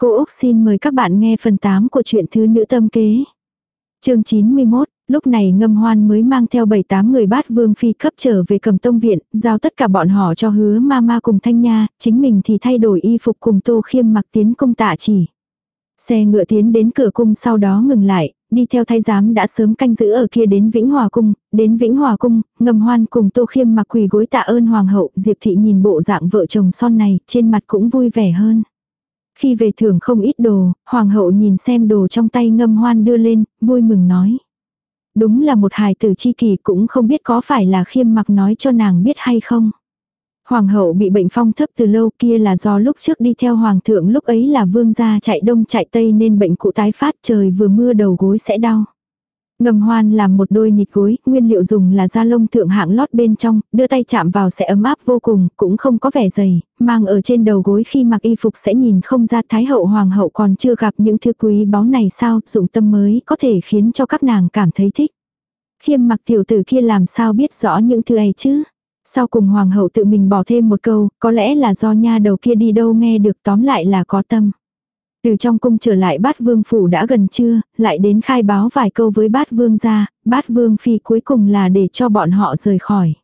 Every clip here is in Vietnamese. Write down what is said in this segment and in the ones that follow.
Cô Úc xin mời các bạn nghe phần 8 của truyện Thứ Nữ Tâm Kế. chương 91, lúc này ngâm hoan mới mang theo 7-8 người bát vương phi cấp trở về cầm tông viện, giao tất cả bọn họ cho hứa ma ma cùng thanh nha, chính mình thì thay đổi y phục cùng tô khiêm mặc tiến công tạ chỉ. Xe ngựa tiến đến cửa cung sau đó ngừng lại, đi theo thái giám đã sớm canh giữ ở kia đến Vĩnh Hòa Cung, đến Vĩnh Hòa Cung, ngầm hoan cùng Tô Khiêm mặc quỳ gối tạ ơn Hoàng hậu, Diệp Thị nhìn bộ dạng vợ chồng son này, trên mặt cũng vui vẻ hơn. Khi về thưởng không ít đồ, Hoàng hậu nhìn xem đồ trong tay ngâm hoan đưa lên, vui mừng nói. Đúng là một hài tử chi kỳ cũng không biết có phải là khiêm mặc nói cho nàng biết hay không. Hoàng hậu bị bệnh phong thấp từ lâu kia là do lúc trước đi theo hoàng thượng lúc ấy là vương gia chạy đông chạy tây nên bệnh cụ tái phát trời vừa mưa đầu gối sẽ đau. Ngầm hoan làm một đôi nhịt gối, nguyên liệu dùng là da lông thượng hạng lót bên trong, đưa tay chạm vào sẽ ấm áp vô cùng, cũng không có vẻ dày, mang ở trên đầu gối khi mặc y phục sẽ nhìn không ra thái hậu hoàng hậu còn chưa gặp những thứ quý báu này sao, dụng tâm mới có thể khiến cho các nàng cảm thấy thích. Khiêm mặc tiểu tử kia làm sao biết rõ những thứ ấy chứ. Sau cùng hoàng hậu tự mình bỏ thêm một câu, có lẽ là do nha đầu kia đi đâu nghe được tóm lại là có tâm. Từ trong cung trở lại bát vương phủ đã gần trưa, lại đến khai báo vài câu với bát vương ra, bát vương phi cuối cùng là để cho bọn họ rời khỏi.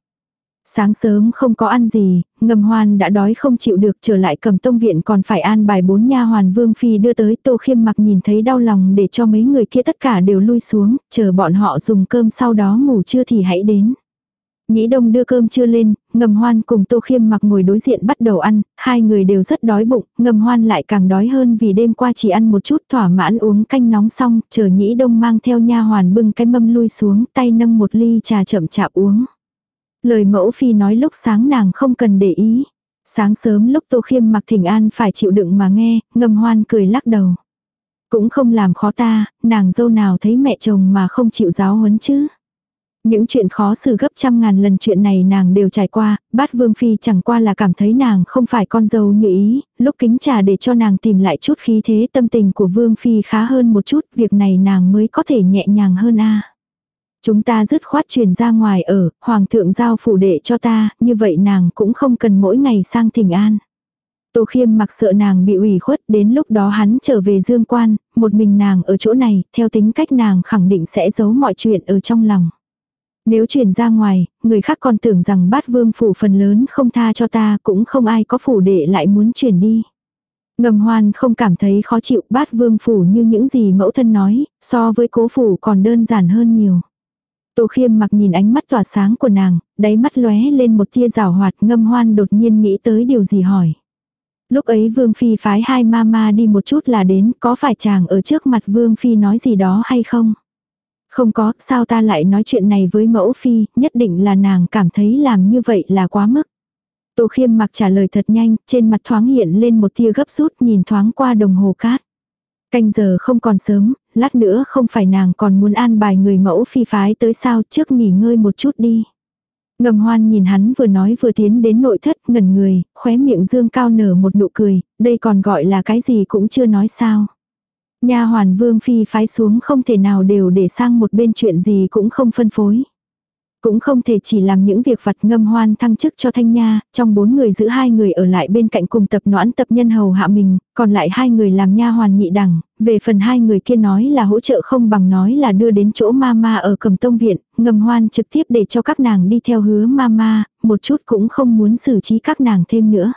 Sáng sớm không có ăn gì, ngầm hoan đã đói không chịu được trở lại cầm tông viện còn phải an bài bốn nha hoàn vương phi đưa tới tô khiêm mặc nhìn thấy đau lòng để cho mấy người kia tất cả đều lui xuống, chờ bọn họ dùng cơm sau đó ngủ trưa thì hãy đến. Nhĩ đông đưa cơm chưa lên, ngầm hoan cùng tô khiêm mặc ngồi đối diện bắt đầu ăn, hai người đều rất đói bụng, ngầm hoan lại càng đói hơn vì đêm qua chỉ ăn một chút thỏa mãn uống canh nóng xong, chờ nhĩ đông mang theo nha hoàn bưng cái mâm lui xuống, tay nâng một ly trà chậm chạp uống. Lời mẫu phi nói lúc sáng nàng không cần để ý. Sáng sớm lúc tô khiêm mặc thỉnh an phải chịu đựng mà nghe, ngầm hoan cười lắc đầu. Cũng không làm khó ta, nàng dâu nào thấy mẹ chồng mà không chịu giáo huấn chứ. Những chuyện khó xử gấp trăm ngàn lần chuyện này nàng đều trải qua, bát vương phi chẳng qua là cảm thấy nàng không phải con dâu như ý, lúc kính trà để cho nàng tìm lại chút khí thế tâm tình của vương phi khá hơn một chút, việc này nàng mới có thể nhẹ nhàng hơn a. Chúng ta dứt khoát truyền ra ngoài ở, hoàng thượng giao phủ đệ cho ta, như vậy nàng cũng không cần mỗi ngày sang thỉnh an. Tô khiêm mặc sợ nàng bị ủy khuất, đến lúc đó hắn trở về dương quan, một mình nàng ở chỗ này, theo tính cách nàng khẳng định sẽ giấu mọi chuyện ở trong lòng. Nếu truyền ra ngoài, người khác còn tưởng rằng bát vương phủ phần lớn không tha cho ta cũng không ai có phủ đệ lại muốn truyền đi. Ngầm hoan không cảm thấy khó chịu bát vương phủ như những gì mẫu thân nói, so với cố phủ còn đơn giản hơn nhiều. Tô khiêm mặc nhìn ánh mắt tỏa sáng của nàng, đáy mắt lóe lên một tia rào hoạt ngâm hoan đột nhiên nghĩ tới điều gì hỏi. Lúc ấy vương phi phái hai ma ma đi một chút là đến có phải chàng ở trước mặt vương phi nói gì đó hay không? Không có, sao ta lại nói chuyện này với mẫu phi, nhất định là nàng cảm thấy làm như vậy là quá mức. Tô khiêm mặc trả lời thật nhanh, trên mặt thoáng hiện lên một tia gấp rút nhìn thoáng qua đồng hồ cát. Canh giờ không còn sớm, lát nữa không phải nàng còn muốn an bài người mẫu phi phái tới sao trước nghỉ ngơi một chút đi. Ngầm hoan nhìn hắn vừa nói vừa tiến đến nội thất ngẩn người, khóe miệng dương cao nở một nụ cười, đây còn gọi là cái gì cũng chưa nói sao. Nha hoàn vương phi phái xuống không thể nào đều để sang một bên chuyện gì cũng không phân phối. Cũng không thể chỉ làm những việc vặt ngâm hoan thăng chức cho thanh nha, trong bốn người giữ hai người ở lại bên cạnh cùng tập noãn tập nhân hầu hạ mình, còn lại hai người làm nha hoàn nhị đẳng, về phần hai người kia nói là hỗ trợ không bằng nói là đưa đến chỗ mama ở cầm tông viện, ngâm hoan trực tiếp để cho các nàng đi theo hứa mama, một chút cũng không muốn xử trí các nàng thêm nữa.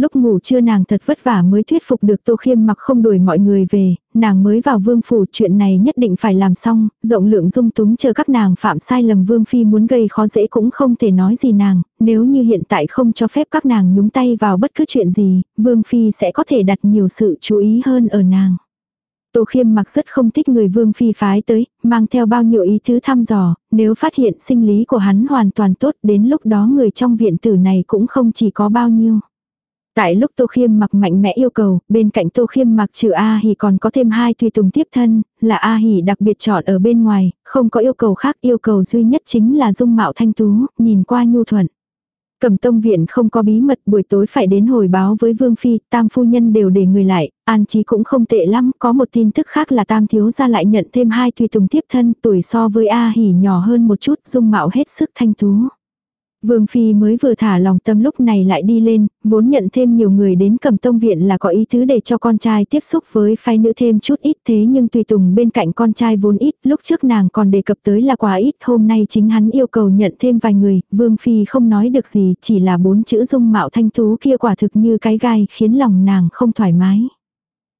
Lúc ngủ trưa nàng thật vất vả mới thuyết phục được Tô Khiêm mặc không đuổi mọi người về, nàng mới vào vương phủ chuyện này nhất định phải làm xong, rộng lượng dung túng chờ các nàng phạm sai lầm vương phi muốn gây khó dễ cũng không thể nói gì nàng, nếu như hiện tại không cho phép các nàng nhúng tay vào bất cứ chuyện gì, vương phi sẽ có thể đặt nhiều sự chú ý hơn ở nàng. Tô khiêm mặc rất không thích người vương phi phái tới, mang theo bao nhiêu ý thứ thăm dò, nếu phát hiện sinh lý của hắn hoàn toàn tốt đến lúc đó người trong viện tử này cũng không chỉ có bao nhiêu. Tại lúc Tô Khiêm mặc mạnh mẽ yêu cầu, bên cạnh Tô Khiêm mặc trừ A Hỉ còn có thêm hai tùy tùng tiếp thân, là A Hỉ đặc biệt chọn ở bên ngoài, không có yêu cầu khác, yêu cầu duy nhất chính là dung mạo thanh tú, nhìn qua nhu thuận. Cẩm tông viện không có bí mật buổi tối phải đến hồi báo với Vương Phi, tam phu nhân đều để người lại, an trí cũng không tệ lắm, có một tin tức khác là tam thiếu gia lại nhận thêm hai tùy tùng tiếp thân, tuổi so với A Hỉ nhỏ hơn một chút, dung mạo hết sức thanh tú. Vương Phi mới vừa thả lòng tâm lúc này lại đi lên, vốn nhận thêm nhiều người đến cầm tông viện là có ý tứ để cho con trai tiếp xúc với phái nữ thêm chút ít thế nhưng tùy tùng bên cạnh con trai vốn ít, lúc trước nàng còn đề cập tới là quá ít, hôm nay chính hắn yêu cầu nhận thêm vài người, Vương Phi không nói được gì, chỉ là bốn chữ dung mạo thanh tú kia quả thực như cái gai khiến lòng nàng không thoải mái.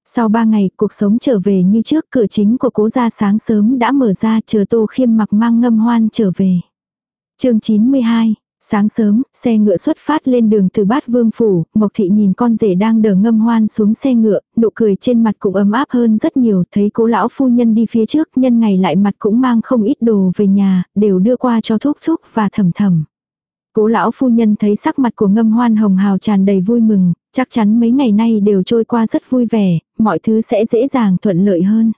Sau ba ngày, cuộc sống trở về như trước, cửa chính của cố gia sáng sớm đã mở ra chờ tô khiêm mặc mang ngâm hoan trở về. chương 92 Sáng sớm, xe ngựa xuất phát lên đường từ bát vương phủ, Mộc Thị nhìn con rể đang đờ ngâm hoan xuống xe ngựa, nụ cười trên mặt cũng ấm áp hơn rất nhiều, thấy cố lão phu nhân đi phía trước, nhân ngày lại mặt cũng mang không ít đồ về nhà, đều đưa qua cho thúc thúc và thầm thầm. Cố lão phu nhân thấy sắc mặt của ngâm hoan hồng hào tràn đầy vui mừng, chắc chắn mấy ngày nay đều trôi qua rất vui vẻ, mọi thứ sẽ dễ dàng thuận lợi hơn.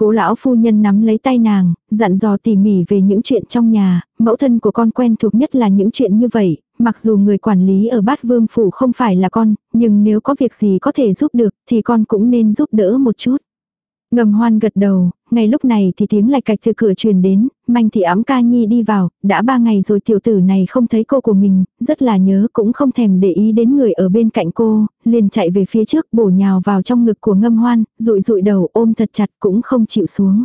Cố lão phu nhân nắm lấy tay nàng, dặn dò tỉ mỉ về những chuyện trong nhà, mẫu thân của con quen thuộc nhất là những chuyện như vậy, mặc dù người quản lý ở bát vương phủ không phải là con, nhưng nếu có việc gì có thể giúp được thì con cũng nên giúp đỡ một chút. Ngầm hoan gật đầu, ngay lúc này thì tiếng lạch cạch từ cửa truyền đến, manh thị ấm ca nhi đi vào, đã ba ngày rồi tiểu tử này không thấy cô của mình, rất là nhớ cũng không thèm để ý đến người ở bên cạnh cô, liền chạy về phía trước bổ nhào vào trong ngực của ngâm hoan, rụi rụi đầu ôm thật chặt cũng không chịu xuống.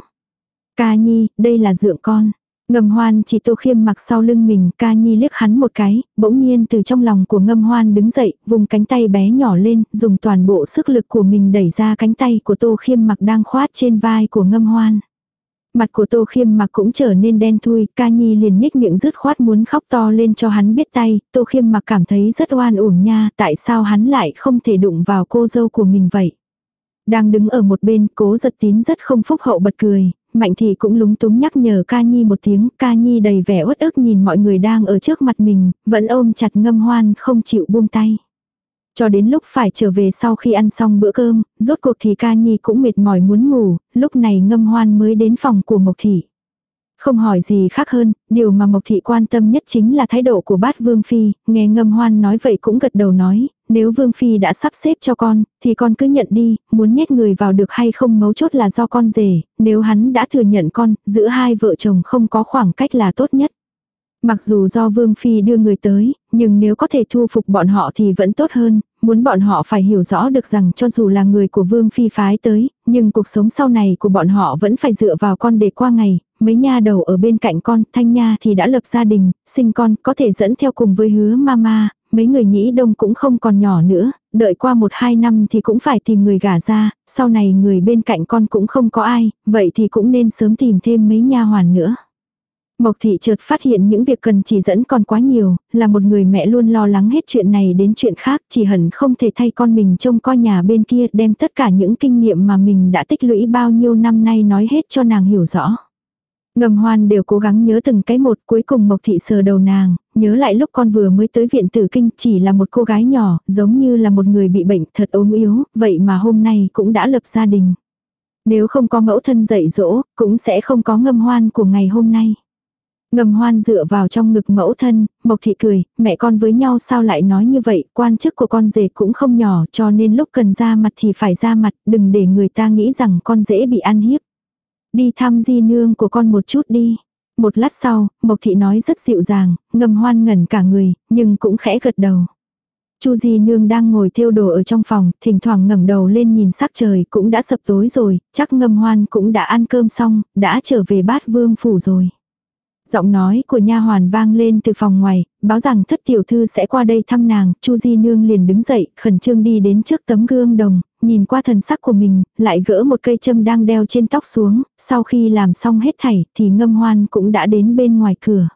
Ca nhi, đây là dượng con. Ngâm hoan chỉ tô khiêm mặc sau lưng mình, ca nhi liếc hắn một cái, bỗng nhiên từ trong lòng của ngâm hoan đứng dậy, vùng cánh tay bé nhỏ lên, dùng toàn bộ sức lực của mình đẩy ra cánh tay của tô khiêm mặc đang khoát trên vai của ngâm hoan. Mặt của tô khiêm mặc cũng trở nên đen thui, ca nhi liền nhếch miệng rứt khoát muốn khóc to lên cho hắn biết tay, tô khiêm mặc cảm thấy rất oan uổng nha, tại sao hắn lại không thể đụng vào cô dâu của mình vậy. Đang đứng ở một bên, cố giật tín rất không phúc hậu bật cười, Mạnh thì cũng lúng túng nhắc nhở ca nhi một tiếng, ca nhi đầy vẻ uất ức nhìn mọi người đang ở trước mặt mình, vẫn ôm chặt ngâm hoan không chịu buông tay. Cho đến lúc phải trở về sau khi ăn xong bữa cơm, rốt cuộc thì ca nhi cũng mệt mỏi muốn ngủ, lúc này ngâm hoan mới đến phòng của Mộc Thị. Không hỏi gì khác hơn, điều mà Mộc Thị quan tâm nhất chính là thái độ của bát Vương Phi, nghe ngâm hoan nói vậy cũng gật đầu nói, nếu Vương Phi đã sắp xếp cho con, thì con cứ nhận đi, muốn nhét người vào được hay không mấu chốt là do con rể, nếu hắn đã thừa nhận con, giữa hai vợ chồng không có khoảng cách là tốt nhất. Mặc dù do Vương Phi đưa người tới, nhưng nếu có thể thu phục bọn họ thì vẫn tốt hơn, muốn bọn họ phải hiểu rõ được rằng cho dù là người của Vương Phi phái tới, nhưng cuộc sống sau này của bọn họ vẫn phải dựa vào con để qua ngày, mấy nha đầu ở bên cạnh con, Thanh Nha thì đã lập gia đình, sinh con, có thể dẫn theo cùng với hứa mama, mấy người nhĩ đông cũng không còn nhỏ nữa, đợi qua một hai năm thì cũng phải tìm người gả ra, sau này người bên cạnh con cũng không có ai, vậy thì cũng nên sớm tìm thêm mấy nha hoàn nữa. Mộc thị chợt phát hiện những việc cần chỉ dẫn con quá nhiều, là một người mẹ luôn lo lắng hết chuyện này đến chuyện khác, chỉ hẳn không thể thay con mình trông coi nhà bên kia đem tất cả những kinh nghiệm mà mình đã tích lũy bao nhiêu năm nay nói hết cho nàng hiểu rõ. Ngầm hoan đều cố gắng nhớ từng cái một cuối cùng Mộc Thị sờ đầu nàng, nhớ lại lúc con vừa mới tới viện tử kinh chỉ là một cô gái nhỏ, giống như là một người bị bệnh thật ốm yếu, vậy mà hôm nay cũng đã lập gia đình. Nếu không có mẫu thân dạy dỗ, cũng sẽ không có ngâm hoan của ngày hôm nay. Ngầm hoan dựa vào trong ngực mẫu thân, Mộc Thị cười, mẹ con với nhau sao lại nói như vậy, quan chức của con rể cũng không nhỏ cho nên lúc cần ra mặt thì phải ra mặt, đừng để người ta nghĩ rằng con dễ bị ăn hiếp. Đi thăm di nương của con một chút đi. Một lát sau, Mộc Thị nói rất dịu dàng, ngầm hoan ngẩn cả người, nhưng cũng khẽ gật đầu. Chu Di Nương đang ngồi thêu đồ ở trong phòng, thỉnh thoảng ngẩng đầu lên nhìn sắc trời cũng đã sập tối rồi, chắc ngâm hoan cũng đã ăn cơm xong, đã trở về bát vương phủ rồi. Giọng nói của nha hoàn vang lên từ phòng ngoài, báo rằng thất tiểu thư sẽ qua đây thăm nàng, Chu Di Nương liền đứng dậy, khẩn trương đi đến trước tấm gương đồng, nhìn qua thần sắc của mình, lại gỡ một cây châm đang đeo trên tóc xuống, sau khi làm xong hết thảy thì ngâm hoan cũng đã đến bên ngoài cửa.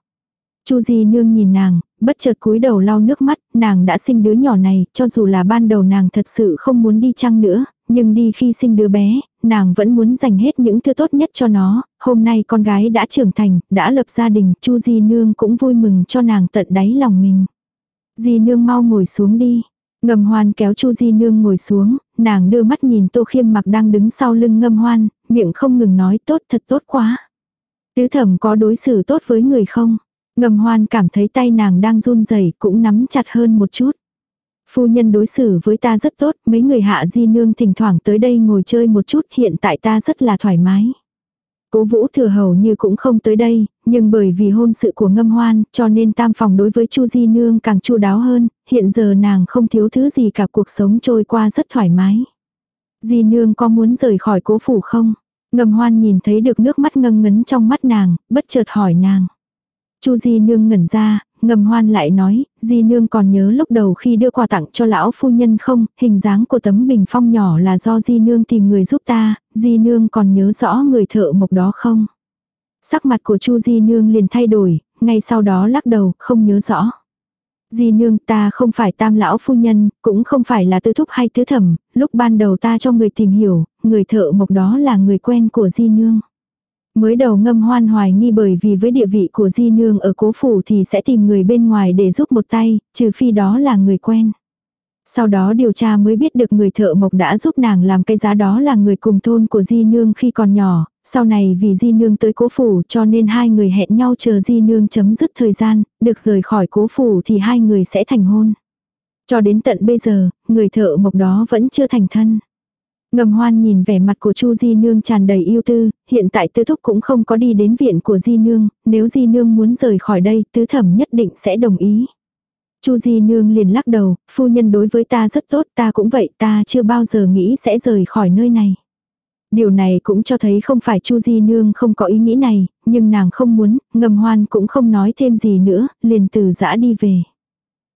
Chu Di Nương nhìn nàng, bất chợt cúi đầu lau nước mắt, nàng đã sinh đứa nhỏ này, cho dù là ban đầu nàng thật sự không muốn đi chăng nữa, nhưng đi khi sinh đứa bé, nàng vẫn muốn dành hết những thứ tốt nhất cho nó, hôm nay con gái đã trưởng thành, đã lập gia đình, Chu Di Nương cũng vui mừng cho nàng tận đáy lòng mình. Di Nương mau ngồi xuống đi. Ngầm hoan kéo Chu Di Nương ngồi xuống, nàng đưa mắt nhìn Tô Khiêm mặc đang đứng sau lưng ngâm hoan, miệng không ngừng nói tốt thật tốt quá. Tứ thẩm có đối xử tốt với người không? Ngầm hoan cảm thấy tay nàng đang run rẩy cũng nắm chặt hơn một chút. Phu nhân đối xử với ta rất tốt, mấy người hạ di nương thỉnh thoảng tới đây ngồi chơi một chút, hiện tại ta rất là thoải mái. Cố vũ thừa hầu như cũng không tới đây, nhưng bởi vì hôn sự của ngâm hoan, cho nên tam phòng đối với Chu Di Nương càng chu đáo hơn, hiện giờ nàng không thiếu thứ gì cả cuộc sống trôi qua rất thoải mái. Di Nương có muốn rời khỏi cố phủ không? Ngâm hoan nhìn thấy được nước mắt ngâng ngấn trong mắt nàng, bất chợt hỏi nàng. Chu Di Nương ngẩn ra, ngầm hoan lại nói, Di Nương còn nhớ lúc đầu khi đưa quà tặng cho lão phu nhân không, hình dáng của tấm bình phong nhỏ là do Di Nương tìm người giúp ta, Di Nương còn nhớ rõ người thợ mộc đó không? Sắc mặt của Chu Di Nương liền thay đổi, ngay sau đó lắc đầu, không nhớ rõ. Di nương ta không phải tam lão phu nhân, cũng không phải là tư thúc hay tứ thẩm, lúc ban đầu ta cho người tìm hiểu, người thợ mộc đó là người quen của di nương. Mới đầu ngâm hoan hoài nghi bởi vì với địa vị của di nương ở cố phủ thì sẽ tìm người bên ngoài để giúp một tay, trừ phi đó là người quen. Sau đó điều tra mới biết được người thợ mộc đã giúp nàng làm cái giá đó là người cùng thôn của di nương khi còn nhỏ, sau này vì di nương tới cố phủ cho nên hai người hẹn nhau chờ di nương chấm dứt thời gian, được rời khỏi cố phủ thì hai người sẽ thành hôn. Cho đến tận bây giờ, người thợ mộc đó vẫn chưa thành thân. Ngầm hoan nhìn vẻ mặt của Chu Di Nương tràn đầy yêu tư, hiện tại tư thúc cũng không có đi đến viện của Di Nương, nếu Di Nương muốn rời khỏi đây, tứ thẩm nhất định sẽ đồng ý. Chu Di Nương liền lắc đầu, phu nhân đối với ta rất tốt, ta cũng vậy, ta chưa bao giờ nghĩ sẽ rời khỏi nơi này. Điều này cũng cho thấy không phải Chu Di Nương không có ý nghĩ này, nhưng nàng không muốn, ngầm hoan cũng không nói thêm gì nữa, liền từ giã đi về.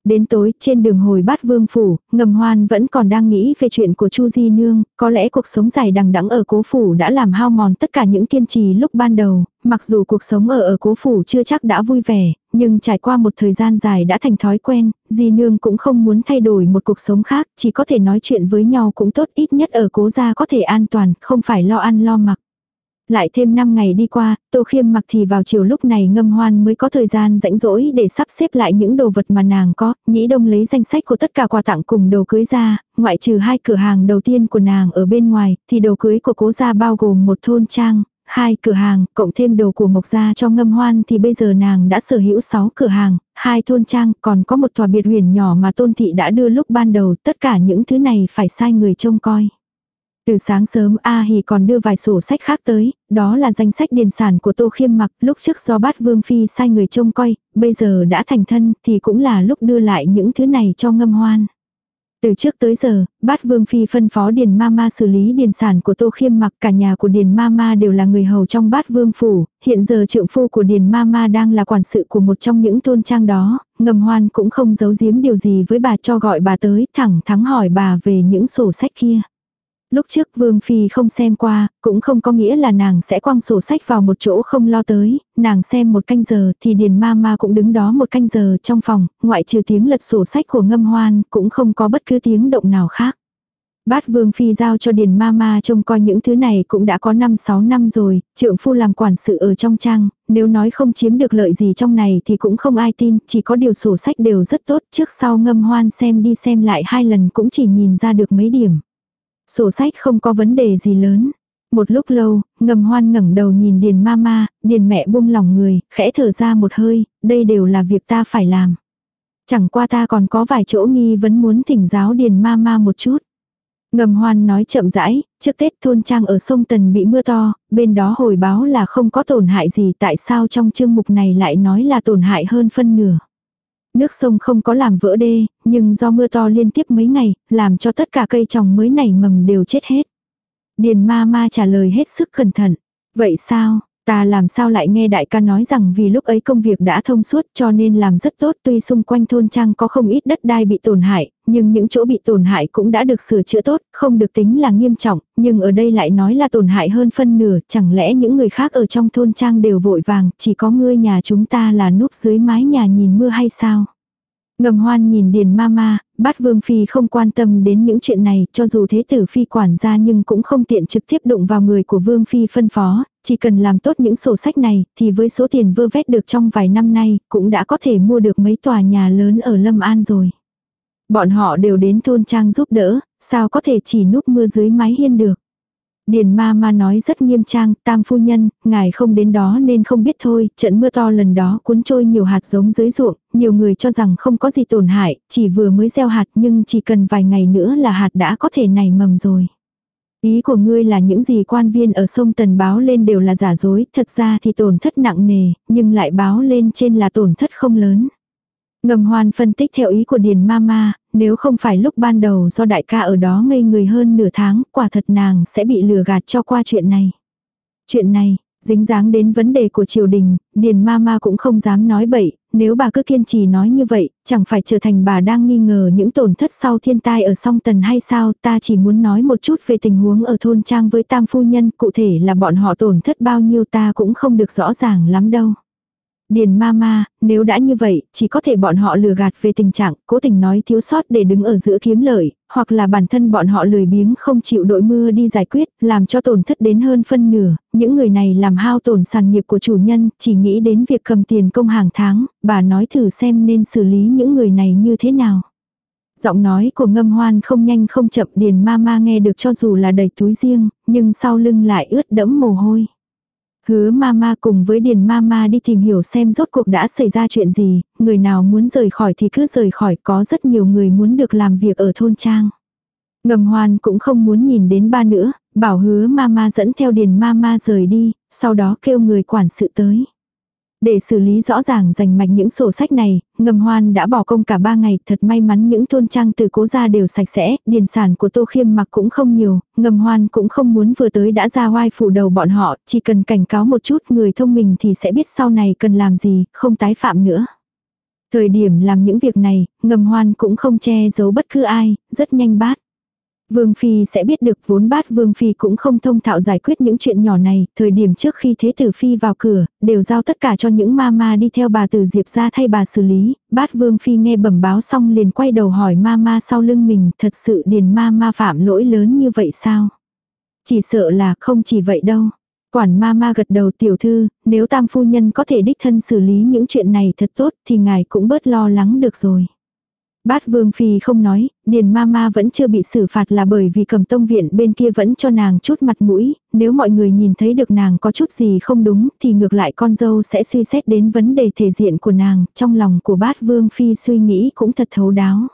Đến tối, trên đường hồi bát vương phủ, ngầm hoan vẫn còn đang nghĩ về chuyện của Chu Di Nương, có lẽ cuộc sống dài đằng đẵng ở cố phủ đã làm hao mòn tất cả những kiên trì lúc ban đầu, mặc dù cuộc sống ở ở cố phủ chưa chắc đã vui vẻ, nhưng trải qua một thời gian dài đã thành thói quen, Di Nương cũng không muốn thay đổi một cuộc sống khác, chỉ có thể nói chuyện với nhau cũng tốt ít nhất ở cố gia có thể an toàn, không phải lo ăn lo mặc. Lại thêm 5 ngày đi qua, Tô Khiêm mặc thì vào chiều lúc này ngâm hoan mới có thời gian rảnh rỗi để sắp xếp lại những đồ vật mà nàng có, nhĩ đông lấy danh sách của tất cả quà tặng cùng đồ cưới ra, ngoại trừ hai cửa hàng đầu tiên của nàng ở bên ngoài, thì đồ cưới của cố gia bao gồm một thôn trang, hai cửa hàng, cộng thêm đồ của Mộc Gia cho ngâm hoan thì bây giờ nàng đã sở hữu 6 cửa hàng, hai thôn trang, còn có một tòa biệt huyền nhỏ mà tôn thị đã đưa lúc ban đầu, tất cả những thứ này phải sai người trông coi. Từ sáng sớm A Hì còn đưa vài sổ sách khác tới, đó là danh sách điền sản của Tô Khiêm mặc lúc trước do bát Vương Phi sai người trông coi, bây giờ đã thành thân thì cũng là lúc đưa lại những thứ này cho ngâm hoan. Từ trước tới giờ, bát Vương Phi phân phó Điền Mama xử lý điền sản của Tô Khiêm mặc cả nhà của Điền Mama đều là người hầu trong bát Vương Phủ, hiện giờ trượng phu của Điền Mama đang là quản sự của một trong những thôn trang đó, ngầm hoan cũng không giấu giếm điều gì với bà cho gọi bà tới thẳng thắng hỏi bà về những sổ sách kia. Lúc trước Vương Phi không xem qua, cũng không có nghĩa là nàng sẽ quăng sổ sách vào một chỗ không lo tới, nàng xem một canh giờ thì Điền Ma Ma cũng đứng đó một canh giờ trong phòng, ngoại trừ tiếng lật sổ sách của ngâm hoan, cũng không có bất cứ tiếng động nào khác. Bát Vương Phi giao cho Điền Ma Ma trông coi những thứ này cũng đã có 5-6 năm rồi, trượng phu làm quản sự ở trong trang, nếu nói không chiếm được lợi gì trong này thì cũng không ai tin, chỉ có điều sổ sách đều rất tốt, trước sau ngâm hoan xem đi xem lại hai lần cũng chỉ nhìn ra được mấy điểm. Sổ sách không có vấn đề gì lớn. Một lúc lâu, ngầm hoan ngẩng đầu nhìn điền mama, điền mẹ buông lòng người, khẽ thở ra một hơi, đây đều là việc ta phải làm. Chẳng qua ta còn có vài chỗ nghi vấn muốn thỉnh giáo điền mama một chút. Ngầm hoan nói chậm rãi, trước Tết thôn trang ở sông Tần bị mưa to, bên đó hồi báo là không có tổn hại gì tại sao trong chương mục này lại nói là tổn hại hơn phân nửa. Nước sông không có làm vỡ đê, nhưng do mưa to liên tiếp mấy ngày, làm cho tất cả cây trồng mới nảy mầm đều chết hết. Điền ma ma trả lời hết sức cẩn thận. Vậy sao, ta làm sao lại nghe đại ca nói rằng vì lúc ấy công việc đã thông suốt cho nên làm rất tốt tuy xung quanh thôn trang có không ít đất đai bị tổn hại, nhưng những chỗ bị tổn hại cũng đã được sửa chữa tốt, không được tính là nghiêm trọng, nhưng ở đây lại nói là tổn hại hơn phân nửa, chẳng lẽ những người khác ở trong thôn trang đều vội vàng, chỉ có ngươi nhà chúng ta là núp dưới mái nhà nhìn mưa hay sao? Ngầm hoan nhìn Điền Mama, bát Vương Phi không quan tâm đến những chuyện này, cho dù thế tử Phi quản gia nhưng cũng không tiện trực tiếp đụng vào người của Vương Phi phân phó, chỉ cần làm tốt những sổ sách này, thì với số tiền vơ vét được trong vài năm nay, cũng đã có thể mua được mấy tòa nhà lớn ở Lâm An rồi. Bọn họ đều đến thôn trang giúp đỡ, sao có thể chỉ núp mưa dưới mái hiên được. Điền ma ma nói rất nghiêm trang, tam phu nhân, ngài không đến đó nên không biết thôi, trận mưa to lần đó cuốn trôi nhiều hạt giống dưới ruộng, nhiều người cho rằng không có gì tổn hại, chỉ vừa mới gieo hạt nhưng chỉ cần vài ngày nữa là hạt đã có thể nảy mầm rồi. Ý của ngươi là những gì quan viên ở sông Tần báo lên đều là giả dối, thật ra thì tổn thất nặng nề, nhưng lại báo lên trên là tổn thất không lớn. Ngầm hoan phân tích theo ý của Điền Mama, nếu không phải lúc ban đầu do đại ca ở đó ngây người hơn nửa tháng, quả thật nàng sẽ bị lừa gạt cho qua chuyện này. Chuyện này, dính dáng đến vấn đề của triều đình, Điền Mama cũng không dám nói bậy, nếu bà cứ kiên trì nói như vậy, chẳng phải trở thành bà đang nghi ngờ những tổn thất sau thiên tai ở song tần hay sao, ta chỉ muốn nói một chút về tình huống ở thôn trang với tam phu nhân, cụ thể là bọn họ tổn thất bao nhiêu ta cũng không được rõ ràng lắm đâu. Điền Mama, nếu đã như vậy, chỉ có thể bọn họ lừa gạt về tình trạng, cố tình nói thiếu sót để đứng ở giữa kiếm lợi, hoặc là bản thân bọn họ lười biếng không chịu đội mưa đi giải quyết, làm cho tổn thất đến hơn phân nửa, những người này làm hao tổn sản nghiệp của chủ nhân, chỉ nghĩ đến việc cầm tiền công hàng tháng, bà nói thử xem nên xử lý những người này như thế nào. Giọng nói của ngâm hoan không nhanh không chậm Điền Mama nghe được cho dù là đầy túi riêng, nhưng sau lưng lại ướt đẫm mồ hôi. Hứa mama cùng với Điền mama đi tìm hiểu xem rốt cuộc đã xảy ra chuyện gì, người nào muốn rời khỏi thì cứ rời khỏi, có rất nhiều người muốn được làm việc ở thôn trang. Ngầm hoan cũng không muốn nhìn đến ba nữa, bảo hứa mama dẫn theo Điền mama rời đi, sau đó kêu người quản sự tới. Để xử lý rõ ràng rành mạch những sổ sách này, ngầm hoan đã bỏ công cả ba ngày, thật may mắn những thôn trang từ cố ra đều sạch sẽ, điền sản của tô khiêm mặc cũng không nhiều, ngầm hoan cũng không muốn vừa tới đã ra oai phủ đầu bọn họ, chỉ cần cảnh cáo một chút người thông minh thì sẽ biết sau này cần làm gì, không tái phạm nữa. Thời điểm làm những việc này, ngầm hoan cũng không che giấu bất cứ ai, rất nhanh bát. Vương Phi sẽ biết được vốn bát Vương Phi cũng không thông thạo giải quyết những chuyện nhỏ này, thời điểm trước khi Thế Tử Phi vào cửa, đều giao tất cả cho những ma ma đi theo bà Tử Diệp ra thay bà xử lý, bát Vương Phi nghe bẩm báo xong liền quay đầu hỏi ma ma sau lưng mình, thật sự điền ma ma phạm lỗi lớn như vậy sao? Chỉ sợ là không chỉ vậy đâu. Quản ma ma gật đầu tiểu thư, nếu tam phu nhân có thể đích thân xử lý những chuyện này thật tốt thì ngài cũng bớt lo lắng được rồi. Bát Vương Phi không nói, Điền Mama vẫn chưa bị xử phạt là bởi vì cầm tông viện bên kia vẫn cho nàng chút mặt mũi, nếu mọi người nhìn thấy được nàng có chút gì không đúng thì ngược lại con dâu sẽ suy xét đến vấn đề thể diện của nàng, trong lòng của bát Vương Phi suy nghĩ cũng thật thấu đáo.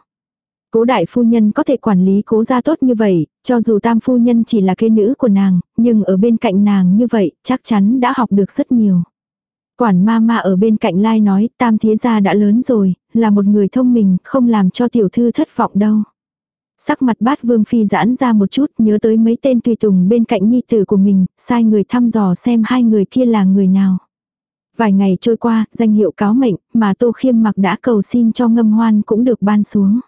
Cố đại phu nhân có thể quản lý cố gia tốt như vậy, cho dù tam phu nhân chỉ là kế nữ của nàng, nhưng ở bên cạnh nàng như vậy chắc chắn đã học được rất nhiều. Quản ma ma ở bên cạnh lai nói tam thế gia đã lớn rồi, là một người thông minh, không làm cho tiểu thư thất vọng đâu. Sắc mặt bát vương phi giãn ra một chút nhớ tới mấy tên tùy tùng bên cạnh nhi tử của mình, sai người thăm dò xem hai người kia là người nào. Vài ngày trôi qua, danh hiệu cáo mệnh mà Tô Khiêm mặc đã cầu xin cho ngâm hoan cũng được ban xuống.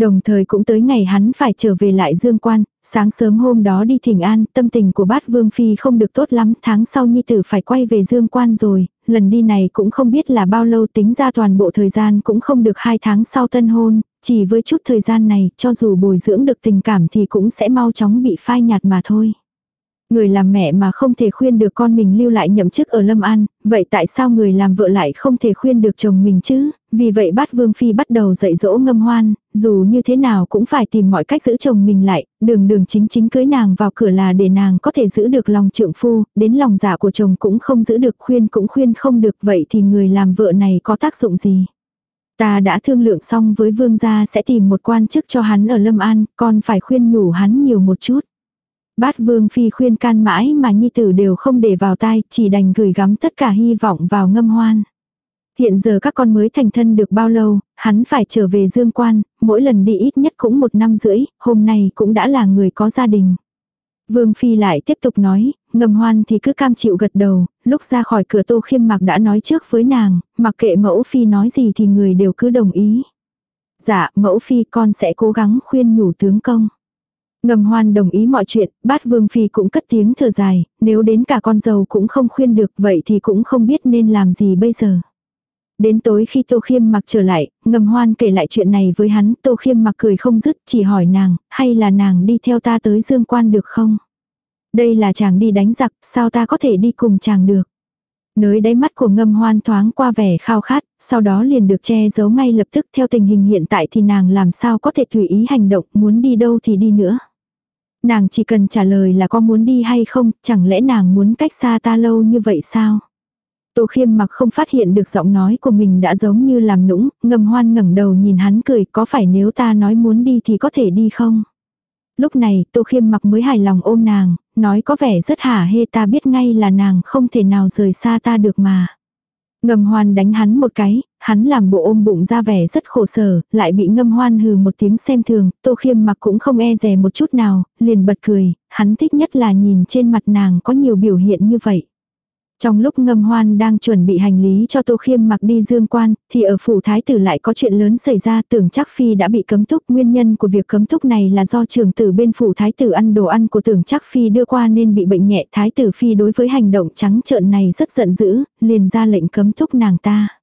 Đồng thời cũng tới ngày hắn phải trở về lại dương quan, sáng sớm hôm đó đi thỉnh an, tâm tình của bát vương phi không được tốt lắm, tháng sau nhi tử phải quay về dương quan rồi, lần đi này cũng không biết là bao lâu tính ra toàn bộ thời gian cũng không được hai tháng sau tân hôn, chỉ với chút thời gian này, cho dù bồi dưỡng được tình cảm thì cũng sẽ mau chóng bị phai nhạt mà thôi. Người làm mẹ mà không thể khuyên được con mình lưu lại nhậm chức ở Lâm An, vậy tại sao người làm vợ lại không thể khuyên được chồng mình chứ? Vì vậy bát Vương Phi bắt đầu dạy dỗ ngâm hoan, dù như thế nào cũng phải tìm mọi cách giữ chồng mình lại, đường đường chính chính cưới nàng vào cửa là để nàng có thể giữ được lòng trượng phu, đến lòng giả của chồng cũng không giữ được khuyên cũng khuyên không được vậy thì người làm vợ này có tác dụng gì? Ta đã thương lượng xong với vương gia sẽ tìm một quan chức cho hắn ở Lâm An, còn phải khuyên nhủ hắn nhiều một chút. Bát vương phi khuyên can mãi mà nhi tử đều không để vào tai, chỉ đành gửi gắm tất cả hy vọng vào ngâm hoan. Hiện giờ các con mới thành thân được bao lâu, hắn phải trở về dương quan, mỗi lần đi ít nhất cũng một năm rưỡi, hôm nay cũng đã là người có gia đình. Vương Phi lại tiếp tục nói, ngầm hoan thì cứ cam chịu gật đầu, lúc ra khỏi cửa tô khiêm mặc đã nói trước với nàng, mặc kệ mẫu Phi nói gì thì người đều cứ đồng ý. Dạ, mẫu Phi con sẽ cố gắng khuyên nhủ tướng công. Ngầm hoan đồng ý mọi chuyện, bát vương phi cũng cất tiếng thở dài, nếu đến cả con dâu cũng không khuyên được vậy thì cũng không biết nên làm gì bây giờ. Đến tối khi Tô Khiêm mặc trở lại, ngầm hoan kể lại chuyện này với hắn, Tô Khiêm mặc cười không dứt, chỉ hỏi nàng, hay là nàng đi theo ta tới dương quan được không? Đây là chàng đi đánh giặc, sao ta có thể đi cùng chàng được? Nới đáy mắt của ngâm hoan thoáng qua vẻ khao khát, sau đó liền được che giấu ngay lập tức theo tình hình hiện tại thì nàng làm sao có thể tùy ý hành động, muốn đi đâu thì đi nữa. Nàng chỉ cần trả lời là có muốn đi hay không, chẳng lẽ nàng muốn cách xa ta lâu như vậy sao? Tô khiêm mặc không phát hiện được giọng nói của mình đã giống như làm nũng, ngầm hoan ngẩng đầu nhìn hắn cười có phải nếu ta nói muốn đi thì có thể đi không? Lúc này Tô Khiêm mặc mới hài lòng ôm nàng, nói có vẻ rất hả hê ta biết ngay là nàng không thể nào rời xa ta được mà. Ngầm hoan đánh hắn một cái, hắn làm bộ ôm bụng ra vẻ rất khổ sở, lại bị ngâm hoan hừ một tiếng xem thường, tô khiêm mặc cũng không e rè một chút nào, liền bật cười, hắn thích nhất là nhìn trên mặt nàng có nhiều biểu hiện như vậy. Trong lúc ngâm hoan đang chuẩn bị hành lý cho Tô Khiêm mặc đi dương quan, thì ở phủ thái tử lại có chuyện lớn xảy ra tưởng chắc phi đã bị cấm túc. Nguyên nhân của việc cấm túc này là do trường tử bên phủ thái tử ăn đồ ăn của tưởng chắc phi đưa qua nên bị bệnh nhẹ. Thái tử phi đối với hành động trắng trợn này rất giận dữ, liền ra lệnh cấm túc nàng ta.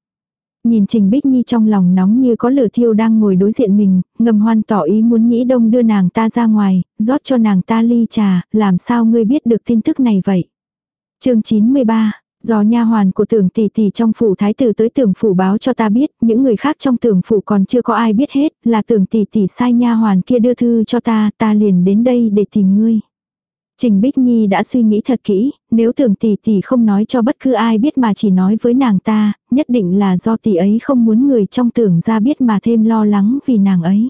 Nhìn Trình Bích Nhi trong lòng nóng như có lửa thiêu đang ngồi đối diện mình, ngầm hoan tỏ ý muốn nhĩ đông đưa nàng ta ra ngoài, rót cho nàng ta ly trà, làm sao ngươi biết được tin tức này vậy? chương 93 Do nha hoàn của tưởng tỷ tỷ trong phủ thái tử tới tưởng phủ báo cho ta biết, những người khác trong tưởng phủ còn chưa có ai biết hết, là tưởng tỷ tỷ sai nha hoàn kia đưa thư cho ta, ta liền đến đây để tìm ngươi. Trình Bích Nhi đã suy nghĩ thật kỹ, nếu tưởng tỷ tỷ không nói cho bất cứ ai biết mà chỉ nói với nàng ta, nhất định là do tỷ ấy không muốn người trong tưởng ra biết mà thêm lo lắng vì nàng ấy.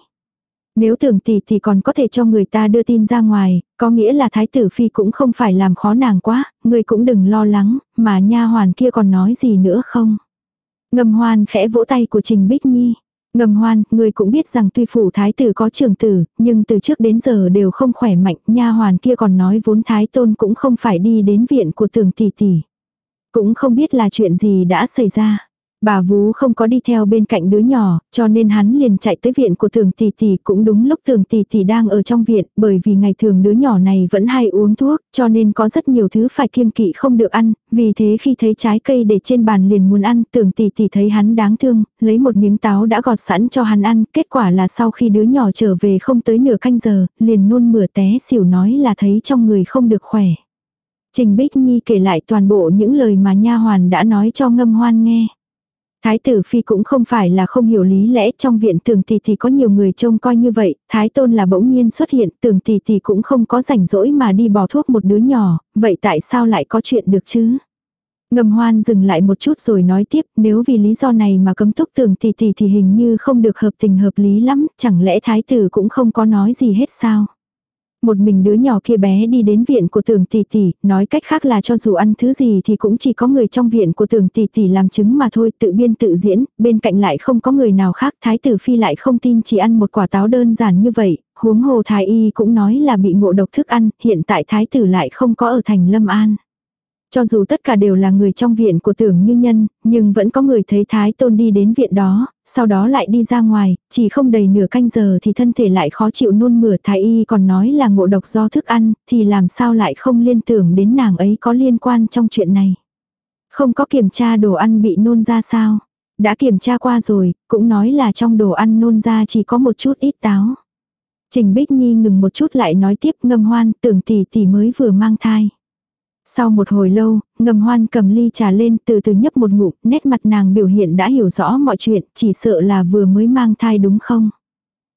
Nếu tưởng tỷ tỷ còn có thể cho người ta đưa tin ra ngoài, có nghĩa là thái tử phi cũng không phải làm khó nàng quá, người cũng đừng lo lắng, mà nha hoàn kia còn nói gì nữa không. Ngầm hoan khẽ vỗ tay của Trình Bích Nhi. Ngầm hoan, người cũng biết rằng tuy phủ thái tử có trường tử, nhưng từ trước đến giờ đều không khỏe mạnh, nha hoàn kia còn nói vốn thái tôn cũng không phải đi đến viện của tường tỷ tỷ. Cũng không biết là chuyện gì đã xảy ra. Bà Vú không có đi theo bên cạnh đứa nhỏ, cho nên hắn liền chạy tới viện của thường tỷ tỷ cũng đúng lúc thường tỷ tỷ đang ở trong viện, bởi vì ngày thường đứa nhỏ này vẫn hay uống thuốc, cho nên có rất nhiều thứ phải kiêng kỵ không được ăn, vì thế khi thấy trái cây để trên bàn liền muốn ăn, Thường tỷ tỷ thấy hắn đáng thương, lấy một miếng táo đã gọt sẵn cho hắn ăn, kết quả là sau khi đứa nhỏ trở về không tới nửa canh giờ, liền nôn mửa té xỉu nói là thấy trong người không được khỏe. Trình Bích Nhi kể lại toàn bộ những lời mà nha hoàn đã nói cho ngâm hoan nghe. Thái tử phi cũng không phải là không hiểu lý lẽ trong viện tường tỷ tỷ có nhiều người trông coi như vậy, thái tôn là bỗng nhiên xuất hiện, tường tỷ tỷ cũng không có rảnh rỗi mà đi bỏ thuốc một đứa nhỏ, vậy tại sao lại có chuyện được chứ? Ngầm hoan dừng lại một chút rồi nói tiếp, nếu vì lý do này mà cấm túc tường tỷ tỷ thì hình như không được hợp tình hợp lý lắm, chẳng lẽ thái tử cũng không có nói gì hết sao? Một mình đứa nhỏ kia bé đi đến viện của tường tỷ tỷ, nói cách khác là cho dù ăn thứ gì thì cũng chỉ có người trong viện của tường tỷ tỷ làm chứng mà thôi, tự biên tự diễn, bên cạnh lại không có người nào khác, thái tử phi lại không tin chỉ ăn một quả táo đơn giản như vậy, huống hồ thái y cũng nói là bị ngộ độc thức ăn, hiện tại thái tử lại không có ở thành Lâm An. Cho dù tất cả đều là người trong viện của tưởng như nhân, nhưng vẫn có người thấy Thái Tôn đi đến viện đó, sau đó lại đi ra ngoài, chỉ không đầy nửa canh giờ thì thân thể lại khó chịu nôn mửa Thái Y còn nói là ngộ độc do thức ăn, thì làm sao lại không liên tưởng đến nàng ấy có liên quan trong chuyện này. Không có kiểm tra đồ ăn bị nôn ra sao. Đã kiểm tra qua rồi, cũng nói là trong đồ ăn nôn ra chỉ có một chút ít táo. Trình Bích Nhi ngừng một chút lại nói tiếp ngâm hoan tưởng tỷ tỷ mới vừa mang thai. Sau một hồi lâu, ngầm hoan cầm ly trà lên từ từ nhấp một ngụm, nét mặt nàng biểu hiện đã hiểu rõ mọi chuyện, chỉ sợ là vừa mới mang thai đúng không?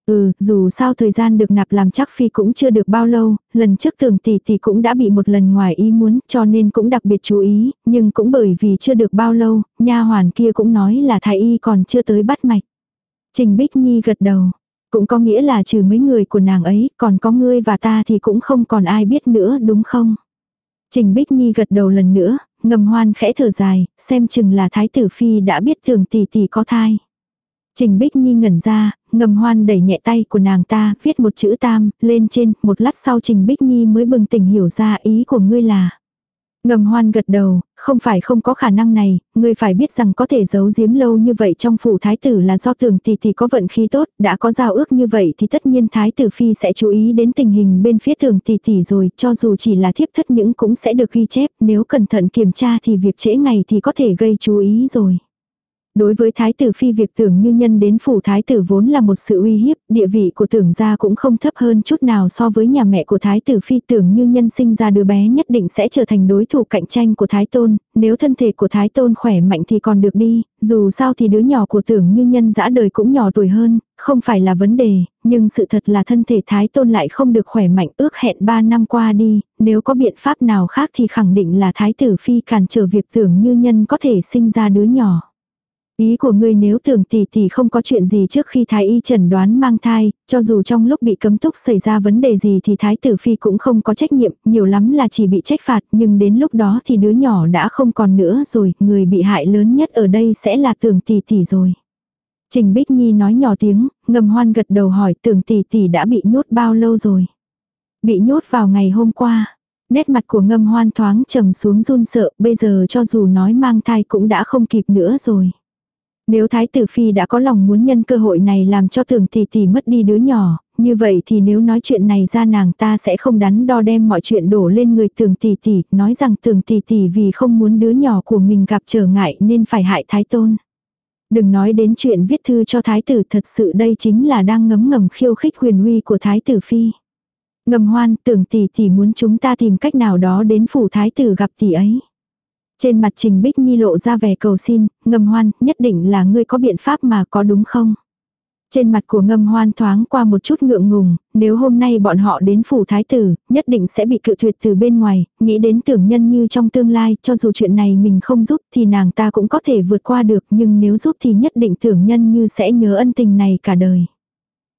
Ừ, dù sao thời gian được nạp làm chắc phi cũng chưa được bao lâu, lần trước tưởng tỷ tỷ cũng đã bị một lần ngoài ý muốn cho nên cũng đặc biệt chú ý, nhưng cũng bởi vì chưa được bao lâu, nha hoàn kia cũng nói là thái y còn chưa tới bắt mạch. Trình Bích Nhi gật đầu, cũng có nghĩa là trừ mấy người của nàng ấy, còn có ngươi và ta thì cũng không còn ai biết nữa đúng không? Trình Bích Nhi gật đầu lần nữa, ngầm hoan khẽ thở dài, xem chừng là thái tử phi đã biết thường tỷ tỷ có thai. Trình Bích Nhi ngẩn ra, ngầm hoan đẩy nhẹ tay của nàng ta, viết một chữ tam, lên trên, một lát sau Trình Bích Nhi mới bừng tỉnh hiểu ra ý của ngươi là. Ngầm hoan gật đầu, không phải không có khả năng này, ngươi phải biết rằng có thể giấu giếm lâu như vậy trong phủ thái tử là do tưởng tỷ tỷ có vận khí tốt, đã có giao ước như vậy thì tất nhiên thái tử phi sẽ chú ý đến tình hình bên phía tưởng tỷ tỷ rồi, cho dù chỉ là thiếp thất những cũng sẽ được ghi chép, nếu cẩn thận kiểm tra thì việc trễ ngày thì có thể gây chú ý rồi. Đối với thái tử phi việc tưởng như nhân đến phủ thái tử vốn là một sự uy hiếp, địa vị của tưởng gia cũng không thấp hơn chút nào so với nhà mẹ của thái tử phi tưởng như nhân sinh ra đứa bé nhất định sẽ trở thành đối thủ cạnh tranh của thái tôn, nếu thân thể của thái tôn khỏe mạnh thì còn được đi, dù sao thì đứa nhỏ của tưởng như nhân dã đời cũng nhỏ tuổi hơn, không phải là vấn đề, nhưng sự thật là thân thể thái tôn lại không được khỏe mạnh ước hẹn 3 năm qua đi, nếu có biện pháp nào khác thì khẳng định là thái tử phi cản trở việc tưởng như nhân có thể sinh ra đứa nhỏ. Ý của ngươi nếu tưởng tỷ tỷ không có chuyện gì trước khi thái y chẩn đoán mang thai, cho dù trong lúc bị cấm túc xảy ra vấn đề gì thì thái tử phi cũng không có trách nhiệm, nhiều lắm là chỉ bị trách phạt, nhưng đến lúc đó thì đứa nhỏ đã không còn nữa rồi, người bị hại lớn nhất ở đây sẽ là tưởng tỷ tỷ rồi. Trình Bích Nhi nói nhỏ tiếng, ngầm hoan gật đầu hỏi tưởng tỷ tỷ đã bị nhốt bao lâu rồi. Bị nhốt vào ngày hôm qua. Nét mặt của ngâm hoan thoáng trầm xuống run sợ, bây giờ cho dù nói mang thai cũng đã không kịp nữa rồi. Nếu Thái tử Phi đã có lòng muốn nhân cơ hội này làm cho tưởng tỷ tỷ mất đi đứa nhỏ, như vậy thì nếu nói chuyện này ra nàng ta sẽ không đắn đo đem mọi chuyện đổ lên người tưởng tỷ tỷ, nói rằng tưởng tỷ tỷ vì không muốn đứa nhỏ của mình gặp trở ngại nên phải hại Thái Tôn. Đừng nói đến chuyện viết thư cho Thái tử thật sự đây chính là đang ngấm ngầm khiêu khích quyền uy của Thái tử Phi. Ngầm hoan tưởng tỷ tỷ muốn chúng ta tìm cách nào đó đến phủ Thái tử gặp tỷ ấy. Trên mặt Trình Bích Nhi lộ ra vẻ cầu xin, ngâm hoan, nhất định là ngươi có biện pháp mà có đúng không? Trên mặt của ngâm hoan thoáng qua một chút ngượng ngùng, nếu hôm nay bọn họ đến phủ thái tử, nhất định sẽ bị cự tuyệt từ bên ngoài, nghĩ đến tưởng nhân như trong tương lai, cho dù chuyện này mình không giúp thì nàng ta cũng có thể vượt qua được, nhưng nếu giúp thì nhất định tưởng nhân như sẽ nhớ ân tình này cả đời.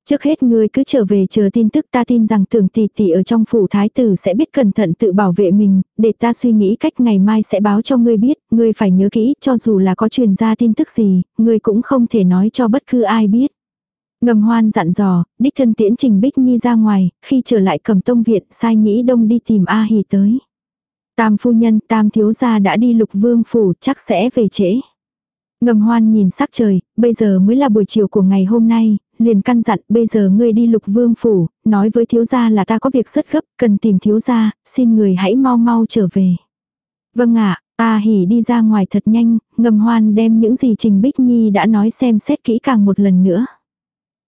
Trước hết ngươi cứ trở về chờ tin tức ta tin rằng tưởng tỷ tỷ ở trong phủ thái tử sẽ biết cẩn thận tự bảo vệ mình, để ta suy nghĩ cách ngày mai sẽ báo cho ngươi biết, ngươi phải nhớ kỹ cho dù là có truyền ra tin tức gì, ngươi cũng không thể nói cho bất cứ ai biết. Ngầm hoan dặn dò, đích thân tiễn Trình Bích Nhi ra ngoài, khi trở lại cầm tông viện sai nhĩ đông đi tìm A Hì tới. Tam phu nhân, tam thiếu gia đã đi lục vương phủ chắc sẽ về trễ. Ngầm hoan nhìn sắc trời, bây giờ mới là buổi chiều của ngày hôm nay, liền căn dặn bây giờ ngươi đi lục vương phủ, nói với thiếu gia là ta có việc rất gấp, cần tìm thiếu gia, xin người hãy mau mau trở về. Vâng ạ, ta hỉ đi ra ngoài thật nhanh, ngầm hoan đem những gì Trình Bích Nhi đã nói xem xét kỹ càng một lần nữa.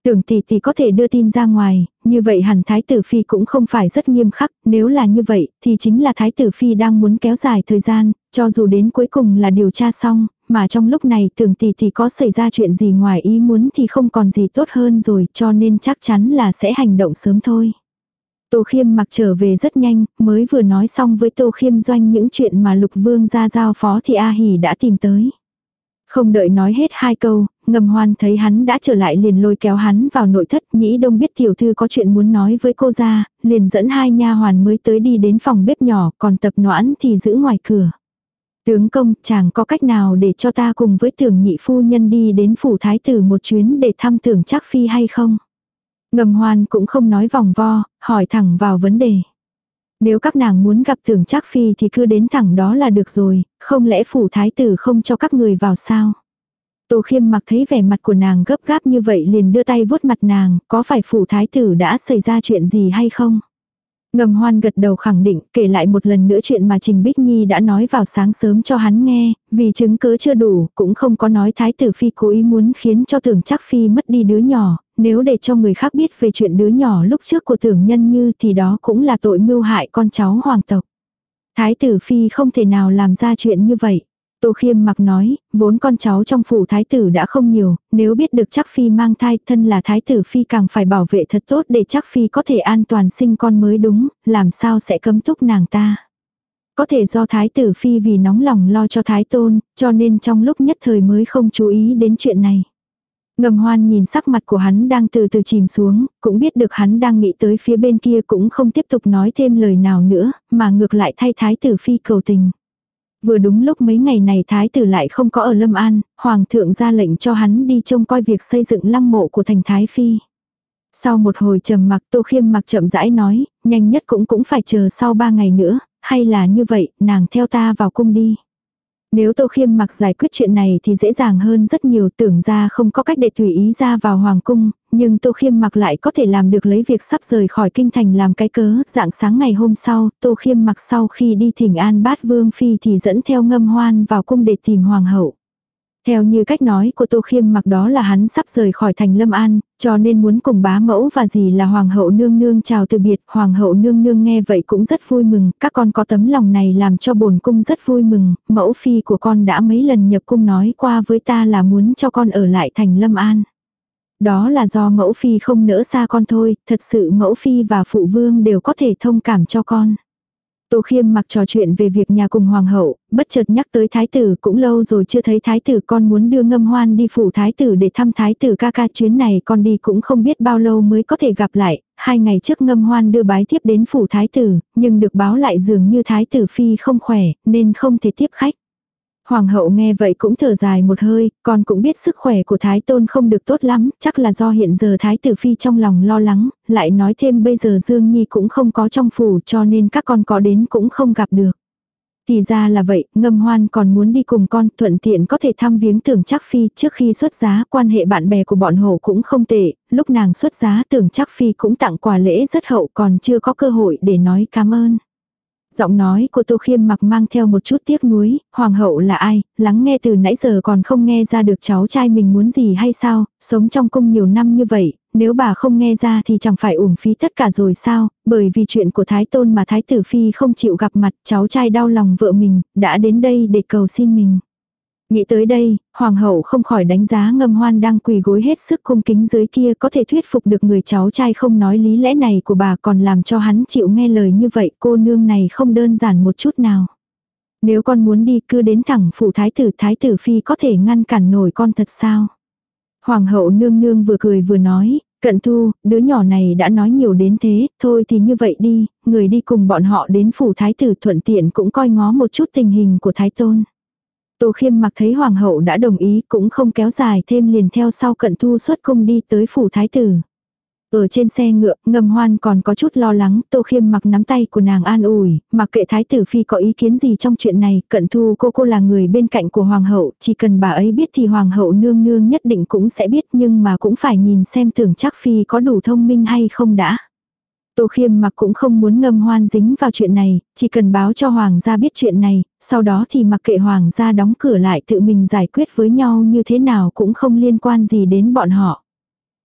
Tưởng tỷ tỷ có thể đưa tin ra ngoài, như vậy hẳn Thái tử Phi cũng không phải rất nghiêm khắc, nếu là như vậy thì chính là Thái tử Phi đang muốn kéo dài thời gian, cho dù đến cuối cùng là điều tra xong, mà trong lúc này tưởng tỷ tỷ có xảy ra chuyện gì ngoài ý muốn thì không còn gì tốt hơn rồi cho nên chắc chắn là sẽ hành động sớm thôi. Tô Khiêm mặc trở về rất nhanh, mới vừa nói xong với Tô Khiêm doanh những chuyện mà Lục Vương ra giao phó thì A Hỷ đã tìm tới. Không đợi nói hết hai câu, ngầm hoan thấy hắn đã trở lại liền lôi kéo hắn vào nội thất nhĩ đông biết tiểu thư có chuyện muốn nói với cô ra, liền dẫn hai nha hoàn mới tới đi đến phòng bếp nhỏ còn tập noãn thì giữ ngoài cửa. Tướng công, chàng có cách nào để cho ta cùng với tưởng nhị phu nhân đi đến phủ thái tử một chuyến để thăm tưởng chắc phi hay không? Ngầm hoan cũng không nói vòng vo, hỏi thẳng vào vấn đề. Nếu các nàng muốn gặp tưởng chắc phi thì cứ đến thẳng đó là được rồi, không lẽ phủ thái tử không cho các người vào sao? Tô khiêm mặc thấy vẻ mặt của nàng gấp gáp như vậy liền đưa tay vuốt mặt nàng, có phải phủ thái tử đã xảy ra chuyện gì hay không? Ngầm hoan gật đầu khẳng định, kể lại một lần nữa chuyện mà Trình Bích Nhi đã nói vào sáng sớm cho hắn nghe, vì chứng cứ chưa đủ, cũng không có nói Thái tử Phi cố ý muốn khiến cho tưởng chắc Phi mất đi đứa nhỏ, nếu để cho người khác biết về chuyện đứa nhỏ lúc trước của tưởng nhân như thì đó cũng là tội mưu hại con cháu hoàng tộc. Thái tử Phi không thể nào làm ra chuyện như vậy. Tô Khiêm mặc nói, vốn con cháu trong phủ thái tử đã không nhiều, nếu biết được chắc phi mang thai thân là thái tử phi càng phải bảo vệ thật tốt để chắc phi có thể an toàn sinh con mới đúng, làm sao sẽ cấm túc nàng ta. Có thể do thái tử phi vì nóng lòng lo cho thái tôn, cho nên trong lúc nhất thời mới không chú ý đến chuyện này. Ngầm hoan nhìn sắc mặt của hắn đang từ từ chìm xuống, cũng biết được hắn đang nghĩ tới phía bên kia cũng không tiếp tục nói thêm lời nào nữa, mà ngược lại thay thái tử phi cầu tình. Vừa đúng lúc mấy ngày này thái tử lại không có ở Lâm An, hoàng thượng ra lệnh cho hắn đi trông coi việc xây dựng lăng mộ của thành thái phi. Sau một hồi trầm mặc Tô Khiêm mặc chậm rãi nói, nhanh nhất cũng cũng phải chờ sau ba ngày nữa, hay là như vậy, nàng theo ta vào cung đi. Nếu Tô Khiêm mặc giải quyết chuyện này thì dễ dàng hơn rất nhiều tưởng ra không có cách để tùy ý ra vào hoàng cung, nhưng Tô Khiêm mặc lại có thể làm được lấy việc sắp rời khỏi kinh thành làm cái cớ. Dạng sáng ngày hôm sau, Tô Khiêm mặc sau khi đi thỉnh an bát vương phi thì dẫn theo ngâm hoan vào cung để tìm hoàng hậu. Theo như cách nói của Tô Khiêm mặc đó là hắn sắp rời khỏi thành Lâm An, cho nên muốn cùng bá mẫu và dì là Hoàng hậu nương nương chào từ biệt. Hoàng hậu nương nương nghe vậy cũng rất vui mừng, các con có tấm lòng này làm cho bổn cung rất vui mừng, mẫu phi của con đã mấy lần nhập cung nói qua với ta là muốn cho con ở lại thành Lâm An. Đó là do mẫu phi không nỡ xa con thôi, thật sự mẫu phi và phụ vương đều có thể thông cảm cho con. Tô Khiêm mặc trò chuyện về việc nhà cùng hoàng hậu, bất chợt nhắc tới thái tử cũng lâu rồi chưa thấy thái tử con muốn đưa ngâm hoan đi phủ thái tử để thăm thái tử ca ca chuyến này con đi cũng không biết bao lâu mới có thể gặp lại, hai ngày trước ngâm hoan đưa bái tiếp đến phủ thái tử, nhưng được báo lại dường như thái tử phi không khỏe nên không thể tiếp khách. Hoàng hậu nghe vậy cũng thở dài một hơi, con cũng biết sức khỏe của Thái Tôn không được tốt lắm, chắc là do hiện giờ Thái Tử Phi trong lòng lo lắng, lại nói thêm bây giờ Dương Nhi cũng không có trong phủ cho nên các con có đến cũng không gặp được. Thì ra là vậy, ngâm hoan còn muốn đi cùng con, thuận tiện có thể thăm viếng tưởng chắc phi, trước khi xuất giá, quan hệ bạn bè của bọn hồ cũng không tệ, lúc nàng xuất giá tưởng chắc phi cũng tặng quà lễ rất hậu còn chưa có cơ hội để nói cảm ơn. Giọng nói của Tô Khiêm mặc mang theo một chút tiếc nuối, hoàng hậu là ai, lắng nghe từ nãy giờ còn không nghe ra được cháu trai mình muốn gì hay sao, sống trong cung nhiều năm như vậy, nếu bà không nghe ra thì chẳng phải uổng phí tất cả rồi sao, bởi vì chuyện của Thái Tôn mà Thái Tử Phi không chịu gặp mặt cháu trai đau lòng vợ mình, đã đến đây để cầu xin mình. Nghĩ tới đây, hoàng hậu không khỏi đánh giá ngâm hoan đang quỳ gối hết sức cung kính dưới kia có thể thuyết phục được người cháu trai không nói lý lẽ này của bà còn làm cho hắn chịu nghe lời như vậy cô nương này không đơn giản một chút nào. Nếu con muốn đi cứ đến thẳng phủ thái tử thái tử phi có thể ngăn cản nổi con thật sao. Hoàng hậu nương nương vừa cười vừa nói, cận thu, đứa nhỏ này đã nói nhiều đến thế, thôi thì như vậy đi, người đi cùng bọn họ đến phủ thái tử thuận tiện cũng coi ngó một chút tình hình của thái tôn. Tô khiêm mặc thấy hoàng hậu đã đồng ý cũng không kéo dài thêm liền theo sau cận thu xuất cung đi tới phủ thái tử. Ở trên xe ngựa, ngầm hoan còn có chút lo lắng, tô khiêm mặc nắm tay của nàng an ủi, mặc kệ thái tử phi có ý kiến gì trong chuyện này, cận thu cô cô là người bên cạnh của hoàng hậu, chỉ cần bà ấy biết thì hoàng hậu nương nương nhất định cũng sẽ biết nhưng mà cũng phải nhìn xem tưởng chắc phi có đủ thông minh hay không đã. Tô Khiêm mặc cũng không muốn ngâm hoan dính vào chuyện này, chỉ cần báo cho Hoàng gia biết chuyện này, sau đó thì mặc kệ Hoàng gia đóng cửa lại tự mình giải quyết với nhau như thế nào cũng không liên quan gì đến bọn họ.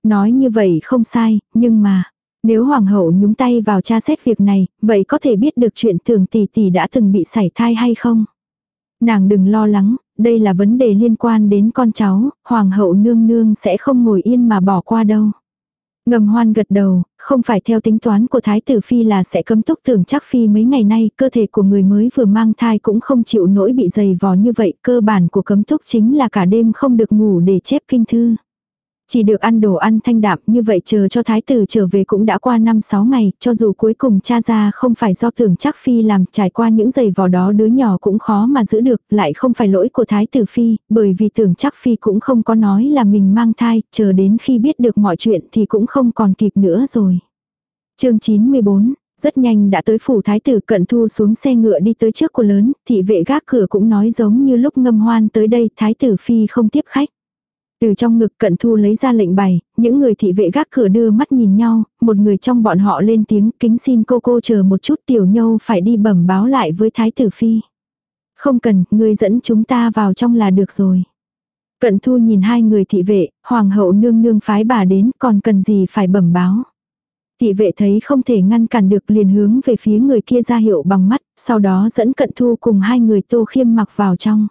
Nói như vậy không sai, nhưng mà, nếu Hoàng hậu nhúng tay vào tra xét việc này, vậy có thể biết được chuyện thường tỷ tỷ đã từng bị sảy thai hay không? Nàng đừng lo lắng, đây là vấn đề liên quan đến con cháu, Hoàng hậu nương nương sẽ không ngồi yên mà bỏ qua đâu. Ngầm hoan gật đầu, không phải theo tính toán của Thái tử Phi là sẽ cấm túc tưởng chắc Phi mấy ngày nay cơ thể của người mới vừa mang thai cũng không chịu nổi bị dày vò như vậy. Cơ bản của cấm túc chính là cả đêm không được ngủ để chép kinh thư. Chỉ được ăn đồ ăn thanh đạm như vậy chờ cho thái tử trở về cũng đã qua 5-6 ngày, cho dù cuối cùng cha ra không phải do tưởng chắc phi làm trải qua những giày vò đó đứa nhỏ cũng khó mà giữ được, lại không phải lỗi của thái tử phi, bởi vì tưởng chắc phi cũng không có nói là mình mang thai, chờ đến khi biết được mọi chuyện thì cũng không còn kịp nữa rồi. chương 94 rất nhanh đã tới phủ thái tử cận thu xuống xe ngựa đi tới trước của lớn, thị vệ gác cửa cũng nói giống như lúc ngâm hoan tới đây thái tử phi không tiếp khách. Từ trong ngực cận thu lấy ra lệnh bày, những người thị vệ gác cửa đưa mắt nhìn nhau, một người trong bọn họ lên tiếng kính xin cô cô chờ một chút tiểu nhâu phải đi bẩm báo lại với thái tử phi. Không cần, người dẫn chúng ta vào trong là được rồi. Cận thu nhìn hai người thị vệ, hoàng hậu nương nương phái bà đến còn cần gì phải bẩm báo. Thị vệ thấy không thể ngăn cản được liền hướng về phía người kia ra hiệu bằng mắt, sau đó dẫn cận thu cùng hai người tô khiêm mặc vào trong.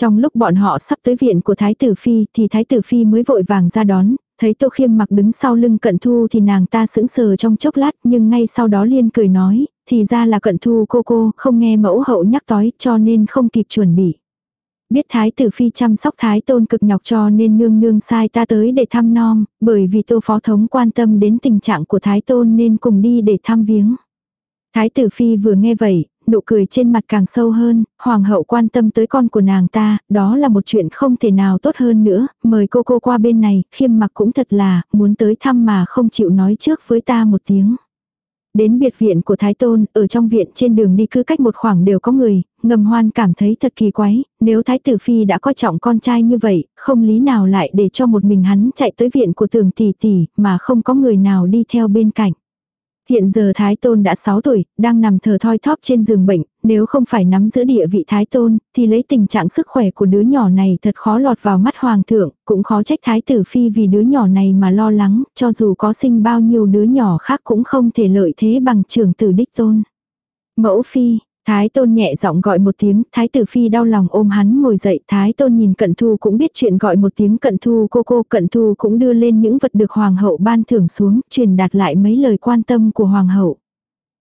Trong lúc bọn họ sắp tới viện của Thái tử Phi thì Thái tử Phi mới vội vàng ra đón, thấy Tô Khiêm mặc đứng sau lưng cận thu thì nàng ta sững sờ trong chốc lát nhưng ngay sau đó liên cười nói, thì ra là cận thu cô cô không nghe mẫu hậu nhắc tói cho nên không kịp chuẩn bị. Biết Thái tử Phi chăm sóc Thái tôn cực nhọc cho nên nương nương sai ta tới để thăm nom, bởi vì Tô Phó Thống quan tâm đến tình trạng của Thái tôn nên cùng đi để thăm viếng. Thái tử Phi vừa nghe vậy, nụ cười trên mặt càng sâu hơn, hoàng hậu quan tâm tới con của nàng ta, đó là một chuyện không thể nào tốt hơn nữa, mời cô cô qua bên này, khiêm mặc cũng thật là, muốn tới thăm mà không chịu nói trước với ta một tiếng. Đến biệt viện của Thái Tôn, ở trong viện trên đường đi cứ cách một khoảng đều có người, ngầm hoan cảm thấy thật kỳ quái, nếu Thái Tử Phi đã coi trọng con trai như vậy, không lý nào lại để cho một mình hắn chạy tới viện của tường tỷ tỷ, mà không có người nào đi theo bên cạnh. Hiện giờ Thái Tôn đã 6 tuổi, đang nằm thờ thoi thóp trên giường bệnh, nếu không phải nắm giữ địa vị Thái Tôn, thì lấy tình trạng sức khỏe của đứa nhỏ này thật khó lọt vào mắt Hoàng thượng, cũng khó trách Thái tử Phi vì đứa nhỏ này mà lo lắng, cho dù có sinh bao nhiêu đứa nhỏ khác cũng không thể lợi thế bằng trưởng tử đích tôn. Mẫu Phi, Thái tôn nhẹ giọng gọi một tiếng, thái tử phi đau lòng ôm hắn ngồi dậy, thái tôn nhìn cận thu cũng biết chuyện gọi một tiếng cận thu cô cô, cận thu cũng đưa lên những vật được hoàng hậu ban thưởng xuống, truyền đạt lại mấy lời quan tâm của hoàng hậu.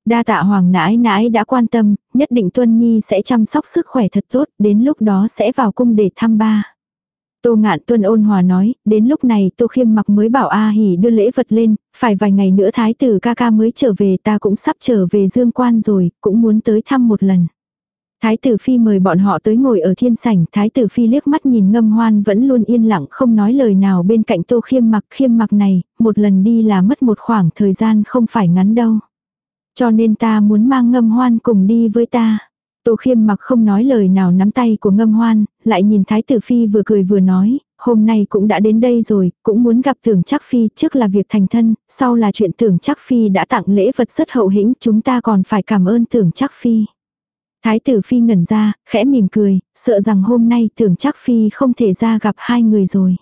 Đa tạ hoàng nãi nãi đã quan tâm, nhất định Tuân Nhi sẽ chăm sóc sức khỏe thật tốt, đến lúc đó sẽ vào cung để thăm ba. Tô ngạn tuân ôn hòa nói, đến lúc này tô khiêm mặc mới bảo A hỉ đưa lễ vật lên, phải vài ngày nữa thái tử ca ca mới trở về ta cũng sắp trở về dương quan rồi, cũng muốn tới thăm một lần. Thái tử phi mời bọn họ tới ngồi ở thiên sảnh, thái tử phi liếc mắt nhìn ngâm hoan vẫn luôn yên lặng không nói lời nào bên cạnh tô khiêm mặc khiêm mặc này, một lần đi là mất một khoảng thời gian không phải ngắn đâu. Cho nên ta muốn mang ngâm hoan cùng đi với ta. Tô khiêm mặc không nói lời nào nắm tay của ngâm hoan, lại nhìn thái tử phi vừa cười vừa nói, hôm nay cũng đã đến đây rồi, cũng muốn gặp tưởng chắc phi, trước là việc thành thân, sau là chuyện tưởng chắc phi đã tặng lễ vật rất hậu hĩnh, chúng ta còn phải cảm ơn tưởng chắc phi. Thái tử phi ngẩn ra, khẽ mỉm cười, sợ rằng hôm nay tưởng chắc phi không thể ra gặp hai người rồi.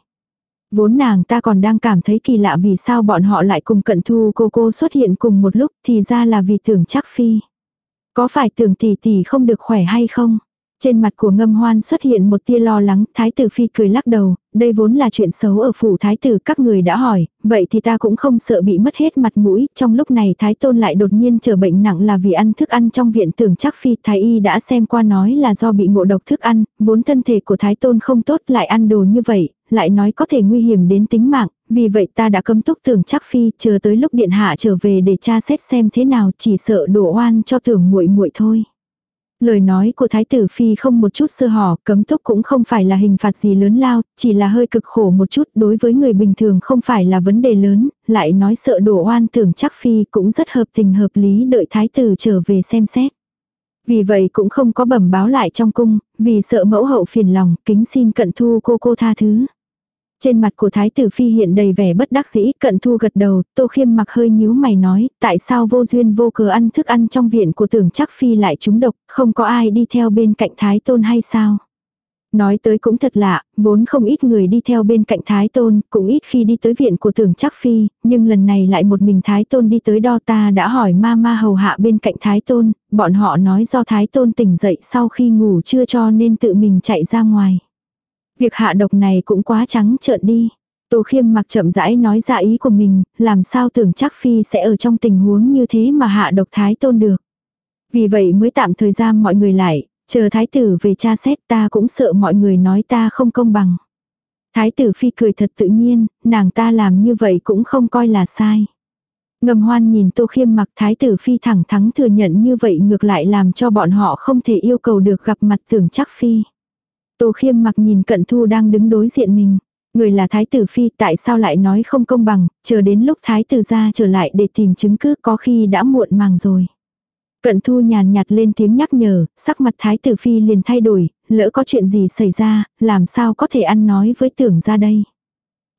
Vốn nàng ta còn đang cảm thấy kỳ lạ vì sao bọn họ lại cùng cận thu cô cô xuất hiện cùng một lúc thì ra là vì tưởng chắc phi. Có phải tưởng tỷ tỷ không được khỏe hay không? Trên mặt của ngâm hoan xuất hiện một tia lo lắng, thái tử phi cười lắc đầu, đây vốn là chuyện xấu ở phủ thái tử các người đã hỏi, vậy thì ta cũng không sợ bị mất hết mặt mũi, trong lúc này thái tôn lại đột nhiên trở bệnh nặng là vì ăn thức ăn trong viện tưởng chắc phi thái y đã xem qua nói là do bị ngộ độc thức ăn, vốn thân thể của thái tôn không tốt lại ăn đồ như vậy, lại nói có thể nguy hiểm đến tính mạng, vì vậy ta đã cấm túc tưởng chắc phi chờ tới lúc điện hạ trở về để tra xét xem thế nào chỉ sợ đổ oan cho tưởng muội muội thôi. Lời nói của Thái tử Phi không một chút sơ hỏ, cấm túc cũng không phải là hình phạt gì lớn lao, chỉ là hơi cực khổ một chút đối với người bình thường không phải là vấn đề lớn, lại nói sợ đổ oan tưởng chắc Phi cũng rất hợp tình hợp lý đợi Thái tử trở về xem xét. Vì vậy cũng không có bẩm báo lại trong cung, vì sợ mẫu hậu phiền lòng, kính xin cận thu cô cô tha thứ. Trên mặt của Thái tử Phi hiện đầy vẻ bất đắc dĩ, cận thu gật đầu, tô khiêm mặc hơi nhíu mày nói, tại sao vô duyên vô cớ ăn thức ăn trong viện của tưởng chắc Phi lại trúng độc, không có ai đi theo bên cạnh Thái tôn hay sao? Nói tới cũng thật lạ, vốn không ít người đi theo bên cạnh Thái Tôn, cũng ít khi đi tới viện của tưởng chắc phi, nhưng lần này lại một mình Thái Tôn đi tới đo ta đã hỏi ma ma hầu hạ bên cạnh Thái Tôn, bọn họ nói do Thái Tôn tỉnh dậy sau khi ngủ chưa cho nên tự mình chạy ra ngoài. Việc hạ độc này cũng quá trắng trợn đi. Tô khiêm mặc chậm rãi nói ra ý của mình, làm sao tưởng chắc phi sẽ ở trong tình huống như thế mà hạ độc thái tôn được. Vì vậy mới tạm thời gian mọi người lại, chờ thái tử về tra xét ta cũng sợ mọi người nói ta không công bằng. Thái tử phi cười thật tự nhiên, nàng ta làm như vậy cũng không coi là sai. Ngầm hoan nhìn tô khiêm mặc thái tử phi thẳng thắng thừa nhận như vậy ngược lại làm cho bọn họ không thể yêu cầu được gặp mặt tưởng chắc phi. Tô khiêm mặc nhìn cận thu đang đứng đối diện mình. Người là thái tử phi tại sao lại nói không công bằng, chờ đến lúc thái tử ra trở lại để tìm chứng cứ có khi đã muộn màng rồi. Cận thu nhàn nhạt lên tiếng nhắc nhở, sắc mặt thái tử phi liền thay đổi, lỡ có chuyện gì xảy ra, làm sao có thể ăn nói với tưởng ra đây.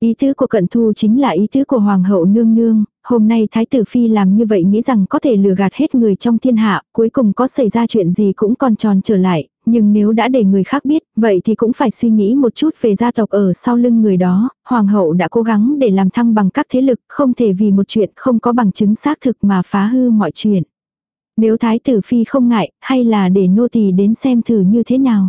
Ý tứ của cận thu chính là ý tứ của hoàng hậu nương nương, hôm nay thái tử phi làm như vậy nghĩ rằng có thể lừa gạt hết người trong thiên hạ, cuối cùng có xảy ra chuyện gì cũng còn tròn trở lại, nhưng nếu đã để người khác biết, vậy thì cũng phải suy nghĩ một chút về gia tộc ở sau lưng người đó, hoàng hậu đã cố gắng để làm thăng bằng các thế lực, không thể vì một chuyện không có bằng chứng xác thực mà phá hư mọi chuyện. Nếu thái tử phi không ngại, hay là để nô tỳ đến xem thử như thế nào.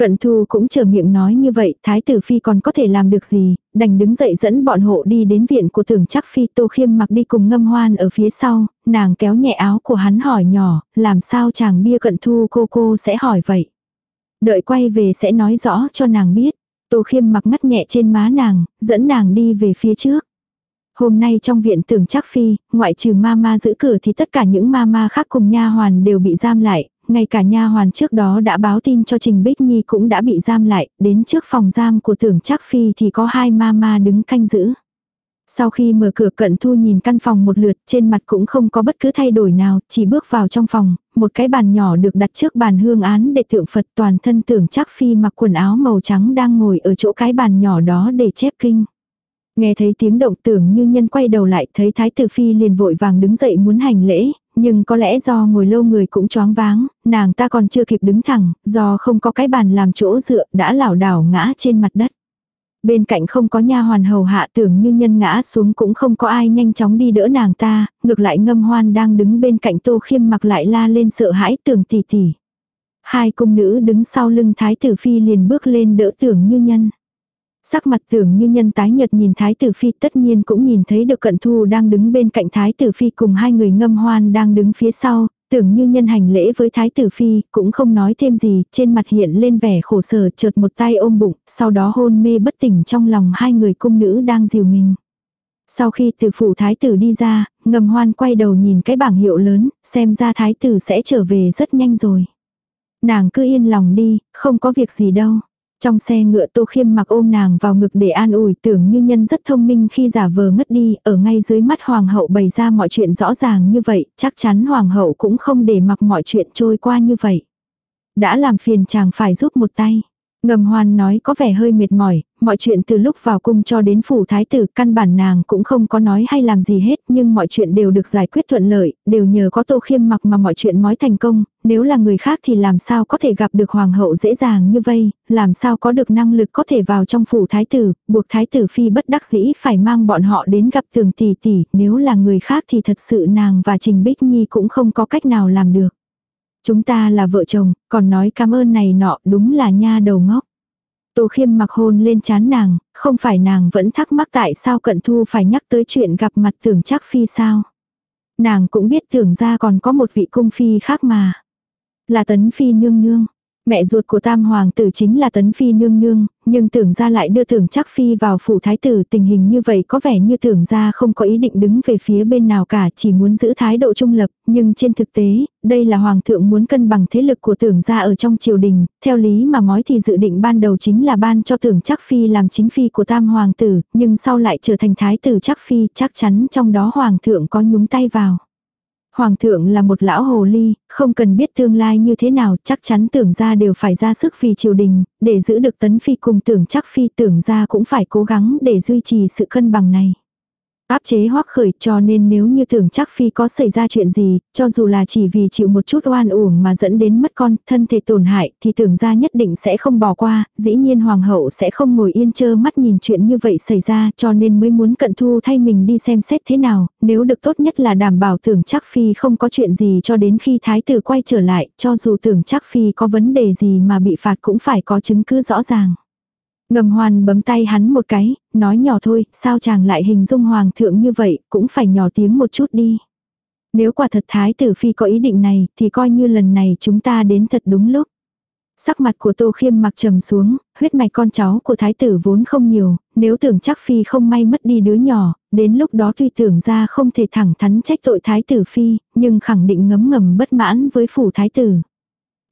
Cận thu cũng chờ miệng nói như vậy, thái tử phi còn có thể làm được gì, đành đứng dậy dẫn bọn hộ đi đến viện của tưởng chắc phi tô khiêm mặc đi cùng ngâm hoan ở phía sau, nàng kéo nhẹ áo của hắn hỏi nhỏ, làm sao chàng bia cận thu cô cô sẽ hỏi vậy. Đợi quay về sẽ nói rõ cho nàng biết. Tô khiêm mặc ngắt nhẹ trên má nàng, dẫn nàng đi về phía trước. Hôm nay trong viện tưởng chắc phi, ngoại trừ ma ma giữ cửa thì tất cả những ma ma khác cùng nha hoàn đều bị giam lại, ngay cả nha hoàn trước đó đã báo tin cho Trình Bích Nhi cũng đã bị giam lại, đến trước phòng giam của tưởng trác phi thì có hai ma ma đứng canh giữ. Sau khi mở cửa cận thu nhìn căn phòng một lượt trên mặt cũng không có bất cứ thay đổi nào, chỉ bước vào trong phòng, một cái bàn nhỏ được đặt trước bàn hương án để tượng Phật toàn thân tưởng trác phi mặc quần áo màu trắng đang ngồi ở chỗ cái bàn nhỏ đó để chép kinh. Nghe thấy tiếng động tưởng như nhân quay đầu lại thấy thái tử phi liền vội vàng đứng dậy muốn hành lễ, nhưng có lẽ do ngồi lâu người cũng choáng váng, nàng ta còn chưa kịp đứng thẳng, do không có cái bàn làm chỗ dựa đã lảo đảo ngã trên mặt đất. Bên cạnh không có nha hoàn hầu hạ tưởng như nhân ngã xuống cũng không có ai nhanh chóng đi đỡ nàng ta, ngược lại ngâm hoan đang đứng bên cạnh tô khiêm mặc lại la lên sợ hãi tưởng tỷ tỷ. Hai cung nữ đứng sau lưng thái tử phi liền bước lên đỡ tưởng như nhân. Sắc mặt tưởng như nhân tái nhật nhìn thái tử phi tất nhiên cũng nhìn thấy được cận thu đang đứng bên cạnh thái tử phi cùng hai người ngâm hoan đang đứng phía sau, tưởng như nhân hành lễ với thái tử phi, cũng không nói thêm gì, trên mặt hiện lên vẻ khổ sở chợt một tay ôm bụng, sau đó hôn mê bất tỉnh trong lòng hai người cung nữ đang dìu mình. Sau khi từ phủ thái tử đi ra, ngầm hoan quay đầu nhìn cái bảng hiệu lớn, xem ra thái tử sẽ trở về rất nhanh rồi. Nàng cứ yên lòng đi, không có việc gì đâu. Trong xe ngựa Tô Khiêm mặc ôm nàng vào ngực để an ủi tưởng như nhân rất thông minh khi giả vờ ngất đi, ở ngay dưới mắt hoàng hậu bày ra mọi chuyện rõ ràng như vậy, chắc chắn hoàng hậu cũng không để mặc mọi chuyện trôi qua như vậy. Đã làm phiền chàng phải giúp một tay. Ngầm hoan nói có vẻ hơi mệt mỏi, mọi chuyện từ lúc vào cung cho đến phủ thái tử căn bản nàng cũng không có nói hay làm gì hết nhưng mọi chuyện đều được giải quyết thuận lợi, đều nhờ có tô khiêm mặc mà mọi chuyện mói thành công, nếu là người khác thì làm sao có thể gặp được hoàng hậu dễ dàng như vây, làm sao có được năng lực có thể vào trong phủ thái tử, buộc thái tử phi bất đắc dĩ phải mang bọn họ đến gặp tường tỷ tỷ, nếu là người khác thì thật sự nàng và Trình Bích Nhi cũng không có cách nào làm được. Chúng ta là vợ chồng, còn nói cảm ơn này nọ đúng là nha đầu ngốc. Tô khiêm mặc hôn lên chán nàng, không phải nàng vẫn thắc mắc tại sao cận thu phải nhắc tới chuyện gặp mặt tưởng chắc phi sao. Nàng cũng biết tưởng ra còn có một vị cung phi khác mà. Là tấn phi nương nương. Mẹ ruột của tam hoàng tử chính là tấn phi nương nương, nhưng tưởng ra lại đưa tưởng chắc phi vào phủ thái tử tình hình như vậy có vẻ như tưởng ra không có ý định đứng về phía bên nào cả chỉ muốn giữ thái độ trung lập, nhưng trên thực tế, đây là hoàng thượng muốn cân bằng thế lực của tưởng ra ở trong triều đình, theo lý mà nói thì dự định ban đầu chính là ban cho tưởng chắc phi làm chính phi của tam hoàng tử, nhưng sau lại trở thành thái tử chắc phi chắc chắn trong đó hoàng thượng có nhúng tay vào. Hoàng thượng là một lão hồ ly, không cần biết tương lai như thế nào, chắc chắn tưởng ra đều phải ra sức vì triều đình, để giữ được tấn phi cùng tưởng chắc phi tưởng ra cũng phải cố gắng để duy trì sự cân bằng này áp chế hoắc khởi cho nên nếu như tưởng chắc phi có xảy ra chuyện gì, cho dù là chỉ vì chịu một chút oan uổng mà dẫn đến mất con, thân thể tổn hại, thì tưởng ra nhất định sẽ không bỏ qua, dĩ nhiên hoàng hậu sẽ không ngồi yên chơ mắt nhìn chuyện như vậy xảy ra cho nên mới muốn cận thu thay mình đi xem xét thế nào, nếu được tốt nhất là đảm bảo tưởng chắc phi không có chuyện gì cho đến khi thái tử quay trở lại, cho dù tưởng chắc phi có vấn đề gì mà bị phạt cũng phải có chứng cứ rõ ràng. Ngầm hoàn bấm tay hắn một cái, nói nhỏ thôi, sao chàng lại hình dung hoàng thượng như vậy, cũng phải nhỏ tiếng một chút đi. Nếu quả thật thái tử phi có ý định này, thì coi như lần này chúng ta đến thật đúng lúc. Sắc mặt của Tô Khiêm mặc trầm xuống, huyết mạch con cháu của thái tử vốn không nhiều, nếu tưởng chắc phi không may mất đi đứa nhỏ, đến lúc đó tuy tưởng ra không thể thẳng thắn trách tội thái tử phi, nhưng khẳng định ngấm ngầm bất mãn với phủ thái tử.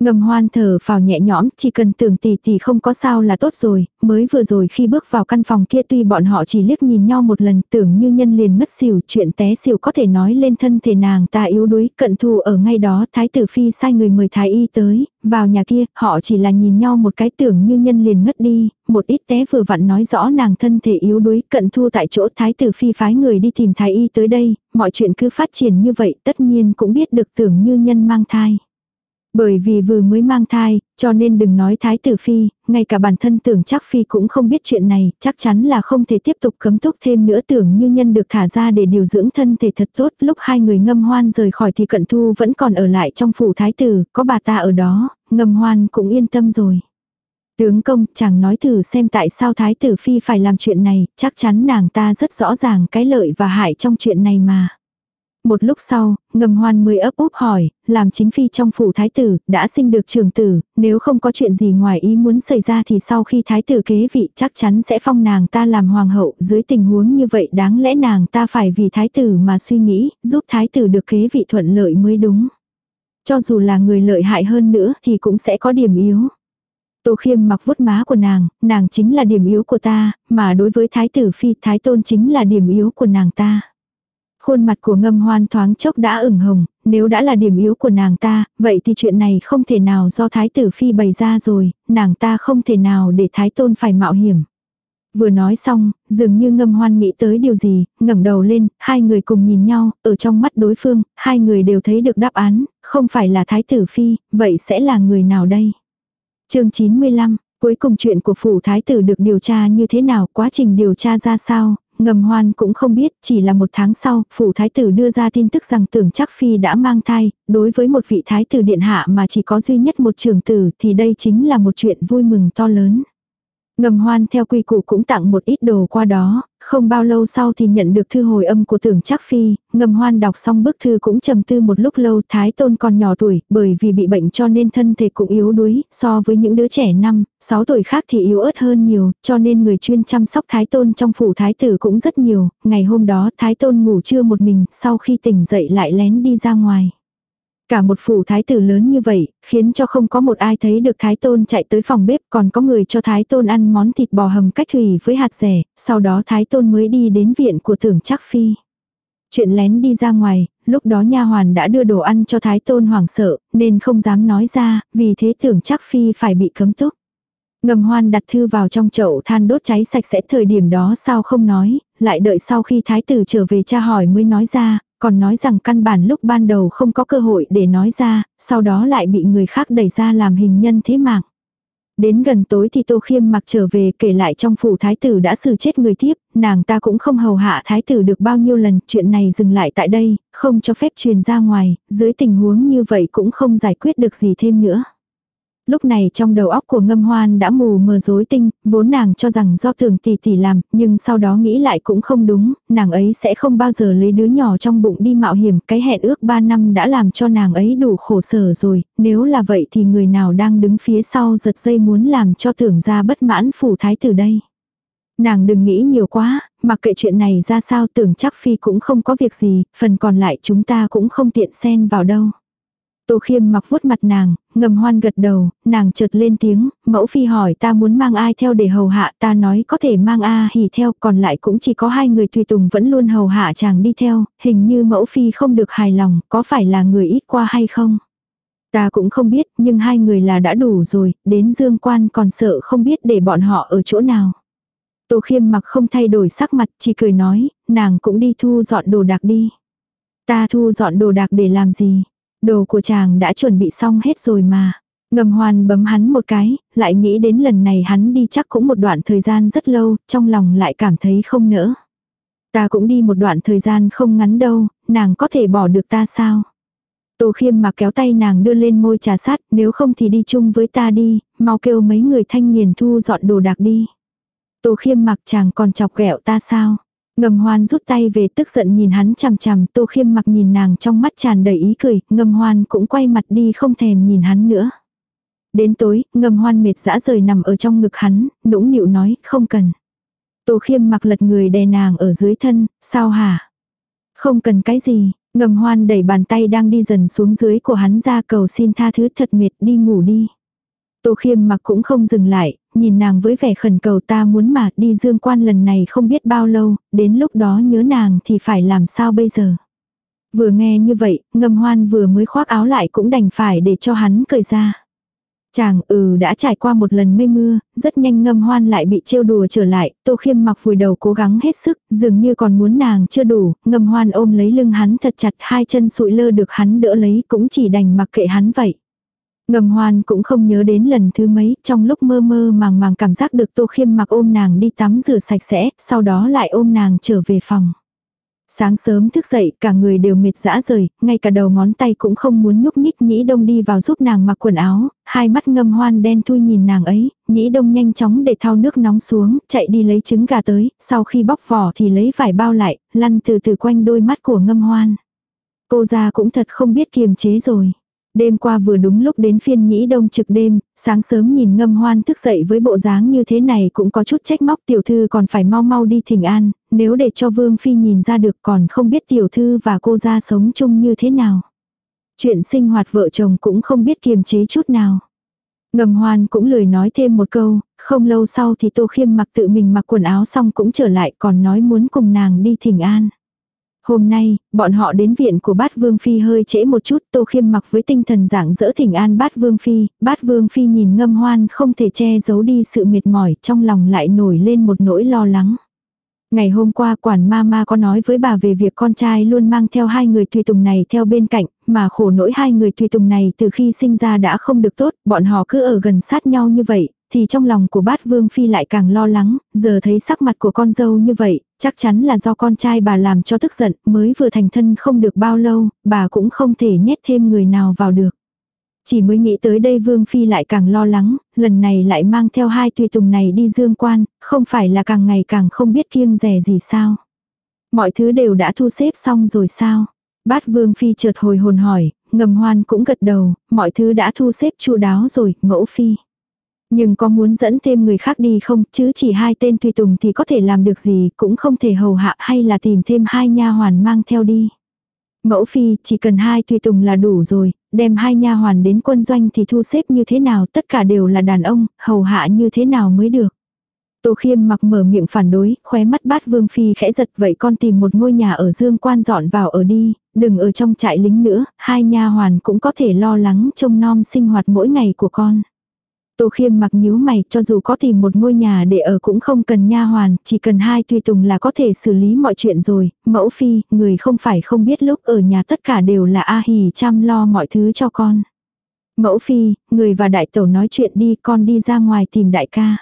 Ngầm hoan thở vào nhẹ nhõm, chỉ cần tưởng tỷ tỷ không có sao là tốt rồi, mới vừa rồi khi bước vào căn phòng kia tuy bọn họ chỉ liếc nhìn nhau một lần tưởng như nhân liền ngất xỉu, chuyện té xỉu có thể nói lên thân thể nàng ta yếu đuối, cận thù ở ngay đó, thái tử phi sai người mời thái y tới, vào nhà kia, họ chỉ là nhìn nhau một cái tưởng như nhân liền ngất đi, một ít té vừa vặn nói rõ nàng thân thể yếu đuối, cận thu tại chỗ thái tử phi phái người đi tìm thái y tới đây, mọi chuyện cứ phát triển như vậy tất nhiên cũng biết được tưởng như nhân mang thai. Bởi vì vừa mới mang thai, cho nên đừng nói thái tử phi, ngay cả bản thân tưởng chắc phi cũng không biết chuyện này, chắc chắn là không thể tiếp tục cấm túc thêm nữa tưởng như nhân được thả ra để điều dưỡng thân thể thật tốt. Lúc hai người ngâm hoan rời khỏi thì cận thu vẫn còn ở lại trong phủ thái tử, có bà ta ở đó, ngâm hoan cũng yên tâm rồi. Tướng công, chẳng nói thử xem tại sao thái tử phi phải làm chuyện này, chắc chắn nàng ta rất rõ ràng cái lợi và hại trong chuyện này mà. Một lúc sau, ngầm hoan mới ấp úp hỏi, làm chính phi trong phủ thái tử, đã sinh được trường tử, nếu không có chuyện gì ngoài ý muốn xảy ra thì sau khi thái tử kế vị chắc chắn sẽ phong nàng ta làm hoàng hậu, dưới tình huống như vậy đáng lẽ nàng ta phải vì thái tử mà suy nghĩ, giúp thái tử được kế vị thuận lợi mới đúng. Cho dù là người lợi hại hơn nữa thì cũng sẽ có điểm yếu. Tô khiêm mặc vuốt má của nàng, nàng chính là điểm yếu của ta, mà đối với thái tử phi thái tôn chính là điểm yếu của nàng ta. Khuôn mặt của ngâm hoan thoáng chốc đã ửng hồng, nếu đã là điểm yếu của nàng ta, vậy thì chuyện này không thể nào do thái tử phi bày ra rồi, nàng ta không thể nào để thái tôn phải mạo hiểm. Vừa nói xong, dường như ngâm hoan nghĩ tới điều gì, ngẩng đầu lên, hai người cùng nhìn nhau, ở trong mắt đối phương, hai người đều thấy được đáp án, không phải là thái tử phi, vậy sẽ là người nào đây? chương 95, cuối cùng chuyện của phủ thái tử được điều tra như thế nào, quá trình điều tra ra sao, Ngầm hoan cũng không biết, chỉ là một tháng sau, phủ thái tử đưa ra tin tức rằng tưởng chắc phi đã mang thai, đối với một vị thái tử điện hạ mà chỉ có duy nhất một trường tử thì đây chính là một chuyện vui mừng to lớn. Ngầm hoan theo quy củ cũng tặng một ít đồ qua đó, không bao lâu sau thì nhận được thư hồi âm của tưởng chắc phi, ngầm hoan đọc xong bức thư cũng trầm tư một lúc lâu thái tôn còn nhỏ tuổi, bởi vì bị bệnh cho nên thân thể cũng yếu đuối, so với những đứa trẻ năm, 6 tuổi khác thì yếu ớt hơn nhiều, cho nên người chuyên chăm sóc thái tôn trong phủ thái tử cũng rất nhiều, ngày hôm đó thái tôn ngủ trưa một mình, sau khi tỉnh dậy lại lén đi ra ngoài. Cả một phủ thái tử lớn như vậy, khiến cho không có một ai thấy được thái tôn chạy tới phòng bếp còn có người cho thái tôn ăn món thịt bò hầm cách thủy với hạt rẻ, sau đó thái tôn mới đi đến viện của tưởng chắc phi. Chuyện lén đi ra ngoài, lúc đó nha hoàn đã đưa đồ ăn cho thái tôn hoảng sợ, nên không dám nói ra, vì thế tưởng chắc phi phải bị cấm túc. Ngầm hoan đặt thư vào trong chậu than đốt cháy sạch sẽ thời điểm đó sao không nói, lại đợi sau khi thái tử trở về cha hỏi mới nói ra, còn nói rằng căn bản lúc ban đầu không có cơ hội để nói ra, sau đó lại bị người khác đẩy ra làm hình nhân thế mạng. Đến gần tối thì Tô Khiêm mặc trở về kể lại trong phủ thái tử đã xử chết người tiếp, nàng ta cũng không hầu hạ thái tử được bao nhiêu lần, chuyện này dừng lại tại đây, không cho phép truyền ra ngoài, dưới tình huống như vậy cũng không giải quyết được gì thêm nữa. Lúc này trong đầu óc của ngâm hoan đã mù mờ rối tinh, vốn nàng cho rằng do tưởng tỷ tỷ làm, nhưng sau đó nghĩ lại cũng không đúng, nàng ấy sẽ không bao giờ lấy đứa nhỏ trong bụng đi mạo hiểm, cái hẹn ước 3 năm đã làm cho nàng ấy đủ khổ sở rồi, nếu là vậy thì người nào đang đứng phía sau giật dây muốn làm cho tưởng ra bất mãn phủ thái tử đây. Nàng đừng nghĩ nhiều quá, mặc kệ chuyện này ra sao tưởng chắc phi cũng không có việc gì, phần còn lại chúng ta cũng không tiện xen vào đâu. Tô khiêm mặc vuốt mặt nàng, ngầm hoan gật đầu, nàng chợt lên tiếng, mẫu phi hỏi ta muốn mang ai theo để hầu hạ ta nói có thể mang A hỉ theo còn lại cũng chỉ có hai người tùy tùng vẫn luôn hầu hạ chàng đi theo, hình như mẫu phi không được hài lòng, có phải là người ít qua hay không? Ta cũng không biết, nhưng hai người là đã đủ rồi, đến dương quan còn sợ không biết để bọn họ ở chỗ nào. Tô khiêm mặc không thay đổi sắc mặt, chỉ cười nói, nàng cũng đi thu dọn đồ đạc đi. Ta thu dọn đồ đạc để làm gì? Đồ của chàng đã chuẩn bị xong hết rồi mà. Ngầm hoan bấm hắn một cái, lại nghĩ đến lần này hắn đi chắc cũng một đoạn thời gian rất lâu, trong lòng lại cảm thấy không nỡ. Ta cũng đi một đoạn thời gian không ngắn đâu, nàng có thể bỏ được ta sao? Tô khiêm mà kéo tay nàng đưa lên môi trà sát, nếu không thì đi chung với ta đi, mau kêu mấy người thanh niên thu dọn đồ đạc đi. Tô khiêm mặc chàng còn chọc ghẹo ta sao? Ngầm hoan rút tay về tức giận nhìn hắn chằm chằm, tô khiêm mặc nhìn nàng trong mắt tràn đầy ý cười, ngầm hoan cũng quay mặt đi không thèm nhìn hắn nữa. Đến tối, ngầm hoan mệt dã rời nằm ở trong ngực hắn, nũng nịu nói, không cần. Tô khiêm mặc lật người đè nàng ở dưới thân, sao hả? Không cần cái gì, ngầm hoan đẩy bàn tay đang đi dần xuống dưới của hắn ra cầu xin tha thứ thật mệt đi ngủ đi. Tô khiêm mặc cũng không dừng lại, nhìn nàng với vẻ khẩn cầu ta muốn mà đi dương quan lần này không biết bao lâu, đến lúc đó nhớ nàng thì phải làm sao bây giờ. Vừa nghe như vậy, ngâm hoan vừa mới khoác áo lại cũng đành phải để cho hắn cười ra. Chàng ừ đã trải qua một lần mây mưa, rất nhanh ngâm hoan lại bị trêu đùa trở lại, tô khiêm mặc vùi đầu cố gắng hết sức, dường như còn muốn nàng chưa đủ, ngâm hoan ôm lấy lưng hắn thật chặt hai chân sụi lơ được hắn đỡ lấy cũng chỉ đành mặc kệ hắn vậy. Ngầm hoan cũng không nhớ đến lần thứ mấy, trong lúc mơ mơ màng màng cảm giác được tô khiêm mặc ôm nàng đi tắm rửa sạch sẽ, sau đó lại ôm nàng trở về phòng. Sáng sớm thức dậy, cả người đều mệt dã rời, ngay cả đầu ngón tay cũng không muốn nhúc nhích nhĩ đông đi vào giúp nàng mặc quần áo, hai mắt ngâm hoan đen thui nhìn nàng ấy, nhĩ đông nhanh chóng để thao nước nóng xuống, chạy đi lấy trứng gà tới, sau khi bóc vỏ thì lấy vải bao lại, lăn từ từ quanh đôi mắt của ngâm hoan. Cô ra cũng thật không biết kiềm chế rồi. Đêm qua vừa đúng lúc đến phiên nhĩ đông trực đêm, sáng sớm nhìn ngâm hoan thức dậy với bộ dáng như thế này cũng có chút trách móc tiểu thư còn phải mau mau đi thỉnh an, nếu để cho vương phi nhìn ra được còn không biết tiểu thư và cô ra sống chung như thế nào. Chuyện sinh hoạt vợ chồng cũng không biết kiềm chế chút nào. Ngầm hoan cũng lười nói thêm một câu, không lâu sau thì tô khiêm mặc tự mình mặc quần áo xong cũng trở lại còn nói muốn cùng nàng đi thỉnh an. Hôm nay, bọn họ đến viện của bát vương phi hơi trễ một chút, tô khiêm mặc với tinh thần giảng dỡ thỉnh an bát vương phi, bát vương phi nhìn ngâm hoan không thể che giấu đi sự mệt mỏi, trong lòng lại nổi lên một nỗi lo lắng. Ngày hôm qua quản ma ma có nói với bà về việc con trai luôn mang theo hai người tùy tùng này theo bên cạnh, mà khổ nỗi hai người tùy tùng này từ khi sinh ra đã không được tốt, bọn họ cứ ở gần sát nhau như vậy, thì trong lòng của bát vương phi lại càng lo lắng, giờ thấy sắc mặt của con dâu như vậy, chắc chắn là do con trai bà làm cho tức giận, mới vừa thành thân không được bao lâu, bà cũng không thể nhét thêm người nào vào được. Chỉ mới nghĩ tới đây Vương Phi lại càng lo lắng, lần này lại mang theo hai tùy tùng này đi dương quan, không phải là càng ngày càng không biết kiêng rẻ gì sao. Mọi thứ đều đã thu xếp xong rồi sao. Bát Vương Phi chợt hồi hồn hỏi, ngầm hoan cũng gật đầu, mọi thứ đã thu xếp chu đáo rồi, mẫu Phi. Nhưng có muốn dẫn thêm người khác đi không, chứ chỉ hai tên tùy tùng thì có thể làm được gì, cũng không thể hầu hạ hay là tìm thêm hai nha hoàn mang theo đi. Mẫu phi chỉ cần hai tùy tùng là đủ rồi, đem hai nha hoàn đến quân doanh thì thu xếp như thế nào, tất cả đều là đàn ông, hầu hạ như thế nào mới được. Tô khiêm mặc mở miệng phản đối, khóe mắt bát vương phi khẽ giật vậy con tìm một ngôi nhà ở dương quan dọn vào ở đi, đừng ở trong trại lính nữa, hai nha hoàn cũng có thể lo lắng trông nom sinh hoạt mỗi ngày của con. Tô khiêm mặc nhíu mày, cho dù có tìm một ngôi nhà để ở cũng không cần nha hoàn, chỉ cần hai tùy tùng là có thể xử lý mọi chuyện rồi, mẫu phi, người không phải không biết lúc ở nhà tất cả đều là A hì chăm lo mọi thứ cho con. Mẫu phi, người và đại tẩu nói chuyện đi, con đi ra ngoài tìm đại ca.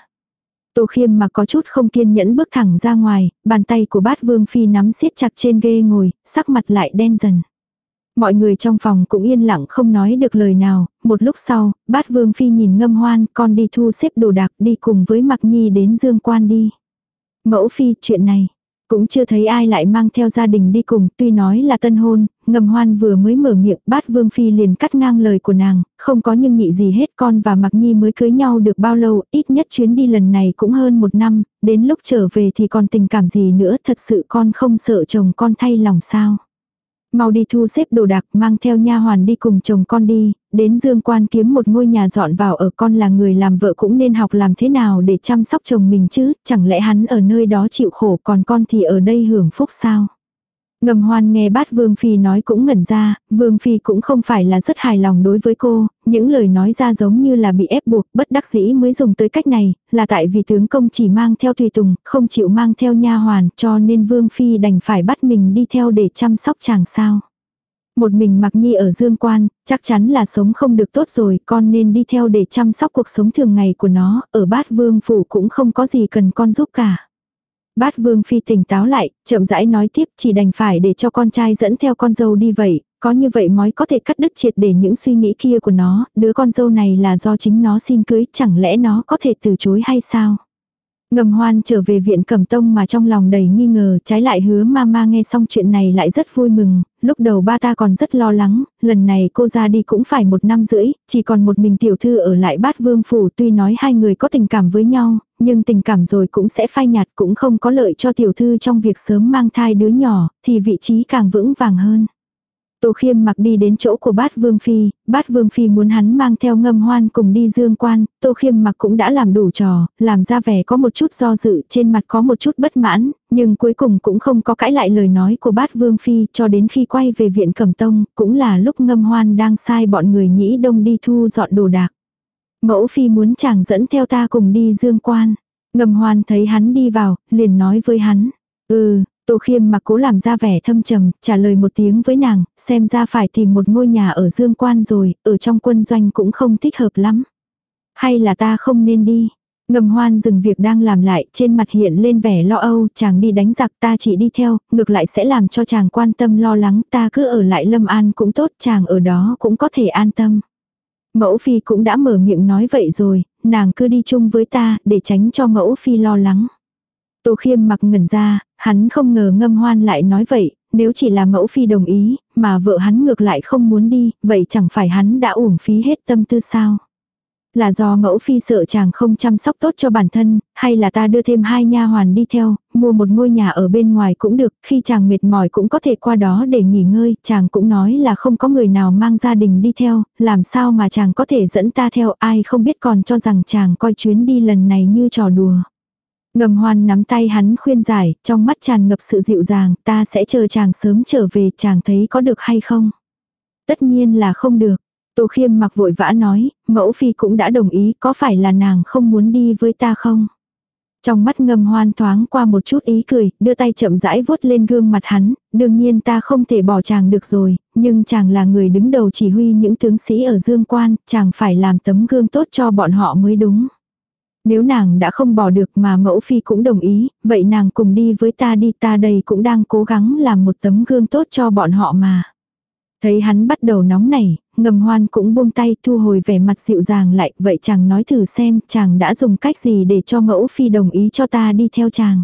Tô khiêm mà có chút không kiên nhẫn bước thẳng ra ngoài, bàn tay của bát vương phi nắm siết chặt trên ghê ngồi, sắc mặt lại đen dần. Mọi người trong phòng cũng yên lặng không nói được lời nào, một lúc sau, bát vương phi nhìn ngâm hoan, con đi thu xếp đồ đạc đi cùng với mặc nhi đến dương quan đi. Mẫu phi, chuyện này, cũng chưa thấy ai lại mang theo gia đình đi cùng, tuy nói là tân hôn, ngầm hoan vừa mới mở miệng, bát vương phi liền cắt ngang lời của nàng, không có nhưng nhị gì hết con và mặc nhi mới cưới nhau được bao lâu, ít nhất chuyến đi lần này cũng hơn một năm, đến lúc trở về thì còn tình cảm gì nữa, thật sự con không sợ chồng con thay lòng sao. Mau đi thu xếp đồ đạc mang theo nha hoàn đi cùng chồng con đi, đến dương quan kiếm một ngôi nhà dọn vào ở con là người làm vợ cũng nên học làm thế nào để chăm sóc chồng mình chứ, chẳng lẽ hắn ở nơi đó chịu khổ còn con thì ở đây hưởng phúc sao. Ngầm hoan nghe bát Vương Phi nói cũng ngẩn ra, Vương Phi cũng không phải là rất hài lòng đối với cô, những lời nói ra giống như là bị ép buộc, bất đắc dĩ mới dùng tới cách này, là tại vì tướng công chỉ mang theo tùy tùng, không chịu mang theo nha hoàn, cho nên Vương Phi đành phải bắt mình đi theo để chăm sóc chàng sao. Một mình mặc nhi ở dương quan, chắc chắn là sống không được tốt rồi, con nên đi theo để chăm sóc cuộc sống thường ngày của nó, ở bát vương phủ cũng không có gì cần con giúp cả. Bát Vương Phi tỉnh táo lại, chậm rãi nói tiếp chỉ đành phải để cho con trai dẫn theo con dâu đi vậy, có như vậy mới có thể cắt đứt triệt để những suy nghĩ kia của nó, đứa con dâu này là do chính nó xin cưới, chẳng lẽ nó có thể từ chối hay sao? Ngầm hoan trở về viện cẩm tông mà trong lòng đầy nghi ngờ, trái lại hứa mama nghe xong chuyện này lại rất vui mừng, lúc đầu ba ta còn rất lo lắng, lần này cô ra đi cũng phải một năm rưỡi, chỉ còn một mình tiểu thư ở lại bát vương phủ tuy nói hai người có tình cảm với nhau, nhưng tình cảm rồi cũng sẽ phai nhạt cũng không có lợi cho tiểu thư trong việc sớm mang thai đứa nhỏ, thì vị trí càng vững vàng hơn. Tô khiêm mặc đi đến chỗ của bát vương phi, bát vương phi muốn hắn mang theo ngâm hoan cùng đi dương quan, tô khiêm mặc cũng đã làm đủ trò, làm ra vẻ có một chút do dự, trên mặt có một chút bất mãn, nhưng cuối cùng cũng không có cãi lại lời nói của bát vương phi cho đến khi quay về viện cẩm tông, cũng là lúc ngâm hoan đang sai bọn người nhĩ đông đi thu dọn đồ đạc. Mẫu phi muốn chàng dẫn theo ta cùng đi dương quan. Ngâm hoan thấy hắn đi vào, liền nói với hắn. Ừ, Tô Khiêm mặc cố làm ra vẻ thâm trầm, trả lời một tiếng với nàng, xem ra phải tìm một ngôi nhà ở Dương Quan rồi, ở trong quân doanh cũng không thích hợp lắm. Hay là ta không nên đi? Ngầm hoan dừng việc đang làm lại, trên mặt hiện lên vẻ lo âu, chàng đi đánh giặc ta chỉ đi theo, ngược lại sẽ làm cho chàng quan tâm lo lắng, ta cứ ở lại lâm an cũng tốt, chàng ở đó cũng có thể an tâm. Mẫu phi cũng đã mở miệng nói vậy rồi, nàng cứ đi chung với ta, để tránh cho mẫu phi lo lắng. Tô khiêm mặc ngẩn ra, hắn không ngờ ngâm hoan lại nói vậy, nếu chỉ là mẫu phi đồng ý, mà vợ hắn ngược lại không muốn đi, vậy chẳng phải hắn đã uổng phí hết tâm tư sao? Là do mẫu phi sợ chàng không chăm sóc tốt cho bản thân, hay là ta đưa thêm hai nha hoàn đi theo, mua một ngôi nhà ở bên ngoài cũng được, khi chàng mệt mỏi cũng có thể qua đó để nghỉ ngơi, chàng cũng nói là không có người nào mang gia đình đi theo, làm sao mà chàng có thể dẫn ta theo ai không biết còn cho rằng chàng coi chuyến đi lần này như trò đùa. Ngầm hoan nắm tay hắn khuyên giải, trong mắt tràn ngập sự dịu dàng, ta sẽ chờ chàng sớm trở về, chàng thấy có được hay không? Tất nhiên là không được. Tô khiêm mặc vội vã nói, mẫu phi cũng đã đồng ý, có phải là nàng không muốn đi với ta không? Trong mắt ngầm hoan thoáng qua một chút ý cười, đưa tay chậm rãi vuốt lên gương mặt hắn, đương nhiên ta không thể bỏ chàng được rồi, nhưng chàng là người đứng đầu chỉ huy những tướng sĩ ở dương quan, chàng phải làm tấm gương tốt cho bọn họ mới đúng. Nếu nàng đã không bỏ được mà mẫu phi cũng đồng ý, vậy nàng cùng đi với ta đi ta đây cũng đang cố gắng làm một tấm gương tốt cho bọn họ mà. Thấy hắn bắt đầu nóng nảy, ngầm hoan cũng buông tay thu hồi vẻ mặt dịu dàng lại, vậy chàng nói thử xem chàng đã dùng cách gì để cho mẫu phi đồng ý cho ta đi theo chàng.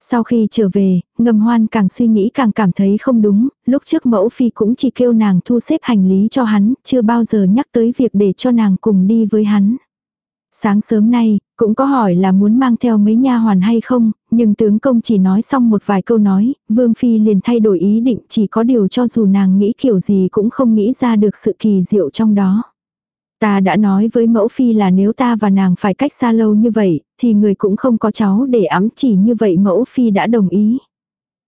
Sau khi trở về, ngầm hoan càng suy nghĩ càng cảm thấy không đúng, lúc trước mẫu phi cũng chỉ kêu nàng thu xếp hành lý cho hắn, chưa bao giờ nhắc tới việc để cho nàng cùng đi với hắn. Sáng sớm nay, cũng có hỏi là muốn mang theo mấy nha hoàn hay không, nhưng tướng công chỉ nói xong một vài câu nói, Vương Phi liền thay đổi ý định chỉ có điều cho dù nàng nghĩ kiểu gì cũng không nghĩ ra được sự kỳ diệu trong đó. Ta đã nói với mẫu phi là nếu ta và nàng phải cách xa lâu như vậy, thì người cũng không có cháu để ấm chỉ như vậy mẫu phi đã đồng ý.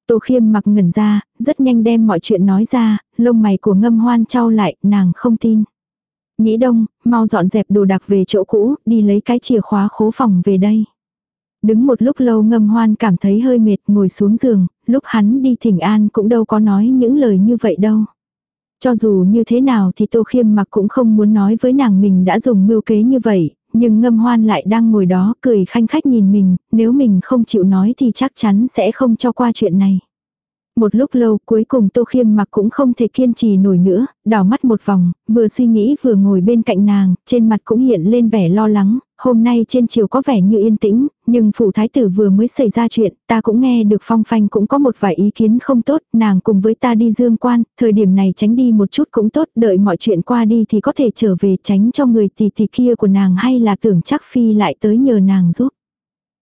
Tô khiêm mặc ngẩn ra, rất nhanh đem mọi chuyện nói ra, lông mày của ngâm hoan trao lại, nàng không tin. Nhĩ đông, mau dọn dẹp đồ đạc về chỗ cũ, đi lấy cái chìa khóa khố phòng về đây. Đứng một lúc lâu ngâm hoan cảm thấy hơi mệt ngồi xuống giường, lúc hắn đi thỉnh an cũng đâu có nói những lời như vậy đâu. Cho dù như thế nào thì Tô Khiêm mặc cũng không muốn nói với nàng mình đã dùng mưu kế như vậy, nhưng ngâm hoan lại đang ngồi đó cười khanh khách nhìn mình, nếu mình không chịu nói thì chắc chắn sẽ không cho qua chuyện này. Một lúc lâu cuối cùng Tô Khiêm mặc cũng không thể kiên trì nổi nữa, đảo mắt một vòng, vừa suy nghĩ vừa ngồi bên cạnh nàng, trên mặt cũng hiện lên vẻ lo lắng, hôm nay trên chiều có vẻ như yên tĩnh, nhưng phủ thái tử vừa mới xảy ra chuyện, ta cũng nghe được phong phanh cũng có một vài ý kiến không tốt, nàng cùng với ta đi dương quan, thời điểm này tránh đi một chút cũng tốt, đợi mọi chuyện qua đi thì có thể trở về tránh cho người tỷ tỷ kia của nàng hay là tưởng chắc phi lại tới nhờ nàng giúp.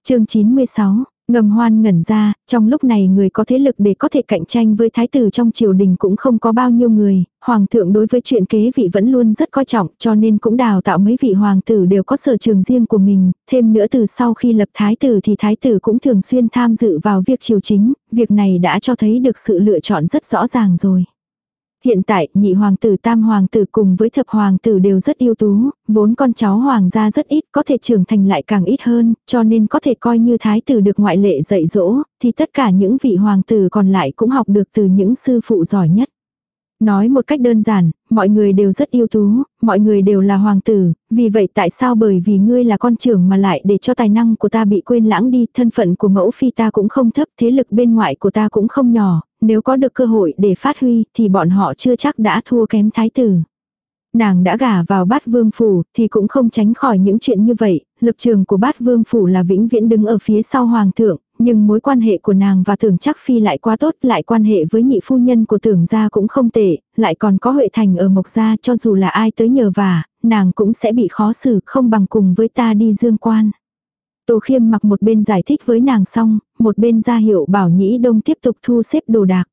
chương 96 Ngầm hoan ngẩn ra, trong lúc này người có thế lực để có thể cạnh tranh với thái tử trong triều đình cũng không có bao nhiêu người, hoàng thượng đối với chuyện kế vị vẫn luôn rất coi trọng cho nên cũng đào tạo mấy vị hoàng tử đều có sở trường riêng của mình, thêm nữa từ sau khi lập thái tử thì thái tử cũng thường xuyên tham dự vào việc triều chính, việc này đã cho thấy được sự lựa chọn rất rõ ràng rồi. Hiện tại, nhị hoàng tử tam hoàng tử cùng với thập hoàng tử đều rất ưu tú, vốn con cháu hoàng gia rất ít, có thể trưởng thành lại càng ít hơn, cho nên có thể coi như thái tử được ngoại lệ dạy dỗ, thì tất cả những vị hoàng tử còn lại cũng học được từ những sư phụ giỏi nhất. Nói một cách đơn giản, mọi người đều rất ưu tú, mọi người đều là hoàng tử, vì vậy tại sao bởi vì ngươi là con trưởng mà lại để cho tài năng của ta bị quên lãng đi, thân phận của mẫu phi ta cũng không thấp, thế lực bên ngoại của ta cũng không nhỏ, nếu có được cơ hội để phát huy thì bọn họ chưa chắc đã thua kém thái tử. Nàng đã gả vào bát vương phủ thì cũng không tránh khỏi những chuyện như vậy, lập trường của bát vương phủ là vĩnh viễn đứng ở phía sau hoàng thượng, nhưng mối quan hệ của nàng và tưởng chắc phi lại quá tốt, lại quan hệ với nhị phu nhân của tưởng gia cũng không tệ, lại còn có huệ thành ở mộc gia cho dù là ai tới nhờ vả, nàng cũng sẽ bị khó xử không bằng cùng với ta đi dương quan. Tô khiêm mặc một bên giải thích với nàng xong, một bên ra hiệu bảo nhĩ đông tiếp tục thu xếp đồ đạc.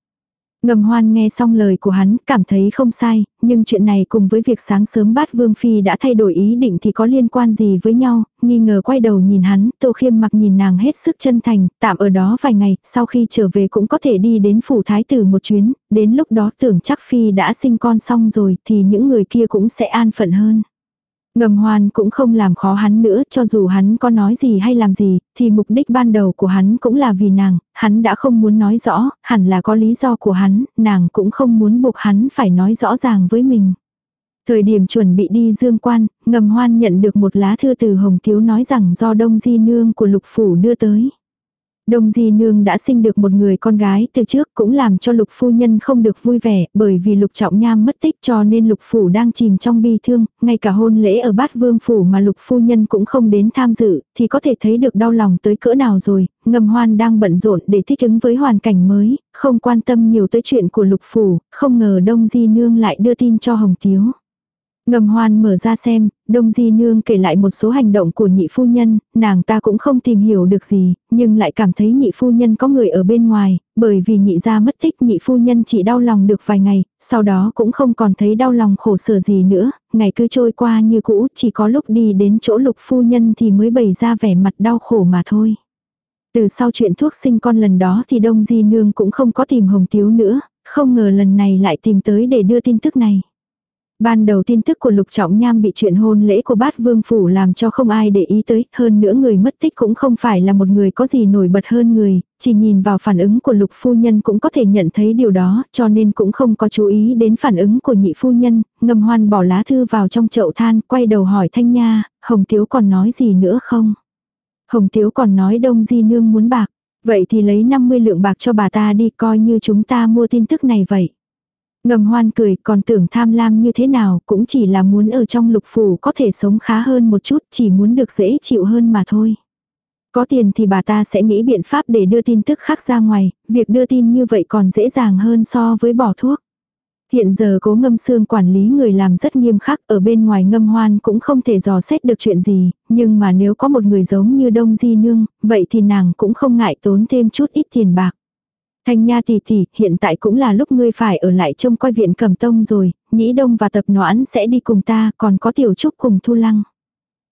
Ngầm hoan nghe xong lời của hắn, cảm thấy không sai, nhưng chuyện này cùng với việc sáng sớm bát Vương Phi đã thay đổi ý định thì có liên quan gì với nhau, nghi ngờ quay đầu nhìn hắn, tô khiêm mặc nhìn nàng hết sức chân thành, tạm ở đó vài ngày, sau khi trở về cũng có thể đi đến phủ thái tử một chuyến, đến lúc đó tưởng chắc Phi đã sinh con xong rồi thì những người kia cũng sẽ an phận hơn. Ngầm hoan cũng không làm khó hắn nữa cho dù hắn có nói gì hay làm gì, thì mục đích ban đầu của hắn cũng là vì nàng, hắn đã không muốn nói rõ, hẳn là có lý do của hắn, nàng cũng không muốn buộc hắn phải nói rõ ràng với mình. Thời điểm chuẩn bị đi dương quan, ngầm hoan nhận được một lá thư từ Hồng Tiếu nói rằng do đông di nương của lục phủ đưa tới. Đông Di Nương đã sinh được một người con gái từ trước cũng làm cho lục phu nhân không được vui vẻ bởi vì lục trọng nham mất tích cho nên lục phủ đang chìm trong bi thương, ngay cả hôn lễ ở bát vương phủ mà lục phu nhân cũng không đến tham dự thì có thể thấy được đau lòng tới cỡ nào rồi, ngầm hoan đang bận rộn để thích ứng với hoàn cảnh mới, không quan tâm nhiều tới chuyện của lục phủ, không ngờ Đông Di Nương lại đưa tin cho Hồng Tiếu. Ngầm hoan mở ra xem, Đông Di Nương kể lại một số hành động của nhị phu nhân, nàng ta cũng không tìm hiểu được gì, nhưng lại cảm thấy nhị phu nhân có người ở bên ngoài, bởi vì nhị gia mất tích nhị phu nhân chỉ đau lòng được vài ngày, sau đó cũng không còn thấy đau lòng khổ sở gì nữa, ngày cứ trôi qua như cũ, chỉ có lúc đi đến chỗ lục phu nhân thì mới bày ra vẻ mặt đau khổ mà thôi. Từ sau chuyện thuốc sinh con lần đó thì Đông Di Nương cũng không có tìm Hồng Tiếu nữa, không ngờ lần này lại tìm tới để đưa tin tức này. Ban đầu tin tức của Lục Trọng Nham bị chuyện hôn lễ của bát vương phủ làm cho không ai để ý tới, hơn nữa người mất tích cũng không phải là một người có gì nổi bật hơn người, chỉ nhìn vào phản ứng của Lục Phu Nhân cũng có thể nhận thấy điều đó, cho nên cũng không có chú ý đến phản ứng của nhị Phu Nhân, ngầm hoan bỏ lá thư vào trong chậu than, quay đầu hỏi Thanh Nha, Hồng Tiếu còn nói gì nữa không? Hồng Tiếu còn nói Đông Di Nương muốn bạc, vậy thì lấy 50 lượng bạc cho bà ta đi coi như chúng ta mua tin tức này vậy. Ngầm hoan cười còn tưởng tham lam như thế nào cũng chỉ là muốn ở trong lục phủ có thể sống khá hơn một chút chỉ muốn được dễ chịu hơn mà thôi. Có tiền thì bà ta sẽ nghĩ biện pháp để đưa tin tức khác ra ngoài, việc đưa tin như vậy còn dễ dàng hơn so với bỏ thuốc. Hiện giờ cố ngâm xương quản lý người làm rất nghiêm khắc ở bên ngoài ngâm hoan cũng không thể dò xét được chuyện gì, nhưng mà nếu có một người giống như Đông Di Nương, vậy thì nàng cũng không ngại tốn thêm chút ít tiền bạc. Thanh Nha tỷ tỷ, hiện tại cũng là lúc ngươi phải ở lại trông coi viện cầm tông rồi, nhĩ đông và tập noãn sẽ đi cùng ta, còn có tiểu trúc cùng thu lăng.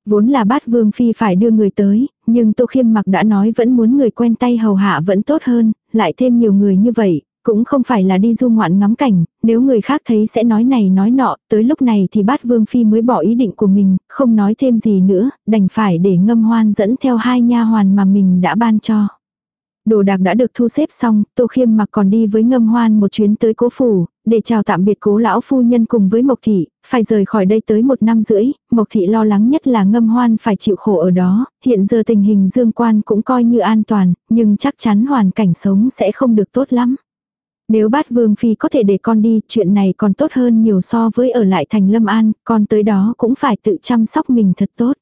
Vốn là bát vương phi phải đưa người tới, nhưng tô khiêm mặc đã nói vẫn muốn người quen tay hầu hạ vẫn tốt hơn, lại thêm nhiều người như vậy, cũng không phải là đi du ngoạn ngắm cảnh, nếu người khác thấy sẽ nói này nói nọ, tới lúc này thì bát vương phi mới bỏ ý định của mình, không nói thêm gì nữa, đành phải để ngâm hoan dẫn theo hai nha hoàn mà mình đã ban cho. Đồ đạc đã được thu xếp xong, Tô Khiêm mặc còn đi với ngâm hoan một chuyến tới cố phủ, để chào tạm biệt cố lão phu nhân cùng với Mộc Thị, phải rời khỏi đây tới một năm rưỡi, Mộc Thị lo lắng nhất là ngâm hoan phải chịu khổ ở đó, hiện giờ tình hình dương quan cũng coi như an toàn, nhưng chắc chắn hoàn cảnh sống sẽ không được tốt lắm. Nếu bát vương phi có thể để con đi, chuyện này còn tốt hơn nhiều so với ở lại thành lâm an, con tới đó cũng phải tự chăm sóc mình thật tốt.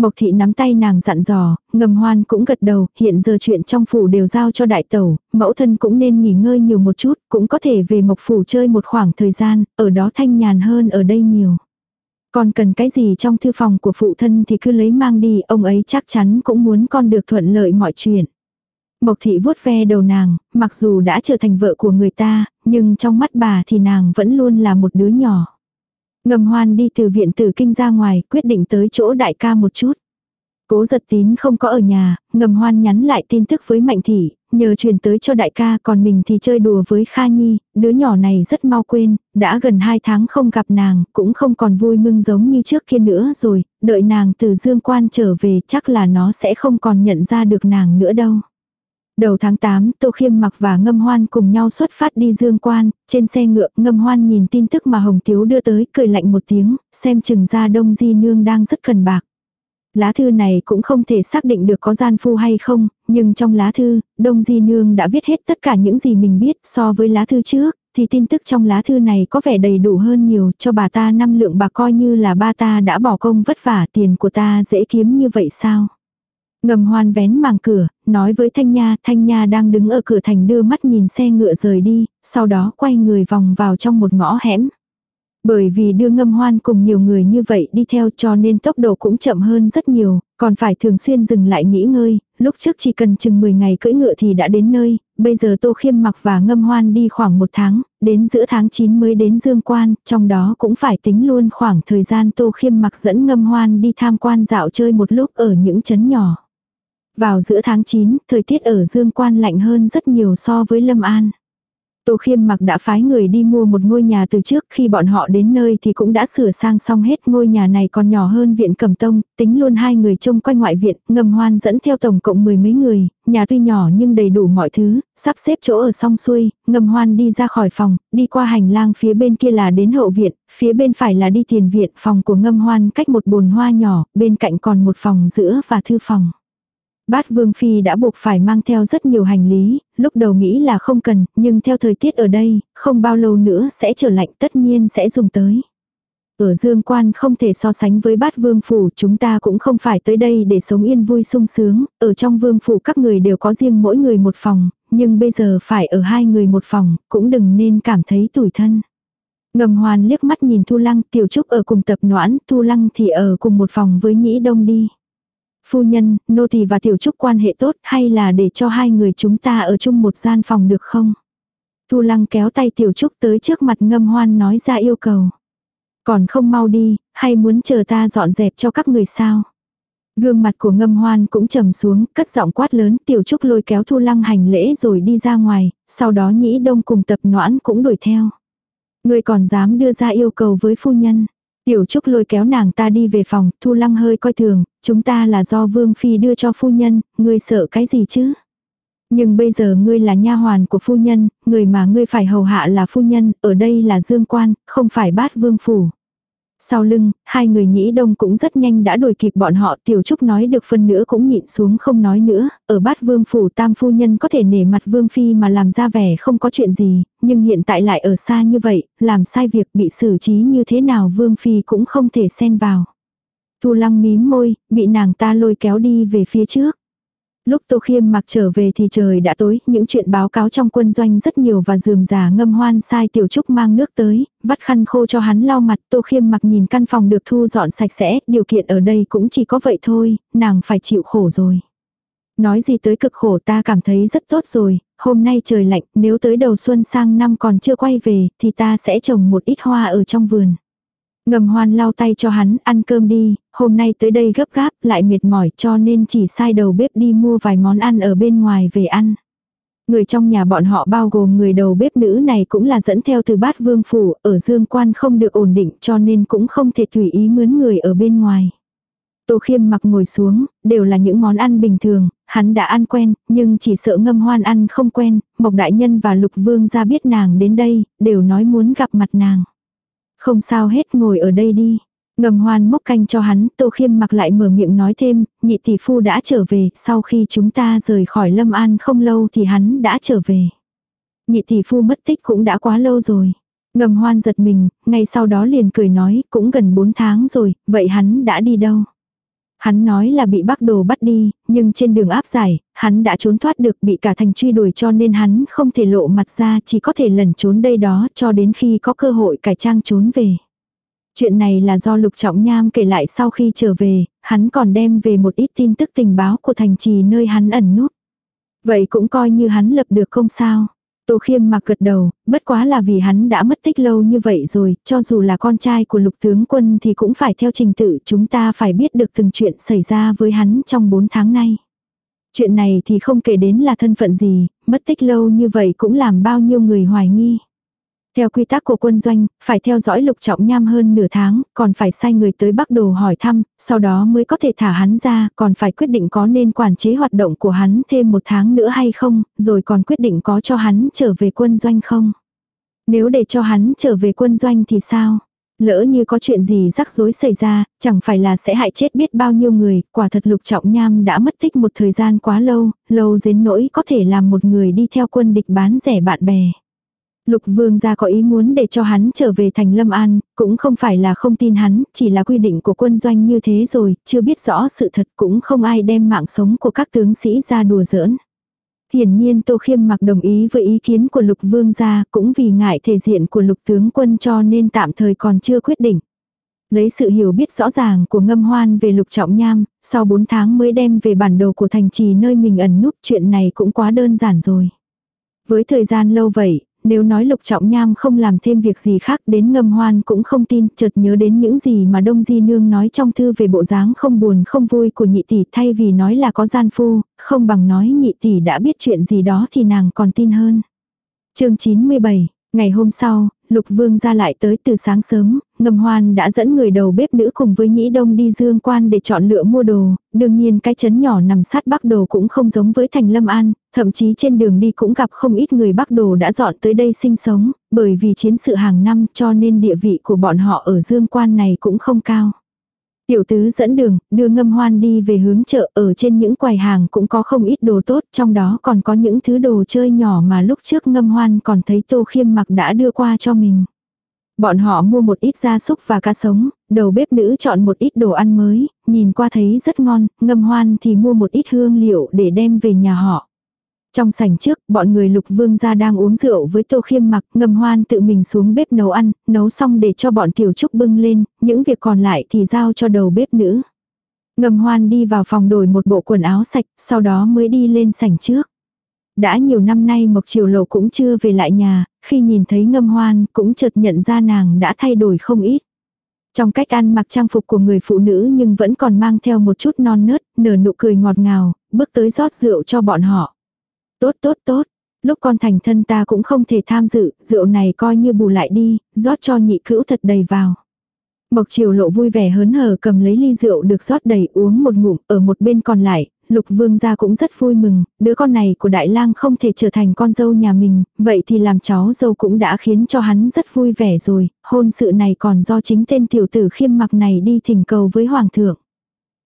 Mộc thị nắm tay nàng dặn dò, ngầm hoan cũng gật đầu, hiện giờ chuyện trong phủ đều giao cho đại tẩu, mẫu thân cũng nên nghỉ ngơi nhiều một chút, cũng có thể về mộc phủ chơi một khoảng thời gian, ở đó thanh nhàn hơn ở đây nhiều. Còn cần cái gì trong thư phòng của phụ thân thì cứ lấy mang đi, ông ấy chắc chắn cũng muốn con được thuận lợi mọi chuyện. Mộc thị vuốt ve đầu nàng, mặc dù đã trở thành vợ của người ta, nhưng trong mắt bà thì nàng vẫn luôn là một đứa nhỏ. Ngầm hoan đi từ viện tử kinh ra ngoài, quyết định tới chỗ đại ca một chút. Cố giật tín không có ở nhà, ngầm hoan nhắn lại tin tức với Mạnh Thị, nhờ truyền tới cho đại ca còn mình thì chơi đùa với Kha Nhi, đứa nhỏ này rất mau quên, đã gần 2 tháng không gặp nàng, cũng không còn vui mừng giống như trước kia nữa rồi, đợi nàng từ dương quan trở về chắc là nó sẽ không còn nhận ra được nàng nữa đâu. Đầu tháng 8, Tô Khiêm mặc và Ngâm Hoan cùng nhau xuất phát đi dương quan, trên xe ngựa Ngâm Hoan nhìn tin tức mà Hồng Tiếu đưa tới cười lạnh một tiếng, xem chừng ra Đông Di Nương đang rất cần bạc. Lá thư này cũng không thể xác định được có gian phu hay không, nhưng trong lá thư, Đông Di Nương đã viết hết tất cả những gì mình biết so với lá thư trước, thì tin tức trong lá thư này có vẻ đầy đủ hơn nhiều cho bà ta năm lượng bạc coi như là ba ta đã bỏ công vất vả tiền của ta dễ kiếm như vậy sao. Ngầm hoan vén màng cửa, nói với Thanh Nha, Thanh Nha đang đứng ở cửa thành đưa mắt nhìn xe ngựa rời đi, sau đó quay người vòng vào trong một ngõ hẻm. Bởi vì đưa ngâm hoan cùng nhiều người như vậy đi theo cho nên tốc độ cũng chậm hơn rất nhiều, còn phải thường xuyên dừng lại nghỉ ngơi, lúc trước chỉ cần chừng 10 ngày cưỡi ngựa thì đã đến nơi, bây giờ Tô Khiêm mặc và ngâm hoan đi khoảng một tháng, đến giữa tháng 9 mới đến Dương Quan, trong đó cũng phải tính luôn khoảng thời gian Tô Khiêm mặc dẫn ngâm hoan đi tham quan dạo chơi một lúc ở những chấn nhỏ. Vào giữa tháng 9, thời tiết ở Dương Quan lạnh hơn rất nhiều so với Lâm An. Tô Khiêm mặc đã phái người đi mua một ngôi nhà từ trước khi bọn họ đến nơi thì cũng đã sửa sang xong hết ngôi nhà này còn nhỏ hơn viện cẩm tông, tính luôn hai người trông quanh ngoại viện, ngầm hoan dẫn theo tổng cộng mười mấy người, nhà tuy nhỏ nhưng đầy đủ mọi thứ, sắp xếp chỗ ở song xuôi, ngầm hoan đi ra khỏi phòng, đi qua hành lang phía bên kia là đến hậu viện, phía bên phải là đi tiền viện, phòng của ngâm hoan cách một bồn hoa nhỏ, bên cạnh còn một phòng giữa và thư phòng. Bát Vương Phi đã buộc phải mang theo rất nhiều hành lý, lúc đầu nghĩ là không cần, nhưng theo thời tiết ở đây, không bao lâu nữa sẽ trở lạnh tất nhiên sẽ dùng tới. Ở Dương Quan không thể so sánh với bát vương phủ, chúng ta cũng không phải tới đây để sống yên vui sung sướng, ở trong vương phủ các người đều có riêng mỗi người một phòng, nhưng bây giờ phải ở hai người một phòng, cũng đừng nên cảm thấy tủi thân. Ngầm hoàn liếc mắt nhìn Thu Lăng, Tiểu Trúc ở cùng tập noãn, Thu Lăng thì ở cùng một phòng với Nhĩ Đông đi. Phu nhân, nô tỳ và tiểu trúc quan hệ tốt hay là để cho hai người chúng ta ở chung một gian phòng được không? Thu lăng kéo tay tiểu trúc tới trước mặt ngâm hoan nói ra yêu cầu. Còn không mau đi, hay muốn chờ ta dọn dẹp cho các người sao? Gương mặt của ngâm hoan cũng trầm xuống, cất giọng quát lớn, tiểu trúc lôi kéo thu lăng hành lễ rồi đi ra ngoài, sau đó nhĩ đông cùng tập noãn cũng đuổi theo. Người còn dám đưa ra yêu cầu với phu nhân. Tiểu Trúc lôi kéo nàng ta đi về phòng, Thu Lăng hơi coi thường, chúng ta là do Vương Phi đưa cho phu nhân, ngươi sợ cái gì chứ? Nhưng bây giờ ngươi là nha hoàn của phu nhân, người mà ngươi phải hầu hạ là phu nhân, ở đây là dương quan, không phải bát vương phủ. Sau lưng, hai người nhĩ đông cũng rất nhanh đã đuổi kịp bọn họ tiểu trúc nói được phân nữa cũng nhịn xuống không nói nữa, ở bát vương phủ tam phu nhân có thể nể mặt vương phi mà làm ra vẻ không có chuyện gì, nhưng hiện tại lại ở xa như vậy, làm sai việc bị xử trí như thế nào vương phi cũng không thể xen vào. Thu lăng mím môi, bị nàng ta lôi kéo đi về phía trước. Lúc Tô Khiêm mặc trở về thì trời đã tối, những chuyện báo cáo trong quân doanh rất nhiều và dườm già ngâm hoan sai tiểu trúc mang nước tới, vắt khăn khô cho hắn lau mặt. Tô Khiêm mặc nhìn căn phòng được thu dọn sạch sẽ, điều kiện ở đây cũng chỉ có vậy thôi, nàng phải chịu khổ rồi. Nói gì tới cực khổ ta cảm thấy rất tốt rồi, hôm nay trời lạnh, nếu tới đầu xuân sang năm còn chưa quay về, thì ta sẽ trồng một ít hoa ở trong vườn. Ngầm hoan lau tay cho hắn, ăn cơm đi, hôm nay tới đây gấp gáp, lại mệt mỏi cho nên chỉ sai đầu bếp đi mua vài món ăn ở bên ngoài về ăn. Người trong nhà bọn họ bao gồm người đầu bếp nữ này cũng là dẫn theo từ bát vương phủ, ở dương quan không được ổn định cho nên cũng không thể tùy ý mướn người ở bên ngoài. Tô khiêm mặc ngồi xuống, đều là những món ăn bình thường, hắn đã ăn quen, nhưng chỉ sợ ngâm hoan ăn không quen, Mộc Đại Nhân và Lục Vương ra biết nàng đến đây, đều nói muốn gặp mặt nàng. Không sao hết ngồi ở đây đi. Ngầm hoan mốc canh cho hắn, tô khiêm mặc lại mở miệng nói thêm, nhị tỷ phu đã trở về, sau khi chúng ta rời khỏi lâm an không lâu thì hắn đã trở về. Nhị tỷ phu mất tích cũng đã quá lâu rồi. Ngầm hoan giật mình, ngay sau đó liền cười nói, cũng gần 4 tháng rồi, vậy hắn đã đi đâu? Hắn nói là bị bác đồ bắt đi, nhưng trên đường áp giải, hắn đã trốn thoát được bị cả thành truy đuổi cho nên hắn không thể lộ mặt ra chỉ có thể lẩn trốn đây đó cho đến khi có cơ hội cải trang trốn về. Chuyện này là do Lục Trọng Nham kể lại sau khi trở về, hắn còn đem về một ít tin tức tình báo của thành trì nơi hắn ẩn núp. Vậy cũng coi như hắn lập được công sao. Tô Khiêm mà gật đầu, bất quá là vì hắn đã mất tích lâu như vậy rồi, cho dù là con trai của lục tướng quân thì cũng phải theo trình tự chúng ta phải biết được từng chuyện xảy ra với hắn trong 4 tháng nay. Chuyện này thì không kể đến là thân phận gì, mất tích lâu như vậy cũng làm bao nhiêu người hoài nghi. Theo quy tắc của quân doanh, phải theo dõi lục trọng nham hơn nửa tháng, còn phải sai người tới Bắc Đồ hỏi thăm, sau đó mới có thể thả hắn ra, còn phải quyết định có nên quản chế hoạt động của hắn thêm một tháng nữa hay không, rồi còn quyết định có cho hắn trở về quân doanh không. Nếu để cho hắn trở về quân doanh thì sao? Lỡ như có chuyện gì rắc rối xảy ra, chẳng phải là sẽ hại chết biết bao nhiêu người, quả thật lục trọng nham đã mất tích một thời gian quá lâu, lâu đến nỗi có thể làm một người đi theo quân địch bán rẻ bạn bè. Lục vương gia có ý muốn để cho hắn trở về thành Lâm An, cũng không phải là không tin hắn, chỉ là quy định của quân doanh như thế rồi, chưa biết rõ sự thật cũng không ai đem mạng sống của các tướng sĩ ra đùa giỡn. Hiển nhiên Tô Khiêm mặc đồng ý với ý kiến của lục vương gia, cũng vì ngại thể diện của lục tướng quân cho nên tạm thời còn chưa quyết định. Lấy sự hiểu biết rõ ràng của ngâm hoan về lục trọng nham, sau 4 tháng mới đem về bản đồ của thành trì nơi mình ẩn núp chuyện này cũng quá đơn giản rồi. Với thời gian lâu vậy, nếu nói lục trọng nham không làm thêm việc gì khác đến ngâm hoan cũng không tin, chợt nhớ đến những gì mà Đông Di Nương nói trong thư về bộ dáng không buồn không vui của nhị tỷ thay vì nói là có gian phu, không bằng nói nhị tỷ đã biết chuyện gì đó thì nàng còn tin hơn. chương 97, ngày hôm sau, Lục Vương ra lại tới từ sáng sớm, ngầm hoan đã dẫn người đầu bếp nữ cùng với Nhĩ Đông đi dương quan để chọn lựa mua đồ, đương nhiên cái chấn nhỏ nằm sát Bắc Đồ cũng không giống với thành Lâm An, thậm chí trên đường đi cũng gặp không ít người Bắc Đồ đã dọn tới đây sinh sống, bởi vì chiến sự hàng năm cho nên địa vị của bọn họ ở dương quan này cũng không cao. Tiểu tứ dẫn đường, đưa ngâm hoan đi về hướng chợ ở trên những quầy hàng cũng có không ít đồ tốt, trong đó còn có những thứ đồ chơi nhỏ mà lúc trước ngâm hoan còn thấy tô khiêm mặc đã đưa qua cho mình. Bọn họ mua một ít gia súc và cá sống, đầu bếp nữ chọn một ít đồ ăn mới, nhìn qua thấy rất ngon, ngâm hoan thì mua một ít hương liệu để đem về nhà họ. Trong sảnh trước, bọn người lục vương gia đang uống rượu với tô khiêm mặc, ngầm hoan tự mình xuống bếp nấu ăn, nấu xong để cho bọn tiểu trúc bưng lên, những việc còn lại thì giao cho đầu bếp nữ. Ngầm hoan đi vào phòng đổi một bộ quần áo sạch, sau đó mới đi lên sảnh trước. Đã nhiều năm nay Mộc Triều Lộ cũng chưa về lại nhà, khi nhìn thấy ngâm hoan cũng chợt nhận ra nàng đã thay đổi không ít. Trong cách ăn mặc trang phục của người phụ nữ nhưng vẫn còn mang theo một chút non nớt, nở nụ cười ngọt ngào, bước tới rót rượu cho bọn họ. Tốt tốt tốt, lúc con thành thân ta cũng không thể tham dự, rượu này coi như bù lại đi, rót cho nhị cữu thật đầy vào. Mộc triều lộ vui vẻ hớn hở cầm lấy ly rượu được rót đầy uống một ngụm, ở một bên còn lại, lục vương gia cũng rất vui mừng, đứa con này của đại lang không thể trở thành con dâu nhà mình, vậy thì làm cháu dâu cũng đã khiến cho hắn rất vui vẻ rồi, hôn sự này còn do chính tên tiểu tử khiêm mặc này đi thỉnh cầu với hoàng thượng.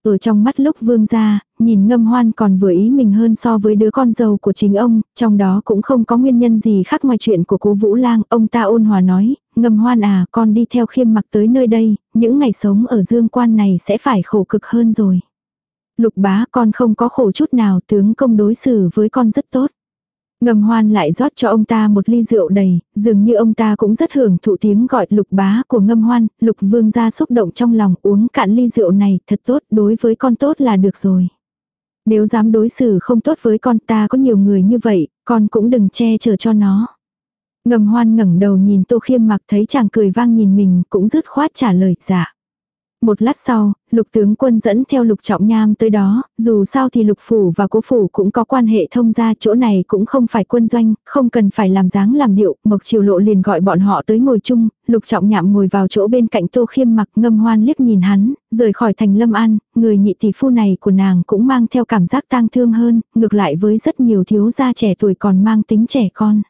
Ở trong mắt lúc vương gia, nhìn ngâm hoan còn vừa ý mình hơn so với đứa con dâu của chính ông, trong đó cũng không có nguyên nhân gì khác ngoài chuyện của cố Vũ Lang. Ông ta ôn hòa nói, ngâm hoan à, con đi theo khiêm mặc tới nơi đây, những ngày sống ở dương quan này sẽ phải khổ cực hơn rồi. Lục bá con không có khổ chút nào tướng công đối xử với con rất tốt. Ngầm hoan lại rót cho ông ta một ly rượu đầy, dường như ông ta cũng rất hưởng thụ tiếng gọi lục bá của ngâm hoan, lục vương ra xúc động trong lòng uống cạn ly rượu này thật tốt đối với con tốt là được rồi. Nếu dám đối xử không tốt với con ta có nhiều người như vậy, con cũng đừng che chở cho nó. Ngầm hoan ngẩng đầu nhìn tô khiêm mặc thấy chàng cười vang nhìn mình cũng dứt khoát trả lời dạ. Một lát sau, lục tướng quân dẫn theo lục trọng nham tới đó, dù sao thì lục phủ và cố phủ cũng có quan hệ thông gia chỗ này cũng không phải quân doanh, không cần phải làm dáng làm điệu, mộc triều lộ liền gọi bọn họ tới ngồi chung, lục trọng nhạm ngồi vào chỗ bên cạnh tô khiêm mặc ngâm hoan liếc nhìn hắn, rời khỏi thành lâm an, người nhị tỷ phu này của nàng cũng mang theo cảm giác tang thương hơn, ngược lại với rất nhiều thiếu gia trẻ tuổi còn mang tính trẻ con.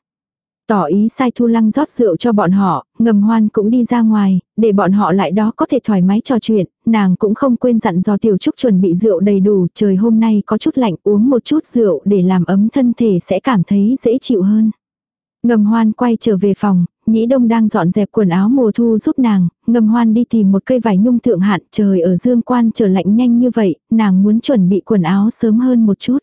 Tỏ ý sai thu lăng rót rượu cho bọn họ, ngầm hoan cũng đi ra ngoài, để bọn họ lại đó có thể thoải mái trò chuyện, nàng cũng không quên dặn dò tiểu trúc chuẩn bị rượu đầy đủ, trời hôm nay có chút lạnh uống một chút rượu để làm ấm thân thể sẽ cảm thấy dễ chịu hơn. Ngầm hoan quay trở về phòng, nhĩ đông đang dọn dẹp quần áo mùa thu giúp nàng, ngầm hoan đi tìm một cây vải nhung thượng hạn trời ở dương quan trở lạnh nhanh như vậy, nàng muốn chuẩn bị quần áo sớm hơn một chút.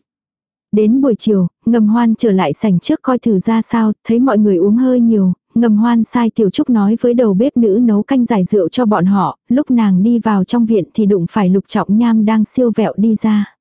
Đến buổi chiều, ngầm hoan trở lại sảnh trước coi thử ra sao, thấy mọi người uống hơi nhiều, ngầm hoan sai tiểu trúc nói với đầu bếp nữ nấu canh giải rượu cho bọn họ, lúc nàng đi vào trong viện thì đụng phải lục trọng nham đang siêu vẹo đi ra.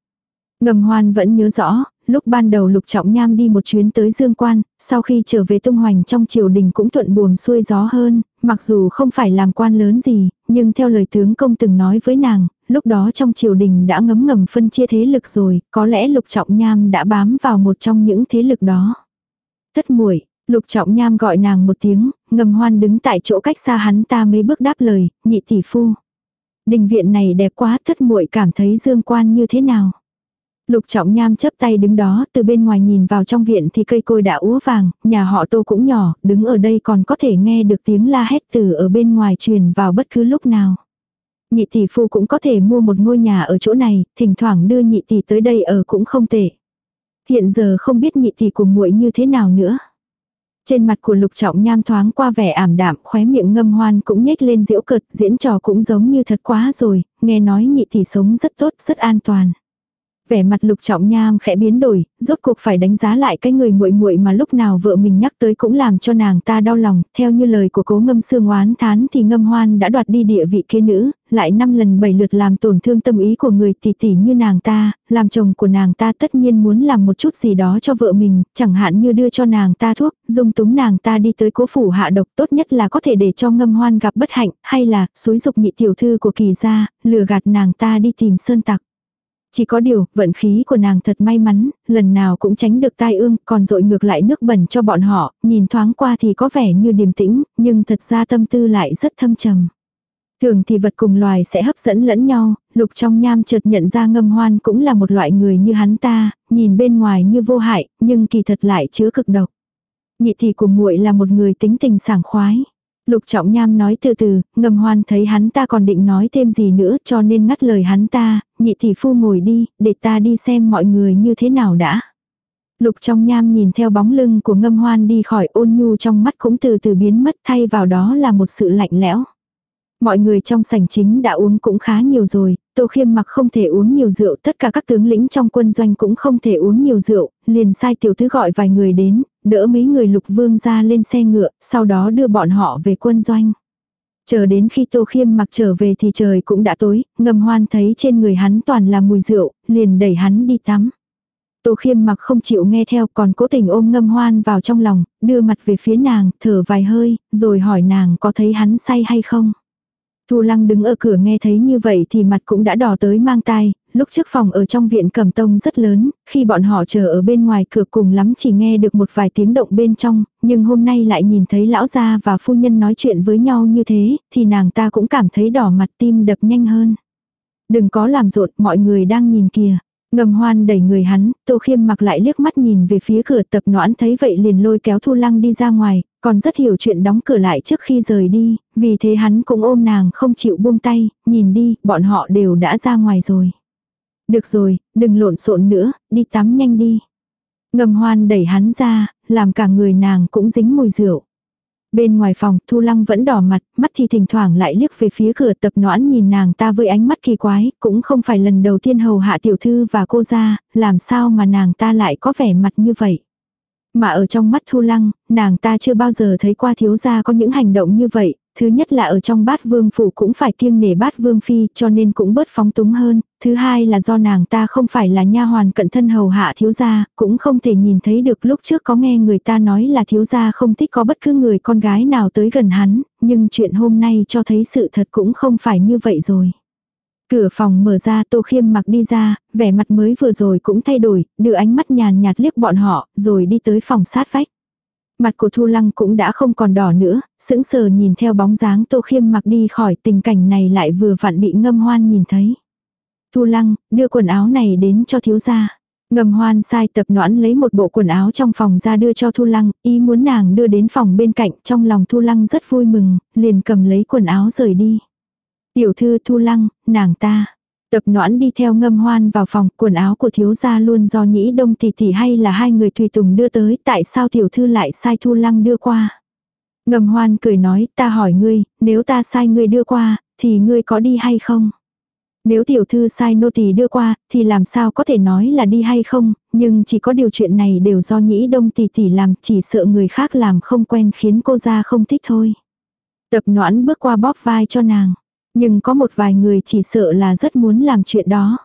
Ngầm hoan vẫn nhớ rõ, lúc ban đầu lục trọng nham đi một chuyến tới dương quan, sau khi trở về tung hoành trong triều đình cũng thuận buồm xuôi gió hơn, mặc dù không phải làm quan lớn gì, nhưng theo lời tướng công từng nói với nàng, lúc đó trong triều đình đã ngấm ngầm phân chia thế lực rồi, có lẽ lục trọng nham đã bám vào một trong những thế lực đó. Thất muội lục trọng nham gọi nàng một tiếng, ngầm hoan đứng tại chỗ cách xa hắn ta mấy bước đáp lời, nhị tỷ phu. Đình viện này đẹp quá thất muội cảm thấy dương quan như thế nào. Lục trọng nham chấp tay đứng đó, từ bên ngoài nhìn vào trong viện thì cây côi đã úa vàng, nhà họ tô cũng nhỏ, đứng ở đây còn có thể nghe được tiếng la hét từ ở bên ngoài truyền vào bất cứ lúc nào. Nhị tỷ phu cũng có thể mua một ngôi nhà ở chỗ này, thỉnh thoảng đưa nhị tỷ tới đây ở cũng không tệ. Hiện giờ không biết nhị tỷ của muội như thế nào nữa. Trên mặt của lục trọng nham thoáng qua vẻ ảm đạm, khóe miệng ngâm hoan cũng nhếch lên diễu cợt, diễn trò cũng giống như thật quá rồi, nghe nói nhị tỷ sống rất tốt, rất an toàn vẻ mặt lục trọng nham khẽ biến đổi, rốt cuộc phải đánh giá lại cái người muội muội mà lúc nào vợ mình nhắc tới cũng làm cho nàng ta đau lòng, theo như lời của cố ngâm xương oán thán thì ngâm hoan đã đoạt đi địa vị kia nữ, lại năm lần bảy lượt làm tổn thương tâm ý của người tỷ tỷ như nàng ta, làm chồng của nàng ta tất nhiên muốn làm một chút gì đó cho vợ mình, chẳng hạn như đưa cho nàng ta thuốc, dung túng nàng ta đi tới cố phủ hạ độc tốt nhất là có thể để cho ngâm hoan gặp bất hạnh, hay là xúi dục nhị tiểu thư của kỳ gia, lừa gạt nàng ta đi tìm sơn tặc. Chỉ có điều, vận khí của nàng thật may mắn, lần nào cũng tránh được tai ương, còn dội ngược lại nước bẩn cho bọn họ, nhìn thoáng qua thì có vẻ như điềm tĩnh, nhưng thật ra tâm tư lại rất thâm trầm. Thường thì vật cùng loài sẽ hấp dẫn lẫn nhau, lục trong nham chợt nhận ra ngâm hoan cũng là một loại người như hắn ta, nhìn bên ngoài như vô hại, nhưng kỳ thật lại chứa cực độc. Nhị thì của muội là một người tính tình sảng khoái. Lục trọng nham nói từ từ, ngầm hoan thấy hắn ta còn định nói thêm gì nữa cho nên ngắt lời hắn ta, nhị tỷ phu ngồi đi, để ta đi xem mọi người như thế nào đã. Lục trong nham nhìn theo bóng lưng của ngâm hoan đi khỏi ôn nhu trong mắt cũng từ từ biến mất thay vào đó là một sự lạnh lẽo. Mọi người trong sảnh chính đã uống cũng khá nhiều rồi, Tô Khiêm mặc không thể uống nhiều rượu, tất cả các tướng lĩnh trong quân doanh cũng không thể uống nhiều rượu, liền sai tiểu thư gọi vài người đến, đỡ mấy người lục vương ra lên xe ngựa, sau đó đưa bọn họ về quân doanh. Chờ đến khi Tô Khiêm mặc trở về thì trời cũng đã tối, ngầm hoan thấy trên người hắn toàn là mùi rượu, liền đẩy hắn đi tắm. Tô khiêm mặc không chịu nghe theo còn cố tình ôm ngâm hoan vào trong lòng, đưa mặt về phía nàng, thở vài hơi, rồi hỏi nàng có thấy hắn say hay không. Thu lăng đứng ở cửa nghe thấy như vậy thì mặt cũng đã đỏ tới mang tai, lúc trước phòng ở trong viện cầm tông rất lớn, khi bọn họ chờ ở bên ngoài cửa cùng lắm chỉ nghe được một vài tiếng động bên trong, nhưng hôm nay lại nhìn thấy lão gia và phu nhân nói chuyện với nhau như thế, thì nàng ta cũng cảm thấy đỏ mặt tim đập nhanh hơn. Đừng có làm rộn, mọi người đang nhìn kìa. Ngầm hoan đẩy người hắn, tô khiêm mặc lại liếc mắt nhìn về phía cửa tập noãn thấy vậy liền lôi kéo thu lăng đi ra ngoài, còn rất hiểu chuyện đóng cửa lại trước khi rời đi, vì thế hắn cũng ôm nàng không chịu buông tay, nhìn đi, bọn họ đều đã ra ngoài rồi. Được rồi, đừng lộn xộn nữa, đi tắm nhanh đi. Ngầm hoan đẩy hắn ra, làm cả người nàng cũng dính mùi rượu. Bên ngoài phòng, Thu Lăng vẫn đỏ mặt, mắt thì thỉnh thoảng lại liếc về phía cửa tập noãn nhìn nàng ta với ánh mắt kỳ quái, cũng không phải lần đầu tiên hầu hạ tiểu thư và cô ra, làm sao mà nàng ta lại có vẻ mặt như vậy. Mà ở trong mắt Thu Lăng, nàng ta chưa bao giờ thấy qua thiếu gia có những hành động như vậy, thứ nhất là ở trong bát vương phủ cũng phải kiêng nể bát vương phi cho nên cũng bớt phóng túng hơn, thứ hai là do nàng ta không phải là nha hoàn cận thân hầu hạ thiếu gia, cũng không thể nhìn thấy được lúc trước có nghe người ta nói là thiếu gia không thích có bất cứ người con gái nào tới gần hắn, nhưng chuyện hôm nay cho thấy sự thật cũng không phải như vậy rồi. Cửa phòng mở ra Tô Khiêm mặc đi ra, vẻ mặt mới vừa rồi cũng thay đổi, đưa ánh mắt nhàn nhạt liếc bọn họ, rồi đi tới phòng sát vách. Mặt của Thu Lăng cũng đã không còn đỏ nữa, sững sờ nhìn theo bóng dáng Tô Khiêm mặc đi khỏi tình cảnh này lại vừa vặn bị ngâm hoan nhìn thấy. Thu Lăng, đưa quần áo này đến cho thiếu gia. Ngầm hoan sai tập noãn lấy một bộ quần áo trong phòng ra đưa cho Thu Lăng, ý muốn nàng đưa đến phòng bên cạnh, trong lòng Thu Lăng rất vui mừng, liền cầm lấy quần áo rời đi. Tiểu thư Thu Lăng, nàng ta. Tập noãn đi theo ngâm hoan vào phòng, quần áo của thiếu gia luôn do nhĩ đông tỷ tỷ hay là hai người tùy tùng đưa tới, tại sao tiểu thư lại sai Thu Lăng đưa qua. Ngâm hoan cười nói, ta hỏi ngươi, nếu ta sai ngươi đưa qua, thì ngươi có đi hay không? Nếu tiểu thư sai nô tỳ đưa qua, thì làm sao có thể nói là đi hay không, nhưng chỉ có điều chuyện này đều do nhĩ đông tỷ tỷ làm, chỉ sợ người khác làm không quen khiến cô ra không thích thôi. Tập noãn bước qua bóp vai cho nàng. Nhưng có một vài người chỉ sợ là rất muốn làm chuyện đó.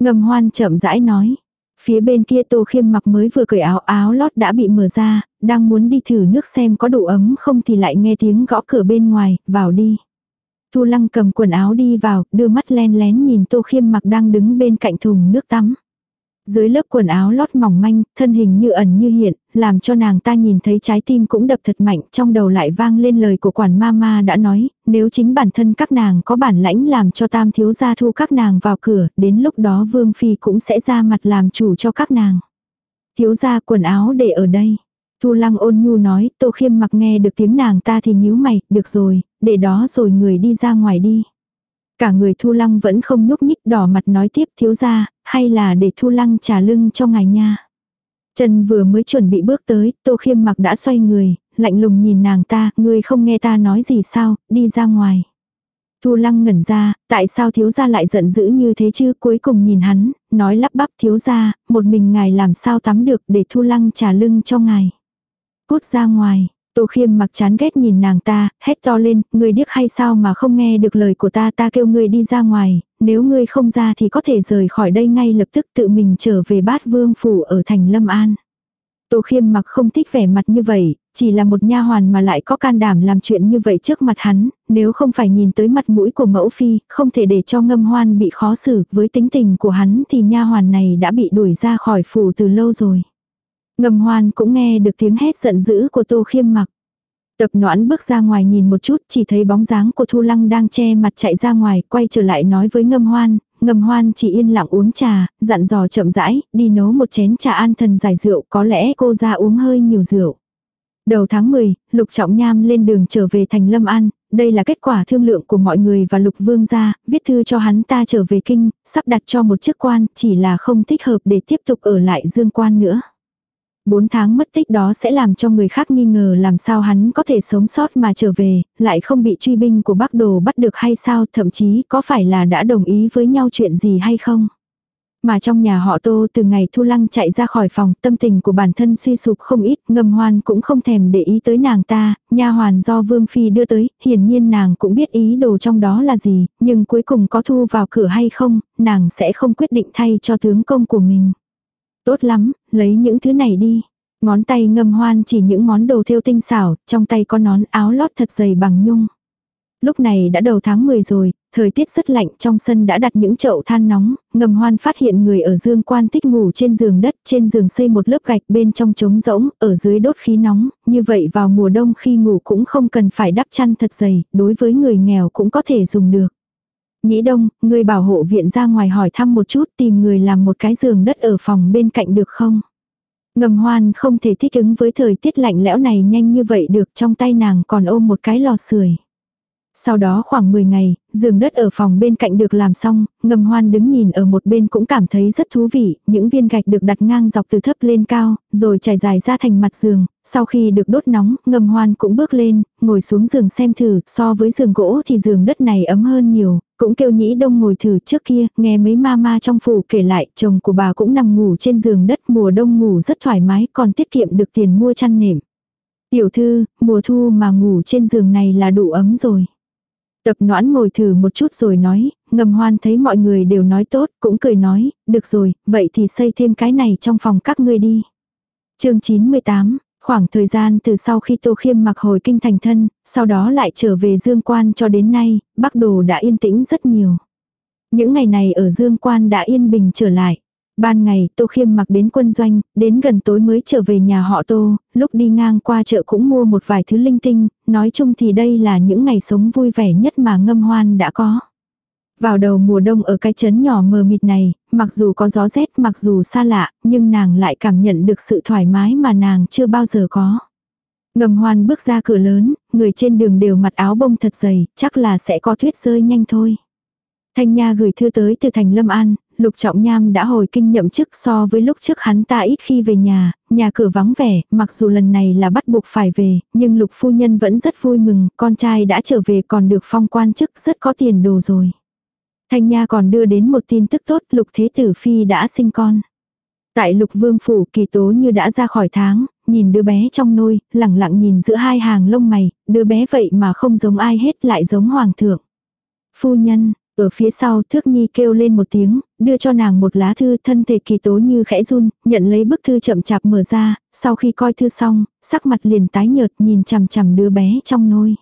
Ngầm hoan chậm rãi nói. Phía bên kia tô khiêm mặc mới vừa cởi áo áo lót đã bị mở ra, đang muốn đi thử nước xem có đủ ấm không thì lại nghe tiếng gõ cửa bên ngoài, vào đi. Thu lăng cầm quần áo đi vào, đưa mắt len lén nhìn tô khiêm mặc đang đứng bên cạnh thùng nước tắm. Dưới lớp quần áo lót mỏng manh, thân hình như ẩn như hiện, làm cho nàng ta nhìn thấy trái tim cũng đập thật mạnh, trong đầu lại vang lên lời của quản mama đã nói, nếu chính bản thân các nàng có bản lãnh làm cho tam thiếu gia thu các nàng vào cửa, đến lúc đó vương phi cũng sẽ ra mặt làm chủ cho các nàng. Thiếu gia quần áo để ở đây. Thu lăng ôn nhu nói, tô khiêm mặc nghe được tiếng nàng ta thì nhíu mày, được rồi, để đó rồi người đi ra ngoài đi. Cả người Thu Lăng vẫn không nhúc nhích đỏ mặt nói tiếp thiếu ra, hay là để Thu Lăng trả lưng cho ngài nha. Trần vừa mới chuẩn bị bước tới, Tô Khiêm mặc đã xoay người, lạnh lùng nhìn nàng ta, ngươi không nghe ta nói gì sao, đi ra ngoài. Thu Lăng ngẩn ra, tại sao thiếu gia lại giận dữ như thế chứ, cuối cùng nhìn hắn, nói lắp bắp thiếu gia, một mình ngài làm sao tắm được để Thu Lăng trả lưng cho ngài. Cút ra ngoài, Tô khiêm mặc chán ghét nhìn nàng ta, hét to lên, ngươi điếc hay sao mà không nghe được lời của ta ta kêu ngươi đi ra ngoài, nếu ngươi không ra thì có thể rời khỏi đây ngay lập tức tự mình trở về bát vương phủ ở thành Lâm An. Tô khiêm mặc không thích vẻ mặt như vậy, chỉ là một nha hoàn mà lại có can đảm làm chuyện như vậy trước mặt hắn, nếu không phải nhìn tới mặt mũi của mẫu phi, không thể để cho ngâm hoan bị khó xử, với tính tình của hắn thì nha hoàn này đã bị đuổi ra khỏi phủ từ lâu rồi. Ngầm hoan cũng nghe được tiếng hét giận dữ của tô khiêm mặc. Tập noãn bước ra ngoài nhìn một chút, chỉ thấy bóng dáng của Thu Lăng đang che mặt chạy ra ngoài, quay trở lại nói với ngâm hoan, ngâm hoan chỉ yên lặng uống trà, dặn dò chậm rãi, đi nấu một chén trà an thần giải rượu, có lẽ cô ra uống hơi nhiều rượu. Đầu tháng 10, Lục Trọng Nham lên đường trở về thành Lâm An, đây là kết quả thương lượng của mọi người và Lục Vương gia, viết thư cho hắn ta trở về kinh, sắp đặt cho một chức quan, chỉ là không thích hợp để tiếp tục ở lại Dương quan nữa. 4 tháng mất tích đó sẽ làm cho người khác nghi ngờ làm sao hắn có thể sống sót mà trở về, lại không bị truy binh của Bắc Đồ bắt được hay sao, thậm chí có phải là đã đồng ý với nhau chuyện gì hay không. Mà trong nhà họ Tô từ ngày Thu Lăng chạy ra khỏi phòng, tâm tình của bản thân suy sụp không ít, ngâm hoan cũng không thèm để ý tới nàng ta, nha hoàn do Vương Phi đưa tới, hiển nhiên nàng cũng biết ý đồ trong đó là gì, nhưng cuối cùng có thu vào cửa hay không, nàng sẽ không quyết định thay cho tướng công của mình. Tốt lắm, lấy những thứ này đi. Ngón tay ngâm hoan chỉ những món đồ thêu tinh xảo, trong tay có nón áo lót thật dày bằng nhung. Lúc này đã đầu tháng 10 rồi, thời tiết rất lạnh trong sân đã đặt những chậu than nóng, ngầm hoan phát hiện người ở dương quan tích ngủ trên giường đất, trên giường xây một lớp gạch bên trong trống rỗng, ở dưới đốt khí nóng, như vậy vào mùa đông khi ngủ cũng không cần phải đắp chăn thật dày, đối với người nghèo cũng có thể dùng được. Nhĩ đông, người bảo hộ viện ra ngoài hỏi thăm một chút tìm người làm một cái giường đất ở phòng bên cạnh được không? Ngầm hoan không thể thích ứng với thời tiết lạnh lẽo này nhanh như vậy được trong tay nàng còn ôm một cái lò sưởi. Sau đó khoảng 10 ngày, giường đất ở phòng bên cạnh được làm xong, ngầm hoan đứng nhìn ở một bên cũng cảm thấy rất thú vị, những viên gạch được đặt ngang dọc từ thấp lên cao, rồi trải dài ra thành mặt giường, sau khi được đốt nóng, ngầm hoan cũng bước lên, ngồi xuống giường xem thử, so với giường gỗ thì giường đất này ấm hơn nhiều, cũng kêu nhĩ đông ngồi thử trước kia, nghe mấy ma ma trong phủ kể lại, chồng của bà cũng nằm ngủ trên giường đất mùa đông ngủ rất thoải mái, còn tiết kiệm được tiền mua chăn nệm. Tiểu thư, mùa thu mà ngủ trên giường này là đủ ấm rồi. Tập noãn ngồi thử một chút rồi nói, ngầm hoan thấy mọi người đều nói tốt, cũng cười nói, được rồi, vậy thì xây thêm cái này trong phòng các ngươi đi. chương 98, khoảng thời gian từ sau khi Tô Khiêm mặc hồi kinh thành thân, sau đó lại trở về Dương Quan cho đến nay, Bắc Đồ đã yên tĩnh rất nhiều. Những ngày này ở Dương Quan đã yên bình trở lại. Ban ngày Tô Khiêm mặc đến quân doanh, đến gần tối mới trở về nhà họ Tô, lúc đi ngang qua chợ cũng mua một vài thứ linh tinh, nói chung thì đây là những ngày sống vui vẻ nhất mà ngâm hoan đã có. Vào đầu mùa đông ở cái chấn nhỏ mờ mịt này, mặc dù có gió rét mặc dù xa lạ, nhưng nàng lại cảm nhận được sự thoải mái mà nàng chưa bao giờ có. Ngầm hoan bước ra cửa lớn, người trên đường đều mặc áo bông thật dày, chắc là sẽ có tuyết rơi nhanh thôi. Thanh Nha gửi thư tới từ thành Lâm An, Lục Trọng Nham đã hồi kinh nhậm chức so với lúc trước hắn ta ít khi về nhà, nhà cửa vắng vẻ, mặc dù lần này là bắt buộc phải về, nhưng Lục Phu Nhân vẫn rất vui mừng, con trai đã trở về còn được phong quan chức rất có tiền đồ rồi. Thanh Nha còn đưa đến một tin tức tốt, Lục Thế Tử Phi đã sinh con. Tại Lục Vương Phủ kỳ tố như đã ra khỏi tháng, nhìn đứa bé trong nôi, lẳng lặng nhìn giữa hai hàng lông mày, đứa bé vậy mà không giống ai hết lại giống Hoàng thượng. Phu nhân, ở phía sau thước nhi kêu lên một tiếng, đưa cho nàng một lá thư thân thể kỳ tố như khẽ run, nhận lấy bức thư chậm chạp mở ra, sau khi coi thư xong, sắc mặt liền tái nhợt nhìn chằm chằm đứa bé trong nôi.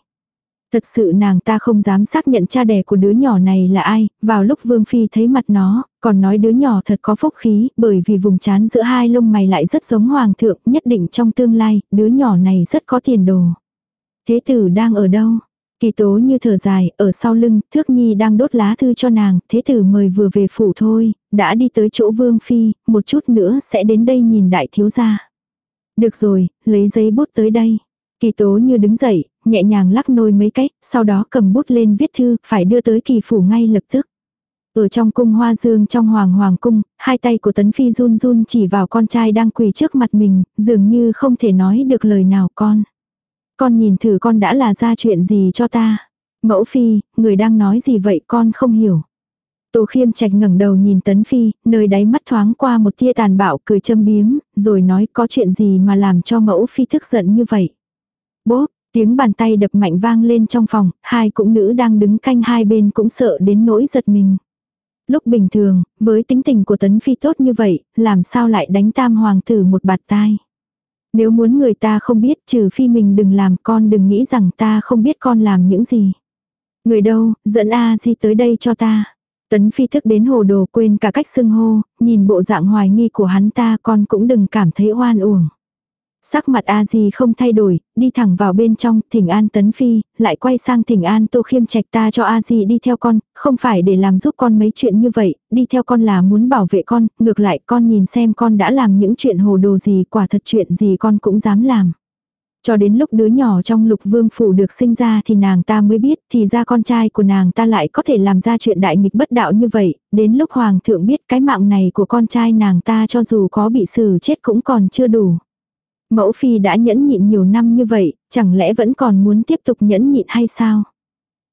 Thật sự nàng ta không dám xác nhận cha đẻ của đứa nhỏ này là ai, vào lúc Vương Phi thấy mặt nó, còn nói đứa nhỏ thật có phúc khí, bởi vì vùng chán giữa hai lông mày lại rất giống hoàng thượng, nhất định trong tương lai, đứa nhỏ này rất có tiền đồ. Thế tử đang ở đâu? Kỳ tố như thở dài, ở sau lưng, thước nhi đang đốt lá thư cho nàng, thế tử mời vừa về phủ thôi, đã đi tới chỗ vương phi, một chút nữa sẽ đến đây nhìn đại thiếu gia. Được rồi, lấy giấy bút tới đây. Kỳ tố như đứng dậy, nhẹ nhàng lắc nôi mấy cách, sau đó cầm bút lên viết thư, phải đưa tới kỳ phủ ngay lập tức. Ở trong cung hoa dương trong hoàng hoàng cung, hai tay của tấn phi run run chỉ vào con trai đang quỳ trước mặt mình, dường như không thể nói được lời nào con. Con nhìn thử con đã là ra chuyện gì cho ta. Mẫu phi, người đang nói gì vậy con không hiểu. Tô khiêm trạch ngẩng đầu nhìn tấn phi, nơi đáy mắt thoáng qua một tia tàn bạo cười châm biếm, rồi nói có chuyện gì mà làm cho mẫu phi thức giận như vậy. bố tiếng bàn tay đập mạnh vang lên trong phòng, hai cũng nữ đang đứng canh hai bên cũng sợ đến nỗi giật mình. Lúc bình thường, với tính tình của tấn phi tốt như vậy, làm sao lại đánh tam hoàng tử một bạt tai. Nếu muốn người ta không biết trừ phi mình đừng làm con đừng nghĩ rằng ta không biết con làm những gì. Người đâu, dẫn A Di tới đây cho ta. Tấn phi thức đến hồ đồ quên cả cách xưng hô, nhìn bộ dạng hoài nghi của hắn ta con cũng đừng cảm thấy oan uổng. Sắc mặt A Di không thay đổi, đi thẳng vào bên trong, thỉnh an tấn phi, lại quay sang thỉnh an tô khiêm trạch ta cho A Di đi theo con, không phải để làm giúp con mấy chuyện như vậy, đi theo con là muốn bảo vệ con, ngược lại con nhìn xem con đã làm những chuyện hồ đồ gì, quả thật chuyện gì con cũng dám làm. Cho đến lúc đứa nhỏ trong lục vương phủ được sinh ra thì nàng ta mới biết thì ra con trai của nàng ta lại có thể làm ra chuyện đại nghịch bất đạo như vậy, đến lúc hoàng thượng biết cái mạng này của con trai nàng ta cho dù có bị xử chết cũng còn chưa đủ. Mẫu phi đã nhẫn nhịn nhiều năm như vậy, chẳng lẽ vẫn còn muốn tiếp tục nhẫn nhịn hay sao?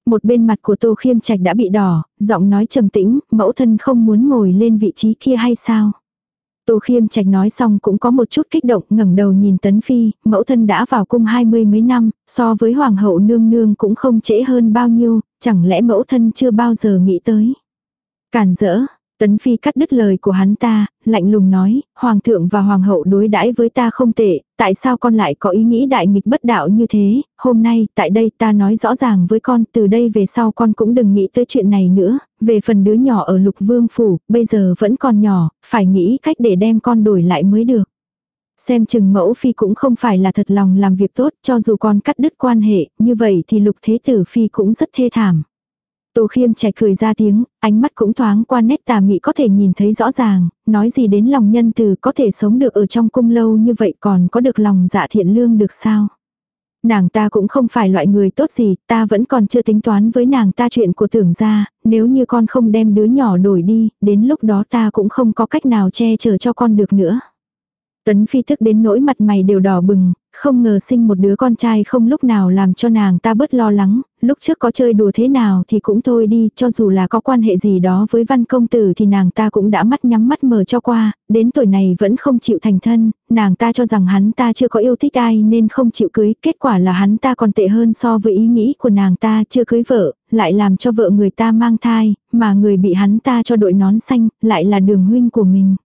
Một bên mặt của Tô Khiêm Trạch đã bị đỏ, giọng nói trầm tĩnh, mẫu thân không muốn ngồi lên vị trí kia hay sao? Tô Khiêm Trạch nói xong cũng có một chút kích động ngẩng đầu nhìn Tấn Phi, mẫu thân đã vào cung hai mươi mấy năm, so với Hoàng hậu nương nương cũng không trễ hơn bao nhiêu, chẳng lẽ mẫu thân chưa bao giờ nghĩ tới. Cản rỡ, Tấn Phi cắt đứt lời của hắn ta, lạnh lùng nói, Hoàng thượng và Hoàng hậu đối đãi với ta không tệ, tại sao con lại có ý nghĩ đại nghịch bất đạo như thế, hôm nay, tại đây ta nói rõ ràng với con, từ đây về sau con cũng đừng nghĩ tới chuyện này nữa, về phần đứa nhỏ ở lục vương phủ, bây giờ vẫn còn nhỏ, phải nghĩ cách để đem con đổi lại mới được. Xem chừng mẫu phi cũng không phải là thật lòng làm việc tốt, cho dù con cắt đứt quan hệ, như vậy thì lục thế tử phi cũng rất thê thảm. Tô khiêm chạy cười ra tiếng, ánh mắt cũng thoáng qua nét tà mị có thể nhìn thấy rõ ràng, nói gì đến lòng nhân từ có thể sống được ở trong cung lâu như vậy còn có được lòng dạ thiện lương được sao. Nàng ta cũng không phải loại người tốt gì, ta vẫn còn chưa tính toán với nàng ta chuyện của tưởng ra, nếu như con không đem đứa nhỏ đổi đi, đến lúc đó ta cũng không có cách nào che chở cho con được nữa. Tấn phi thức đến nỗi mặt mày đều đỏ bừng, không ngờ sinh một đứa con trai không lúc nào làm cho nàng ta bớt lo lắng, lúc trước có chơi đùa thế nào thì cũng thôi đi, cho dù là có quan hệ gì đó với văn công tử thì nàng ta cũng đã mắt nhắm mắt mở cho qua, đến tuổi này vẫn không chịu thành thân, nàng ta cho rằng hắn ta chưa có yêu thích ai nên không chịu cưới, kết quả là hắn ta còn tệ hơn so với ý nghĩ của nàng ta chưa cưới vợ, lại làm cho vợ người ta mang thai, mà người bị hắn ta cho đội nón xanh, lại là đường huynh của mình.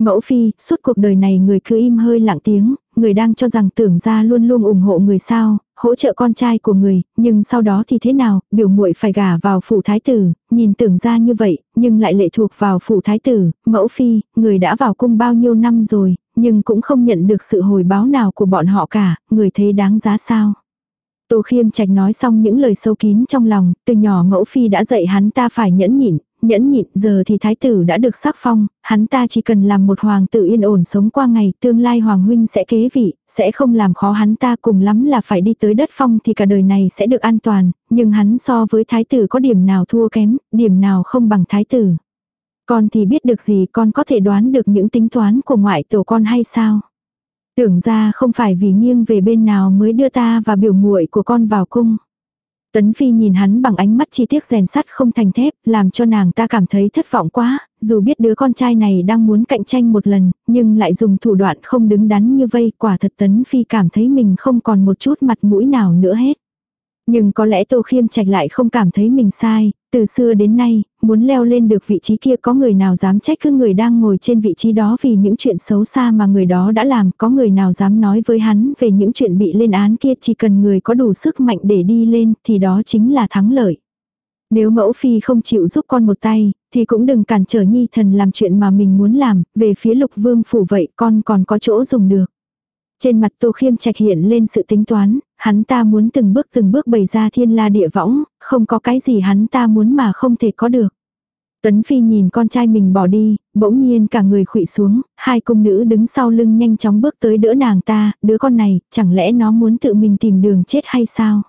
Mẫu phi, suốt cuộc đời này người cứ im hơi lặng tiếng, người đang cho rằng tưởng ra luôn luôn ủng hộ người sao, hỗ trợ con trai của người, nhưng sau đó thì thế nào, biểu muội phải gả vào phủ thái tử, nhìn tưởng ra như vậy, nhưng lại lệ thuộc vào phủ thái tử, mẫu phi, người đã vào cung bao nhiêu năm rồi, nhưng cũng không nhận được sự hồi báo nào của bọn họ cả, người thấy đáng giá sao. Tô khiêm trạch nói xong những lời sâu kín trong lòng, từ nhỏ mẫu phi đã dạy hắn ta phải nhẫn nhịn, nhẫn nhịn, giờ thì thái tử đã được sắc phong, hắn ta chỉ cần làm một hoàng tử yên ổn sống qua ngày, tương lai hoàng huynh sẽ kế vị, sẽ không làm khó hắn ta cùng lắm là phải đi tới đất phong thì cả đời này sẽ được an toàn, nhưng hắn so với thái tử có điểm nào thua kém, điểm nào không bằng thái tử. Con thì biết được gì con có thể đoán được những tính toán của ngoại tổ con hay sao? Tưởng ra không phải vì nghiêng về bên nào mới đưa ta và biểu muội của con vào cung. Tấn Phi nhìn hắn bằng ánh mắt chi tiết rèn sắt không thành thép, làm cho nàng ta cảm thấy thất vọng quá, dù biết đứa con trai này đang muốn cạnh tranh một lần, nhưng lại dùng thủ đoạn không đứng đắn như vây, quả thật Tấn Phi cảm thấy mình không còn một chút mặt mũi nào nữa hết. Nhưng có lẽ Tô Khiêm Trạch lại không cảm thấy mình sai, từ xưa đến nay, muốn leo lên được vị trí kia có người nào dám trách cứ người đang ngồi trên vị trí đó vì những chuyện xấu xa mà người đó đã làm, có người nào dám nói với hắn về những chuyện bị lên án kia chỉ cần người có đủ sức mạnh để đi lên thì đó chính là thắng lợi. Nếu mẫu phi không chịu giúp con một tay, thì cũng đừng cản trở nhi thần làm chuyện mà mình muốn làm, về phía lục vương phủ vậy con còn có chỗ dùng được. Trên mặt Tô Khiêm Trạch hiện lên sự tính toán, hắn ta muốn từng bước từng bước bày ra thiên la địa võng, không có cái gì hắn ta muốn mà không thể có được. Tấn Phi nhìn con trai mình bỏ đi, bỗng nhiên cả người khụy xuống, hai cung nữ đứng sau lưng nhanh chóng bước tới đỡ nàng ta, đứa con này, chẳng lẽ nó muốn tự mình tìm đường chết hay sao?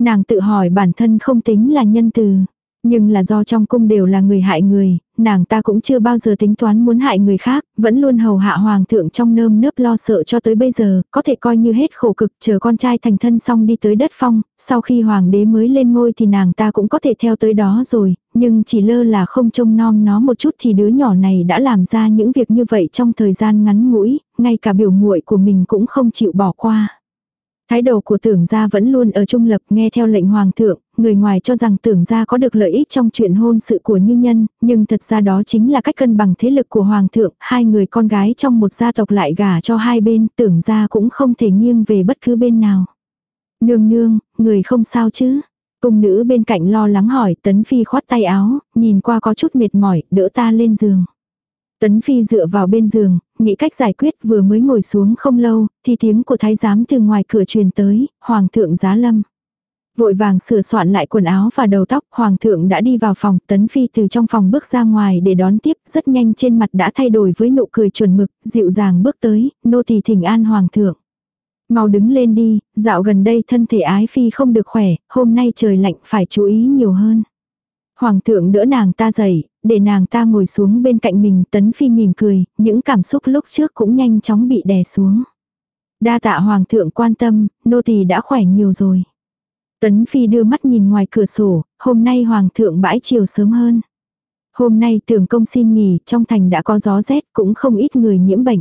Nàng tự hỏi bản thân không tính là nhân từ, nhưng là do trong cung đều là người hại người, nàng ta cũng chưa bao giờ tính toán muốn hại người khác, vẫn luôn hầu hạ hoàng thượng trong nơm nớp lo sợ cho tới bây giờ, có thể coi như hết khổ cực chờ con trai thành thân xong đi tới đất phong, sau khi hoàng đế mới lên ngôi thì nàng ta cũng có thể theo tới đó rồi, nhưng chỉ lơ là không trông nom nó một chút thì đứa nhỏ này đã làm ra những việc như vậy trong thời gian ngắn ngủi, ngay cả biểu muội của mình cũng không chịu bỏ qua. Thái độ của tưởng gia vẫn luôn ở trung lập nghe theo lệnh hoàng thượng, người ngoài cho rằng tưởng gia có được lợi ích trong chuyện hôn sự của như nhân, nhưng thật ra đó chính là cách cân bằng thế lực của hoàng thượng, hai người con gái trong một gia tộc lại gả cho hai bên, tưởng gia cũng không thể nghiêng về bất cứ bên nào. Nương nương, người không sao chứ? Cung nữ bên cạnh lo lắng hỏi, tấn phi khoát tay áo, nhìn qua có chút mệt mỏi, đỡ ta lên giường. Tấn Phi dựa vào bên giường, nghĩ cách giải quyết vừa mới ngồi xuống không lâu, thì tiếng của thái giám từ ngoài cửa truyền tới, Hoàng thượng giá lâm. Vội vàng sửa soạn lại quần áo và đầu tóc, Hoàng thượng đã đi vào phòng, Tấn Phi từ trong phòng bước ra ngoài để đón tiếp, rất nhanh trên mặt đã thay đổi với nụ cười chuẩn mực, dịu dàng bước tới, nô tỳ thỉnh an Hoàng thượng. Mau đứng lên đi, dạo gần đây thân thể ái phi không được khỏe, hôm nay trời lạnh phải chú ý nhiều hơn. Hoàng thượng đỡ nàng ta dậy, để nàng ta ngồi xuống bên cạnh mình, tấn phi mỉm cười, những cảm xúc lúc trước cũng nhanh chóng bị đè xuống. Đa tạ hoàng thượng quan tâm, nô tỳ đã khỏe nhiều rồi. Tấn phi đưa mắt nhìn ngoài cửa sổ, hôm nay hoàng thượng bãi chiều sớm hơn. Hôm nay tưởng công xin nghỉ, trong thành đã có gió rét cũng không ít người nhiễm bệnh.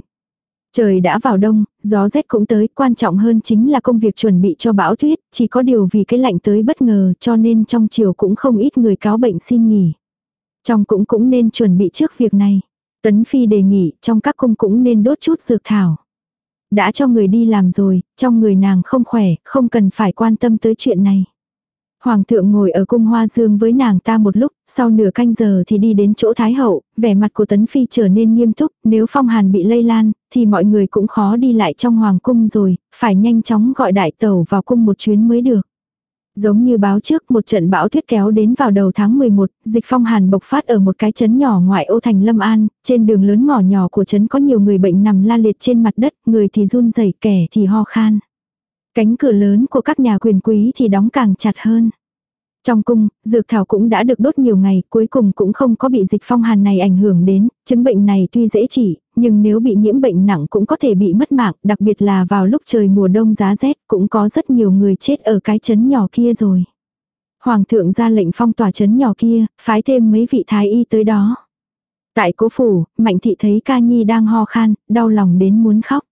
Trời đã vào đông, gió rét cũng tới, quan trọng hơn chính là công việc chuẩn bị cho bão tuyết, chỉ có điều vì cái lạnh tới bất ngờ cho nên trong chiều cũng không ít người cáo bệnh xin nghỉ. Trong cũng cũng nên chuẩn bị trước việc này. Tấn Phi đề nghị trong các cung cũng nên đốt chút dược thảo. Đã cho người đi làm rồi, trong người nàng không khỏe, không cần phải quan tâm tới chuyện này. Hoàng thượng ngồi ở cung hoa dương với nàng ta một lúc, sau nửa canh giờ thì đi đến chỗ Thái Hậu, vẻ mặt của Tấn Phi trở nên nghiêm túc, nếu phong hàn bị lây lan, thì mọi người cũng khó đi lại trong hoàng cung rồi, phải nhanh chóng gọi đại tẩu vào cung một chuyến mới được. Giống như báo trước một trận bão tuyết kéo đến vào đầu tháng 11, dịch phong hàn bộc phát ở một cái trấn nhỏ ngoại ô thành Lâm An, trên đường lớn ngỏ nhỏ của trấn có nhiều người bệnh nằm la liệt trên mặt đất, người thì run rẩy kẻ thì ho khan. Cánh cửa lớn của các nhà quyền quý thì đóng càng chặt hơn. Trong cung, dược thảo cũng đã được đốt nhiều ngày, cuối cùng cũng không có bị dịch phong hàn này ảnh hưởng đến, chứng bệnh này tuy dễ trị, nhưng nếu bị nhiễm bệnh nặng cũng có thể bị mất mạng, đặc biệt là vào lúc trời mùa đông giá rét cũng có rất nhiều người chết ở cái chấn nhỏ kia rồi. Hoàng thượng ra lệnh phong tỏa chấn nhỏ kia, phái thêm mấy vị thái y tới đó. Tại cố phủ, Mạnh thị thấy ca nhi đang ho khan, đau lòng đến muốn khóc.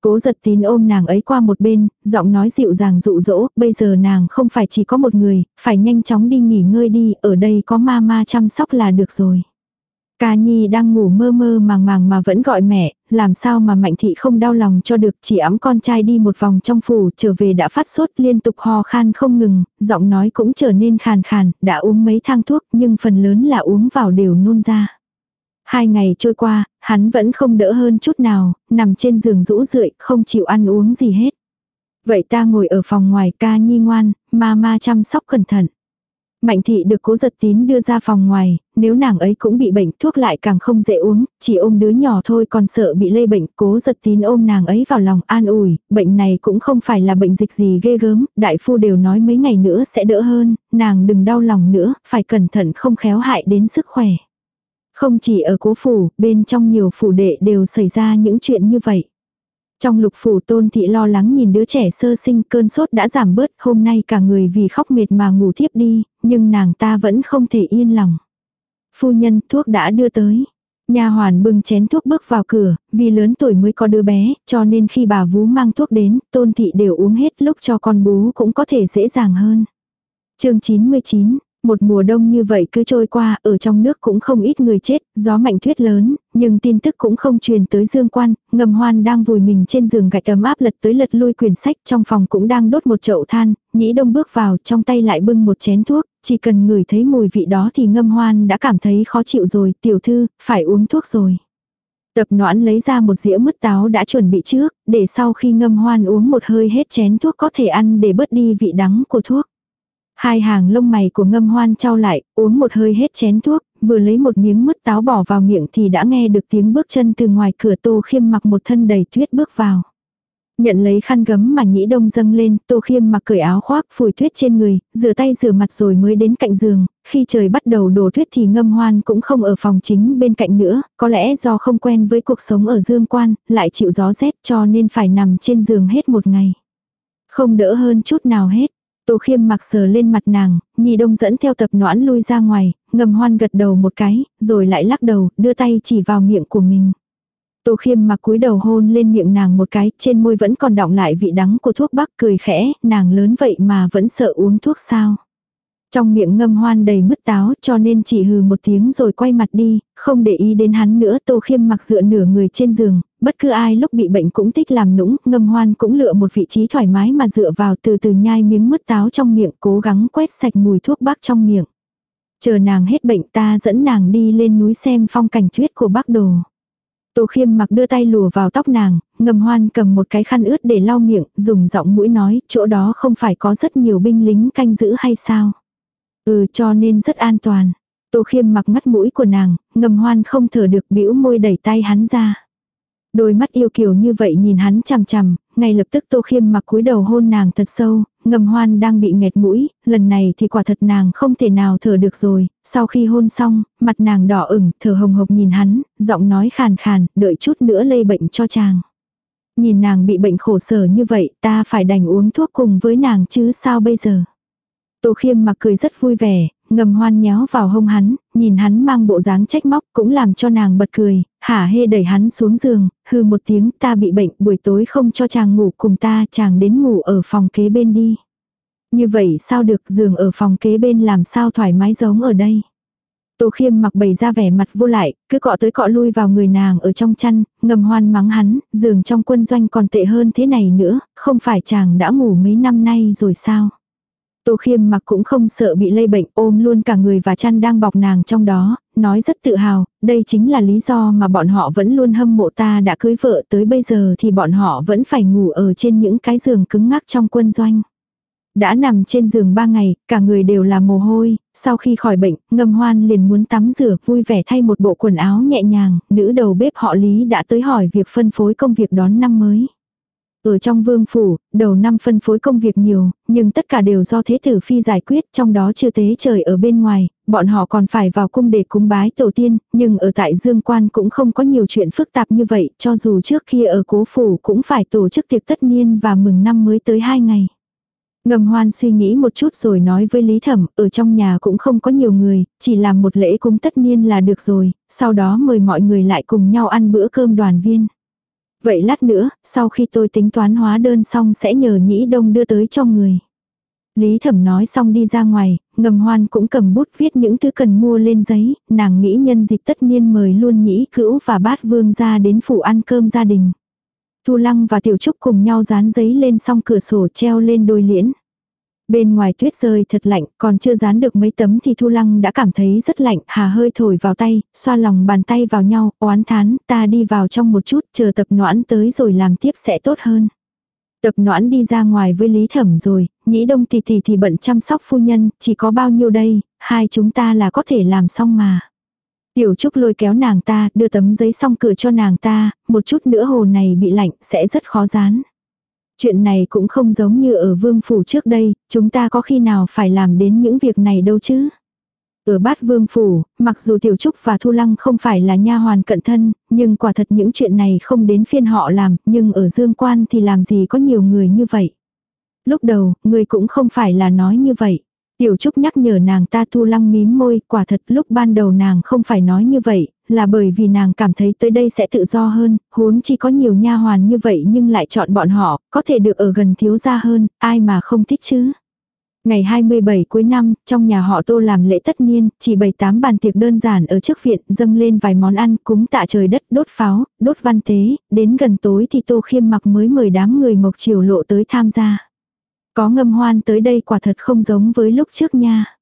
Cố giật tín ôm nàng ấy qua một bên, giọng nói dịu dàng dụ dỗ, bây giờ nàng không phải chỉ có một người, phải nhanh chóng đi nghỉ ngơi đi, ở đây có ma ma chăm sóc là được rồi. Ca Nhi đang ngủ mơ mơ màng màng mà vẫn gọi mẹ, làm sao mà Mạnh Thị không đau lòng cho được chỉ ấm con trai đi một vòng trong phủ trở về đã phát sốt liên tục ho khan không ngừng, giọng nói cũng trở nên khàn khàn, đã uống mấy thang thuốc nhưng phần lớn là uống vào đều nôn ra. Hai ngày trôi qua, hắn vẫn không đỡ hơn chút nào, nằm trên giường rũ rượi, không chịu ăn uống gì hết. Vậy ta ngồi ở phòng ngoài ca nhi ngoan, ma ma chăm sóc cẩn thận. Mạnh thị được cố giật tín đưa ra phòng ngoài, nếu nàng ấy cũng bị bệnh thuốc lại càng không dễ uống, chỉ ôm đứa nhỏ thôi còn sợ bị lây bệnh, cố giật tín ôm nàng ấy vào lòng an ủi, bệnh này cũng không phải là bệnh dịch gì ghê gớm, đại phu đều nói mấy ngày nữa sẽ đỡ hơn, nàng đừng đau lòng nữa, phải cẩn thận không khéo hại đến sức khỏe. Không chỉ ở cố phủ, bên trong nhiều phủ đệ đều xảy ra những chuyện như vậy. Trong lục phủ tôn thị lo lắng nhìn đứa trẻ sơ sinh cơn sốt đã giảm bớt hôm nay cả người vì khóc mệt mà ngủ thiếp đi, nhưng nàng ta vẫn không thể yên lòng. Phu nhân thuốc đã đưa tới. Nhà hoàn bưng chén thuốc bước vào cửa, vì lớn tuổi mới có đứa bé, cho nên khi bà vú mang thuốc đến, tôn thị đều uống hết lúc cho con bú cũng có thể dễ dàng hơn. chương 99, một mùa đông như vậy cứ trôi qua, ở trong nước cũng không ít người chết, gió mạnh tuyết lớn, nhưng tin tức cũng không truyền tới dương quan, ngầm hoan đang vùi mình trên giường gạch ấm áp lật tới lật lui quyển sách, trong phòng cũng đang đốt một chậu than, nhĩ đông bước vào, trong tay lại bưng một chén thuốc, chỉ cần ngửi thấy mùi vị đó thì ngâm hoan đã cảm thấy khó chịu rồi, tiểu thư, phải uống thuốc rồi. Tập noãn lấy ra một dĩa mứt táo đã chuẩn bị trước, để sau khi ngâm hoan uống một hơi hết chén thuốc có thể ăn để bớt đi vị đắng của thuốc. Hai hàng lông mày của ngâm hoan trao lại, uống một hơi hết chén thuốc, vừa lấy một miếng mứt táo bỏ vào miệng thì đã nghe được tiếng bước chân từ ngoài cửa tô khiêm mặc một thân đầy tuyết bước vào. Nhận lấy khăn gấm mà nhĩ đông dâng lên, tô khiêm mặc cởi áo khoác phủi tuyết trên người, rửa tay rửa mặt rồi mới đến cạnh giường, khi trời bắt đầu đổ tuyết thì ngâm hoan cũng không ở phòng chính bên cạnh nữa, có lẽ do không quen với cuộc sống ở dương quan, lại chịu gió rét cho nên phải nằm trên giường hết một ngày. Không đỡ hơn chút nào hết. Tô khiêm mặc sờ lên mặt nàng, nhì đông dẫn theo tập noãn lui ra ngoài, ngầm hoan gật đầu một cái, rồi lại lắc đầu, đưa tay chỉ vào miệng của mình. Tô khiêm mặc cúi đầu hôn lên miệng nàng một cái, trên môi vẫn còn đọng lại vị đắng của thuốc bắc cười khẽ, nàng lớn vậy mà vẫn sợ uống thuốc sao. Trong miệng ngâm hoan đầy mứt táo cho nên chỉ hừ một tiếng rồi quay mặt đi, không để ý đến hắn nữa tô khiêm mặc dựa nửa người trên giường, bất cứ ai lúc bị bệnh cũng thích làm nũng, ngâm hoan cũng lựa một vị trí thoải mái mà dựa vào từ từ nhai miếng mứt táo trong miệng cố gắng quét sạch mùi thuốc bắc trong miệng. Chờ nàng hết bệnh ta dẫn nàng đi lên núi xem phong cảnh tuyết của bắc đồ. Tô khiêm mặc đưa tay lùa vào tóc nàng, ngầm hoan cầm một cái khăn ướt để lau miệng, dùng giọng mũi nói, chỗ đó không phải có rất nhiều binh lính canh giữ hay sao. Ừ cho nên rất an toàn. Tô khiêm mặc mắt mũi của nàng, ngầm hoan không thở được bĩu môi đẩy tay hắn ra. Đôi mắt yêu kiều như vậy nhìn hắn chằm chằm, ngay lập tức tô khiêm mặc cúi đầu hôn nàng thật sâu, ngầm hoan đang bị nghẹt mũi, lần này thì quả thật nàng không thể nào thở được rồi, sau khi hôn xong, mặt nàng đỏ ửng, thở hồng hộc nhìn hắn, giọng nói khàn khàn, đợi chút nữa lây bệnh cho chàng. Nhìn nàng bị bệnh khổ sở như vậy, ta phải đành uống thuốc cùng với nàng chứ sao bây giờ. Tô khiêm mặc cười rất vui vẻ, ngầm hoan nhéo vào hông hắn, nhìn hắn mang bộ dáng trách móc cũng làm cho nàng bật cười, hả hê đẩy hắn xuống giường, hư một tiếng ta bị bệnh buổi tối không cho chàng ngủ cùng ta chàng đến ngủ ở phòng kế bên đi. Như vậy sao được giường ở phòng kế bên làm sao thoải mái giống ở đây. Tô khiêm mặc bày ra vẻ mặt vô lại, cứ cọ tới cọ lui vào người nàng ở trong chăn, ngầm hoan mắng hắn, giường trong quân doanh còn tệ hơn thế này nữa, không phải chàng đã ngủ mấy năm nay rồi sao. Tô khiêm mặc cũng không sợ bị lây bệnh ôm luôn cả người và chăn đang bọc nàng trong đó, nói rất tự hào, đây chính là lý do mà bọn họ vẫn luôn hâm mộ ta đã cưới vợ tới bây giờ thì bọn họ vẫn phải ngủ ở trên những cái giường cứng ngắc trong quân doanh. Đã nằm trên giường ba ngày, cả người đều là mồ hôi, sau khi khỏi bệnh, ngâm hoan liền muốn tắm rửa vui vẻ thay một bộ quần áo nhẹ nhàng, nữ đầu bếp họ Lý đã tới hỏi việc phân phối công việc đón năm mới. Ở trong vương phủ, đầu năm phân phối công việc nhiều, nhưng tất cả đều do thế tử phi giải quyết, trong đó chưa tế trời ở bên ngoài, bọn họ còn phải vào cung để cúng bái tổ tiên, nhưng ở tại dương quan cũng không có nhiều chuyện phức tạp như vậy, cho dù trước kia ở cố phủ cũng phải tổ chức tiệc tất niên và mừng năm mới tới hai ngày. Ngầm hoan suy nghĩ một chút rồi nói với Lý Thẩm, ở trong nhà cũng không có nhiều người, chỉ làm một lễ cúng tất niên là được rồi, sau đó mời mọi người lại cùng nhau ăn bữa cơm đoàn viên. Vậy lát nữa, sau khi tôi tính toán hóa đơn xong sẽ nhờ nhĩ đông đưa tới cho người. Lý thẩm nói xong đi ra ngoài, ngầm hoan cũng cầm bút viết những thứ cần mua lên giấy, nàng nghĩ nhân dịp tất niên mời luôn nhĩ cữu và bát vương ra đến phủ ăn cơm gia đình. Thu Lăng và Tiểu Trúc cùng nhau dán giấy lên xong cửa sổ treo lên đôi liễn. Bên ngoài tuyết rơi thật lạnh, còn chưa dán được mấy tấm thì Thu Lăng đã cảm thấy rất lạnh, hà hơi thổi vào tay, xoa lòng bàn tay vào nhau, oán thán, ta đi vào trong một chút, chờ tập noãn tới rồi làm tiếp sẽ tốt hơn. Tập noãn đi ra ngoài với Lý Thẩm rồi, nhĩ đông tỷ tỷ thì bận chăm sóc phu nhân, chỉ có bao nhiêu đây, hai chúng ta là có thể làm xong mà. Tiểu Trúc lôi kéo nàng ta, đưa tấm giấy xong cửa cho nàng ta, một chút nữa hồ này bị lạnh, sẽ rất khó dán. Chuyện này cũng không giống như ở vương phủ trước đây, chúng ta có khi nào phải làm đến những việc này đâu chứ. Ở bát vương phủ, mặc dù Tiểu Trúc và Thu Lăng không phải là nha hoàn cận thân, nhưng quả thật những chuyện này không đến phiên họ làm, nhưng ở dương quan thì làm gì có nhiều người như vậy. Lúc đầu, người cũng không phải là nói như vậy. Tiểu Trúc nhắc nhở nàng ta Thu Lăng mím môi, quả thật lúc ban đầu nàng không phải nói như vậy, là bởi vì nàng cảm thấy tới đây sẽ tự do hơn, huống chi có nhiều nha hoàn như vậy nhưng lại chọn bọn họ, có thể được ở gần thiếu gia hơn, ai mà không thích chứ. Ngày 27 cuối năm, trong nhà họ tô làm lễ tất niên, chỉ bày tám bàn tiệc đơn giản ở trước viện, dâng lên vài món ăn, cúng tạ trời đất, đốt pháo, đốt văn tế, đến gần tối thì tô khiêm mặc mới mời đám người mộc triều lộ tới tham gia. Có ngâm hoan tới đây quả thật không giống với lúc trước nha.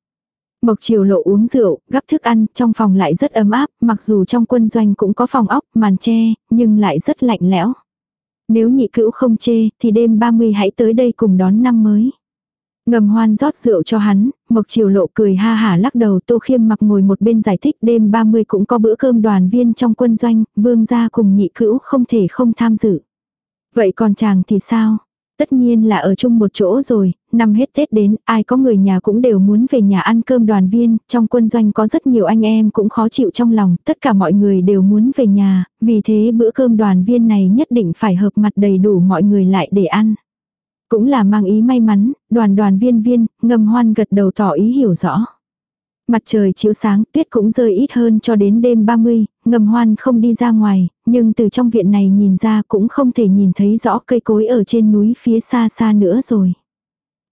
Mộc Triều Lộ uống rượu, gắp thức ăn, trong phòng lại rất ấm áp, mặc dù trong quân doanh cũng có phòng ốc, màn che, nhưng lại rất lạnh lẽo. Nếu nhị cữu không chê, thì đêm 30 hãy tới đây cùng đón năm mới. Ngầm hoan rót rượu cho hắn, Mộc Triều Lộ cười ha hả lắc đầu Tô Khiêm mặc ngồi một bên giải thích đêm 30 cũng có bữa cơm đoàn viên trong quân doanh, vương gia cùng nhị cữu không thể không tham dự. Vậy còn chàng thì sao? Tất nhiên là ở chung một chỗ rồi, năm hết Tết đến, ai có người nhà cũng đều muốn về nhà ăn cơm đoàn viên, trong quân doanh có rất nhiều anh em cũng khó chịu trong lòng, tất cả mọi người đều muốn về nhà, vì thế bữa cơm đoàn viên này nhất định phải hợp mặt đầy đủ mọi người lại để ăn. Cũng là mang ý may mắn, đoàn đoàn viên viên, ngầm hoan gật đầu tỏ ý hiểu rõ. Mặt trời chiếu sáng, tuyết cũng rơi ít hơn cho đến đêm 30, ngầm hoan không đi ra ngoài, nhưng từ trong viện này nhìn ra cũng không thể nhìn thấy rõ cây cối ở trên núi phía xa xa nữa rồi.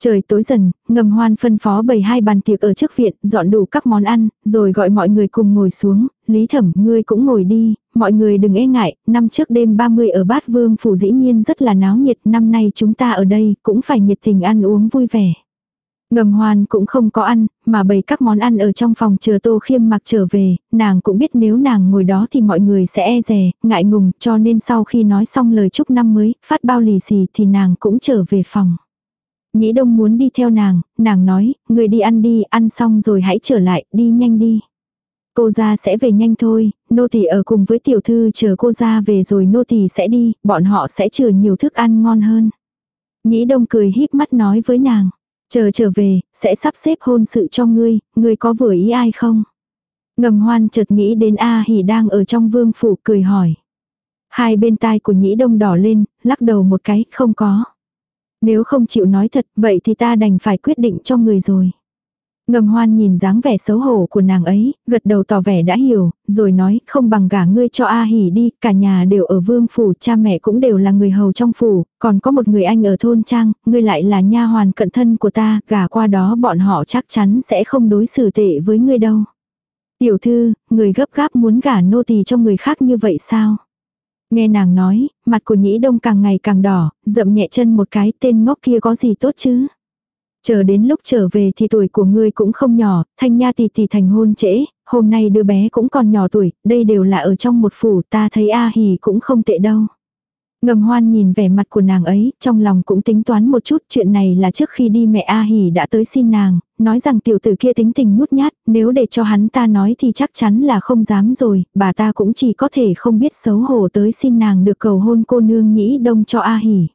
Trời tối dần, ngầm hoan phân phó bày hai bàn tiệc ở trước viện, dọn đủ các món ăn, rồi gọi mọi người cùng ngồi xuống, lý thẩm ngươi cũng ngồi đi, mọi người đừng e ngại, năm trước đêm 30 ở bát vương phủ dĩ nhiên rất là náo nhiệt, năm nay chúng ta ở đây cũng phải nhiệt tình ăn uống vui vẻ. Ngầm hoan cũng không có ăn, mà bày các món ăn ở trong phòng chờ tô khiêm mặc trở về, nàng cũng biết nếu nàng ngồi đó thì mọi người sẽ e rè, ngại ngùng, cho nên sau khi nói xong lời chúc năm mới, phát bao lì xì thì nàng cũng trở về phòng. Nhĩ đông muốn đi theo nàng, nàng nói, người đi ăn đi, ăn xong rồi hãy trở lại, đi nhanh đi. Cô ra sẽ về nhanh thôi, nô tỳ ở cùng với tiểu thư chờ cô ra về rồi nô tỳ sẽ đi, bọn họ sẽ chừa nhiều thức ăn ngon hơn. Nhĩ đông cười híp mắt nói với nàng. Chờ trở về, sẽ sắp xếp hôn sự cho ngươi, ngươi có vừa ý ai không? Ngầm hoan chợt nghĩ đến A Hỉ đang ở trong vương phủ cười hỏi. Hai bên tai của nhĩ đông đỏ lên, lắc đầu một cái, không có. Nếu không chịu nói thật, vậy thì ta đành phải quyết định cho người rồi. Ngầm hoan nhìn dáng vẻ xấu hổ của nàng ấy, gật đầu tỏ vẻ đã hiểu, rồi nói không bằng gả ngươi cho A hỉ đi, cả nhà đều ở vương phủ, cha mẹ cũng đều là người hầu trong phủ, còn có một người anh ở thôn trang, ngươi lại là nha hoàn cận thân của ta, gả qua đó bọn họ chắc chắn sẽ không đối xử tệ với ngươi đâu. Tiểu thư, người gấp gáp muốn gả nô tỳ cho người khác như vậy sao? Nghe nàng nói, mặt của nhĩ đông càng ngày càng đỏ, dậm nhẹ chân một cái tên ngốc kia có gì tốt chứ? Chờ đến lúc trở về thì tuổi của ngươi cũng không nhỏ, thanh nha tỷ tỷ thành hôn trễ, hôm nay đứa bé cũng còn nhỏ tuổi, đây đều là ở trong một phủ, ta thấy A hỉ cũng không tệ đâu. Ngầm hoan nhìn vẻ mặt của nàng ấy, trong lòng cũng tính toán một chút chuyện này là trước khi đi mẹ A Hỉ đã tới xin nàng, nói rằng tiểu tử kia tính tình nhút nhát, nếu để cho hắn ta nói thì chắc chắn là không dám rồi, bà ta cũng chỉ có thể không biết xấu hổ tới xin nàng được cầu hôn cô nương nhĩ đông cho A Hỉ.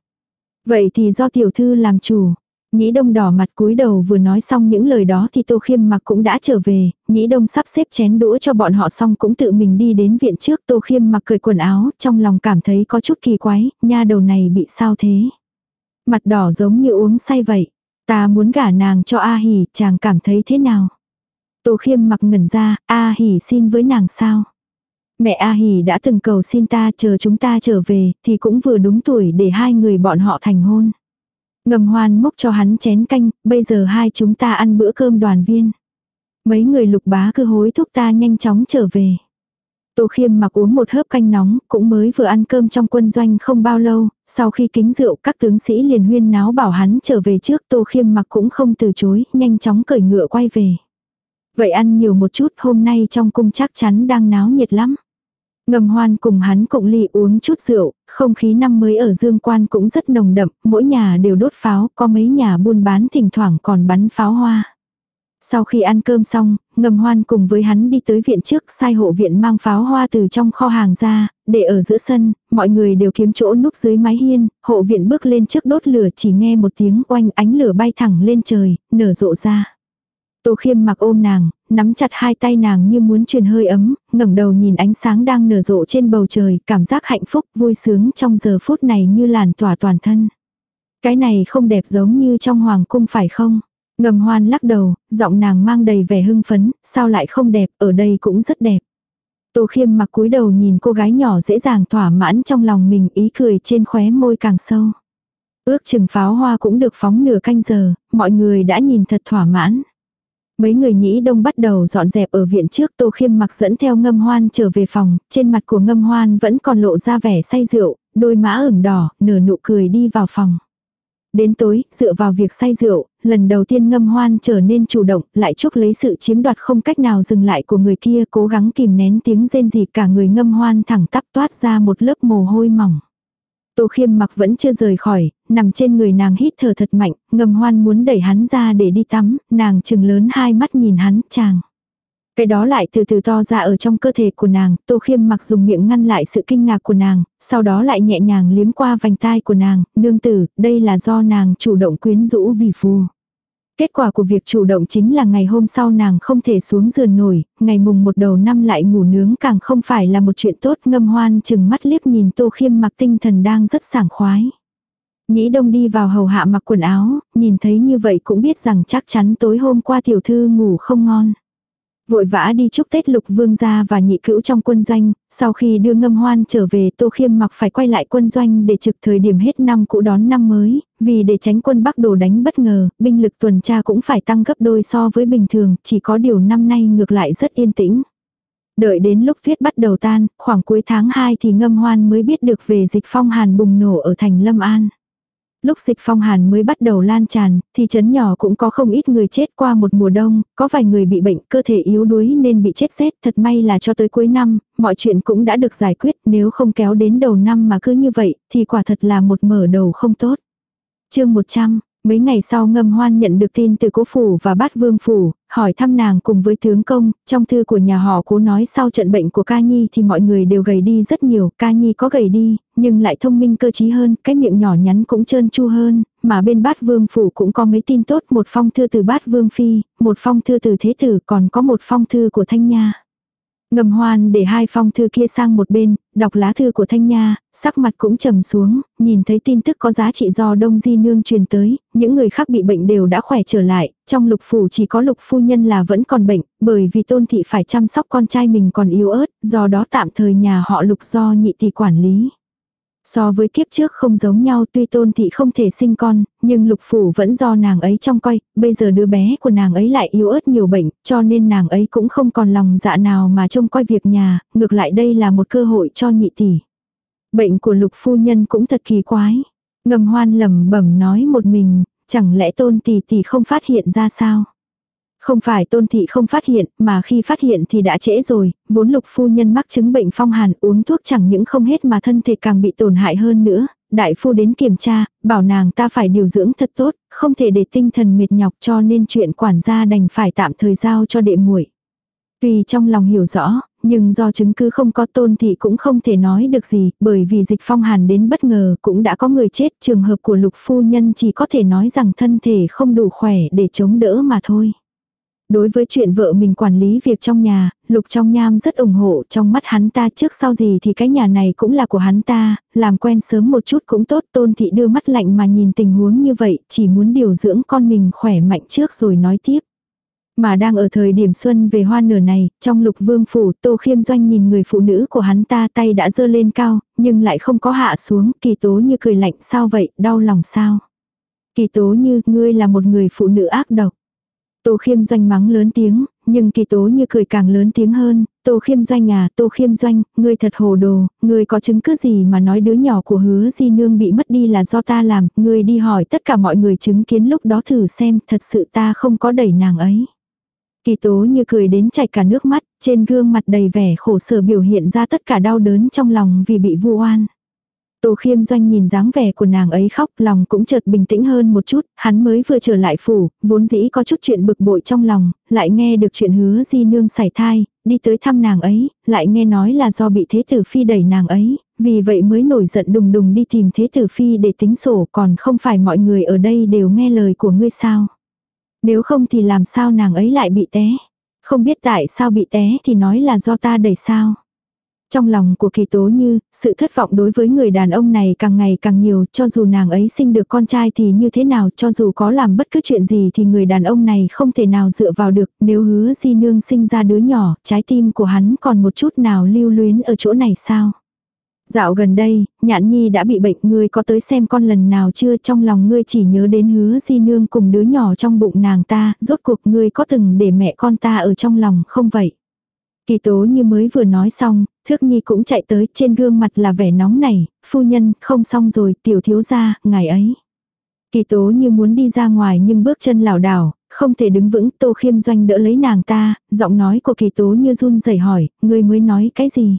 Vậy thì do tiểu thư làm chủ, Nhĩ đông đỏ mặt cúi đầu vừa nói xong những lời đó thì Tô Khiêm mặc cũng đã trở về, Nhĩ đông sắp xếp chén đũa cho bọn họ xong cũng tự mình đi đến viện trước Tô Khiêm mặc cười quần áo, trong lòng cảm thấy có chút kỳ quái, nha đầu này bị sao thế. Mặt đỏ giống như uống say vậy, ta muốn gả nàng cho A Hỉ, chàng cảm thấy thế nào. Tô Khiêm mặc ngẩn ra, A Hỉ xin với nàng sao. Mẹ A Hỉ đã từng cầu xin ta chờ chúng ta trở về, thì cũng vừa đúng tuổi để hai người bọn họ thành hôn. Ngầm hoan mốc cho hắn chén canh, bây giờ hai chúng ta ăn bữa cơm đoàn viên. Mấy người lục bá cứ hối thúc ta nhanh chóng trở về. Tô khiêm mặc uống một hớp canh nóng, cũng mới vừa ăn cơm trong quân doanh không bao lâu, sau khi kính rượu các tướng sĩ liền huyên náo bảo hắn trở về trước tô khiêm mặc cũng không từ chối, nhanh chóng cởi ngựa quay về. Vậy ăn nhiều một chút hôm nay trong cung chắc chắn đang náo nhiệt lắm. Ngầm hoan cùng hắn cộng ly uống chút rượu, không khí năm mới ở Dương Quan cũng rất nồng đậm, mỗi nhà đều đốt pháo, có mấy nhà buôn bán thỉnh thoảng còn bắn pháo hoa. Sau khi ăn cơm xong, ngầm hoan cùng với hắn đi tới viện trước sai hộ viện mang pháo hoa từ trong kho hàng ra, để ở giữa sân, mọi người đều kiếm chỗ núp dưới mái hiên, hộ viện bước lên trước đốt lửa chỉ nghe một tiếng oanh ánh lửa bay thẳng lên trời, nở rộ ra. Tô khiêm mặc ôm nàng, nắm chặt hai tay nàng như muốn truyền hơi ấm, ngẩng đầu nhìn ánh sáng đang nở rộ trên bầu trời, cảm giác hạnh phúc, vui sướng trong giờ phút này như làn tỏa toàn thân. Cái này không đẹp giống như trong hoàng cung phải không? Ngầm hoan lắc đầu, giọng nàng mang đầy vẻ hưng phấn, sao lại không đẹp, ở đây cũng rất đẹp. Tô khiêm mặc cúi đầu nhìn cô gái nhỏ dễ dàng thỏa mãn trong lòng mình ý cười trên khóe môi càng sâu. Ước chừng pháo hoa cũng được phóng nửa canh giờ, mọi người đã nhìn thật thỏa mãn. Mấy người nhĩ đông bắt đầu dọn dẹp ở viện trước tô khiêm mặc dẫn theo ngâm hoan trở về phòng, trên mặt của ngâm hoan vẫn còn lộ ra vẻ say rượu, đôi má ửng đỏ, nở nụ cười đi vào phòng. Đến tối, dựa vào việc say rượu, lần đầu tiên ngâm hoan trở nên chủ động, lại chúc lấy sự chiếm đoạt không cách nào dừng lại của người kia cố gắng kìm nén tiếng rên rỉ cả người ngâm hoan thẳng tắp toát ra một lớp mồ hôi mỏng. Tô khiêm mặc vẫn chưa rời khỏi, nằm trên người nàng hít thở thật mạnh, ngầm hoan muốn đẩy hắn ra để đi tắm, nàng chừng lớn hai mắt nhìn hắn, chàng. Cái đó lại từ từ to ra ở trong cơ thể của nàng, tô khiêm mặc dùng miệng ngăn lại sự kinh ngạc của nàng, sau đó lại nhẹ nhàng liếm qua vành tai của nàng, nương tử, đây là do nàng chủ động quyến rũ vì phù. Kết quả của việc chủ động chính là ngày hôm sau nàng không thể xuống giường nổi, ngày mùng một đầu năm lại ngủ nướng càng không phải là một chuyện tốt ngâm hoan chừng mắt liếc nhìn tô khiêm mặc tinh thần đang rất sảng khoái. Nhĩ đông đi vào hầu hạ mặc quần áo, nhìn thấy như vậy cũng biết rằng chắc chắn tối hôm qua tiểu thư ngủ không ngon. Vội vã đi chúc Tết lục vương gia và nhị cữu trong quân doanh, sau khi đưa ngâm hoan trở về tô khiêm mặc phải quay lại quân doanh để trực thời điểm hết năm cũ đón năm mới, vì để tránh quân bắc đồ đánh bất ngờ, binh lực tuần tra cũng phải tăng gấp đôi so với bình thường, chỉ có điều năm nay ngược lại rất yên tĩnh. Đợi đến lúc viết bắt đầu tan, khoảng cuối tháng 2 thì ngâm hoan mới biết được về dịch phong hàn bùng nổ ở thành Lâm An. Lúc dịch phong hàn mới bắt đầu lan tràn, thì chấn nhỏ cũng có không ít người chết qua một mùa đông, có vài người bị bệnh, cơ thể yếu đuối nên bị chết rét, thật may là cho tới cuối năm, mọi chuyện cũng đã được giải quyết, nếu không kéo đến đầu năm mà cứ như vậy, thì quả thật là một mở đầu không tốt. chương 100, Mấy ngày sau ngâm hoan nhận được tin từ cố phủ và bát vương phủ, hỏi thăm nàng cùng với tướng công, trong thư của nhà họ cố nói sau trận bệnh của ca nhi thì mọi người đều gầy đi rất nhiều, ca nhi có gầy đi, nhưng lại thông minh cơ trí hơn, cái miệng nhỏ nhắn cũng trơn chu hơn, mà bên bát vương phủ cũng có mấy tin tốt, một phong thư từ bát vương phi, một phong thư từ thế tử, còn có một phong thư của thanh nha. Ngầm hoan để hai phong thư kia sang một bên, đọc lá thư của Thanh Nha, sắc mặt cũng trầm xuống, nhìn thấy tin tức có giá trị do Đông Di Nương truyền tới, những người khác bị bệnh đều đã khỏe trở lại, trong lục phủ chỉ có lục phu nhân là vẫn còn bệnh, bởi vì tôn thị phải chăm sóc con trai mình còn yếu ớt, do đó tạm thời nhà họ lục do nhị thị quản lý. So với kiếp trước không giống nhau tuy tôn thị không thể sinh con, nhưng lục phủ vẫn do nàng ấy trong coi, bây giờ đứa bé của nàng ấy lại yếu ớt nhiều bệnh, cho nên nàng ấy cũng không còn lòng dạ nào mà trông coi việc nhà, ngược lại đây là một cơ hội cho nhị tỷ. Bệnh của lục phu nhân cũng thật kỳ quái. Ngầm hoan lầm bẩm nói một mình, chẳng lẽ tôn tỷ tỷ không phát hiện ra sao? Không phải tôn thị không phát hiện, mà khi phát hiện thì đã trễ rồi, vốn lục phu nhân mắc chứng bệnh phong hàn uống thuốc chẳng những không hết mà thân thể càng bị tổn hại hơn nữa. Đại phu đến kiểm tra, bảo nàng ta phải điều dưỡng thật tốt, không thể để tinh thần mệt nhọc cho nên chuyện quản gia đành phải tạm thời giao cho đệ muội. Tuy trong lòng hiểu rõ, nhưng do chứng cứ không có tôn thị cũng không thể nói được gì, bởi vì dịch phong hàn đến bất ngờ cũng đã có người chết, trường hợp của lục phu nhân chỉ có thể nói rằng thân thể không đủ khỏe để chống đỡ mà thôi. Đối với chuyện vợ mình quản lý việc trong nhà, Lục trong nham rất ủng hộ trong mắt hắn ta trước sau gì thì cái nhà này cũng là của hắn ta, làm quen sớm một chút cũng tốt tôn thị đưa mắt lạnh mà nhìn tình huống như vậy, chỉ muốn điều dưỡng con mình khỏe mạnh trước rồi nói tiếp. Mà đang ở thời điểm xuân về hoa nửa này, trong lục vương phủ tô khiêm doanh nhìn người phụ nữ của hắn ta tay đã dơ lên cao, nhưng lại không có hạ xuống, kỳ tố như cười lạnh sao vậy, đau lòng sao. Kỳ tố như, ngươi là một người phụ nữ ác độc. Tô khiêm doanh mắng lớn tiếng, nhưng kỳ tố như cười càng lớn tiếng hơn, tô khiêm doanh à, tô khiêm doanh, ngươi thật hồ đồ, ngươi có chứng cứ gì mà nói đứa nhỏ của hứa di nương bị mất đi là do ta làm, ngươi đi hỏi tất cả mọi người chứng kiến lúc đó thử xem, thật sự ta không có đẩy nàng ấy. Kỳ tố như cười đến chảy cả nước mắt, trên gương mặt đầy vẻ khổ sở biểu hiện ra tất cả đau đớn trong lòng vì bị vu oan. Tô khiêm doanh nhìn dáng vẻ của nàng ấy khóc lòng cũng chợt bình tĩnh hơn một chút, hắn mới vừa trở lại phủ, vốn dĩ có chút chuyện bực bội trong lòng, lại nghe được chuyện hứa di nương sảy thai, đi tới thăm nàng ấy, lại nghe nói là do bị thế tử phi đẩy nàng ấy, vì vậy mới nổi giận đùng đùng đi tìm thế tử phi để tính sổ còn không phải mọi người ở đây đều nghe lời của ngươi sao. Nếu không thì làm sao nàng ấy lại bị té. Không biết tại sao bị té thì nói là do ta đẩy sao. Trong lòng của kỳ tố như, sự thất vọng đối với người đàn ông này càng ngày càng nhiều, cho dù nàng ấy sinh được con trai thì như thế nào, cho dù có làm bất cứ chuyện gì thì người đàn ông này không thể nào dựa vào được, nếu hứa di nương sinh ra đứa nhỏ, trái tim của hắn còn một chút nào lưu luyến ở chỗ này sao? Dạo gần đây, nhãn nhi đã bị bệnh ngươi có tới xem con lần nào chưa trong lòng ngươi chỉ nhớ đến hứa di nương cùng đứa nhỏ trong bụng nàng ta, rốt cuộc ngươi có từng để mẹ con ta ở trong lòng không vậy? Kỳ tố như mới vừa nói xong, thước nhi cũng chạy tới trên gương mặt là vẻ nóng này, phu nhân không xong rồi tiểu thiếu gia, ngày ấy. Kỳ tố như muốn đi ra ngoài nhưng bước chân lảo đảo, không thể đứng vững, tô khiêm doanh đỡ lấy nàng ta, giọng nói của kỳ tố như run rẩy hỏi, ngươi mới nói cái gì?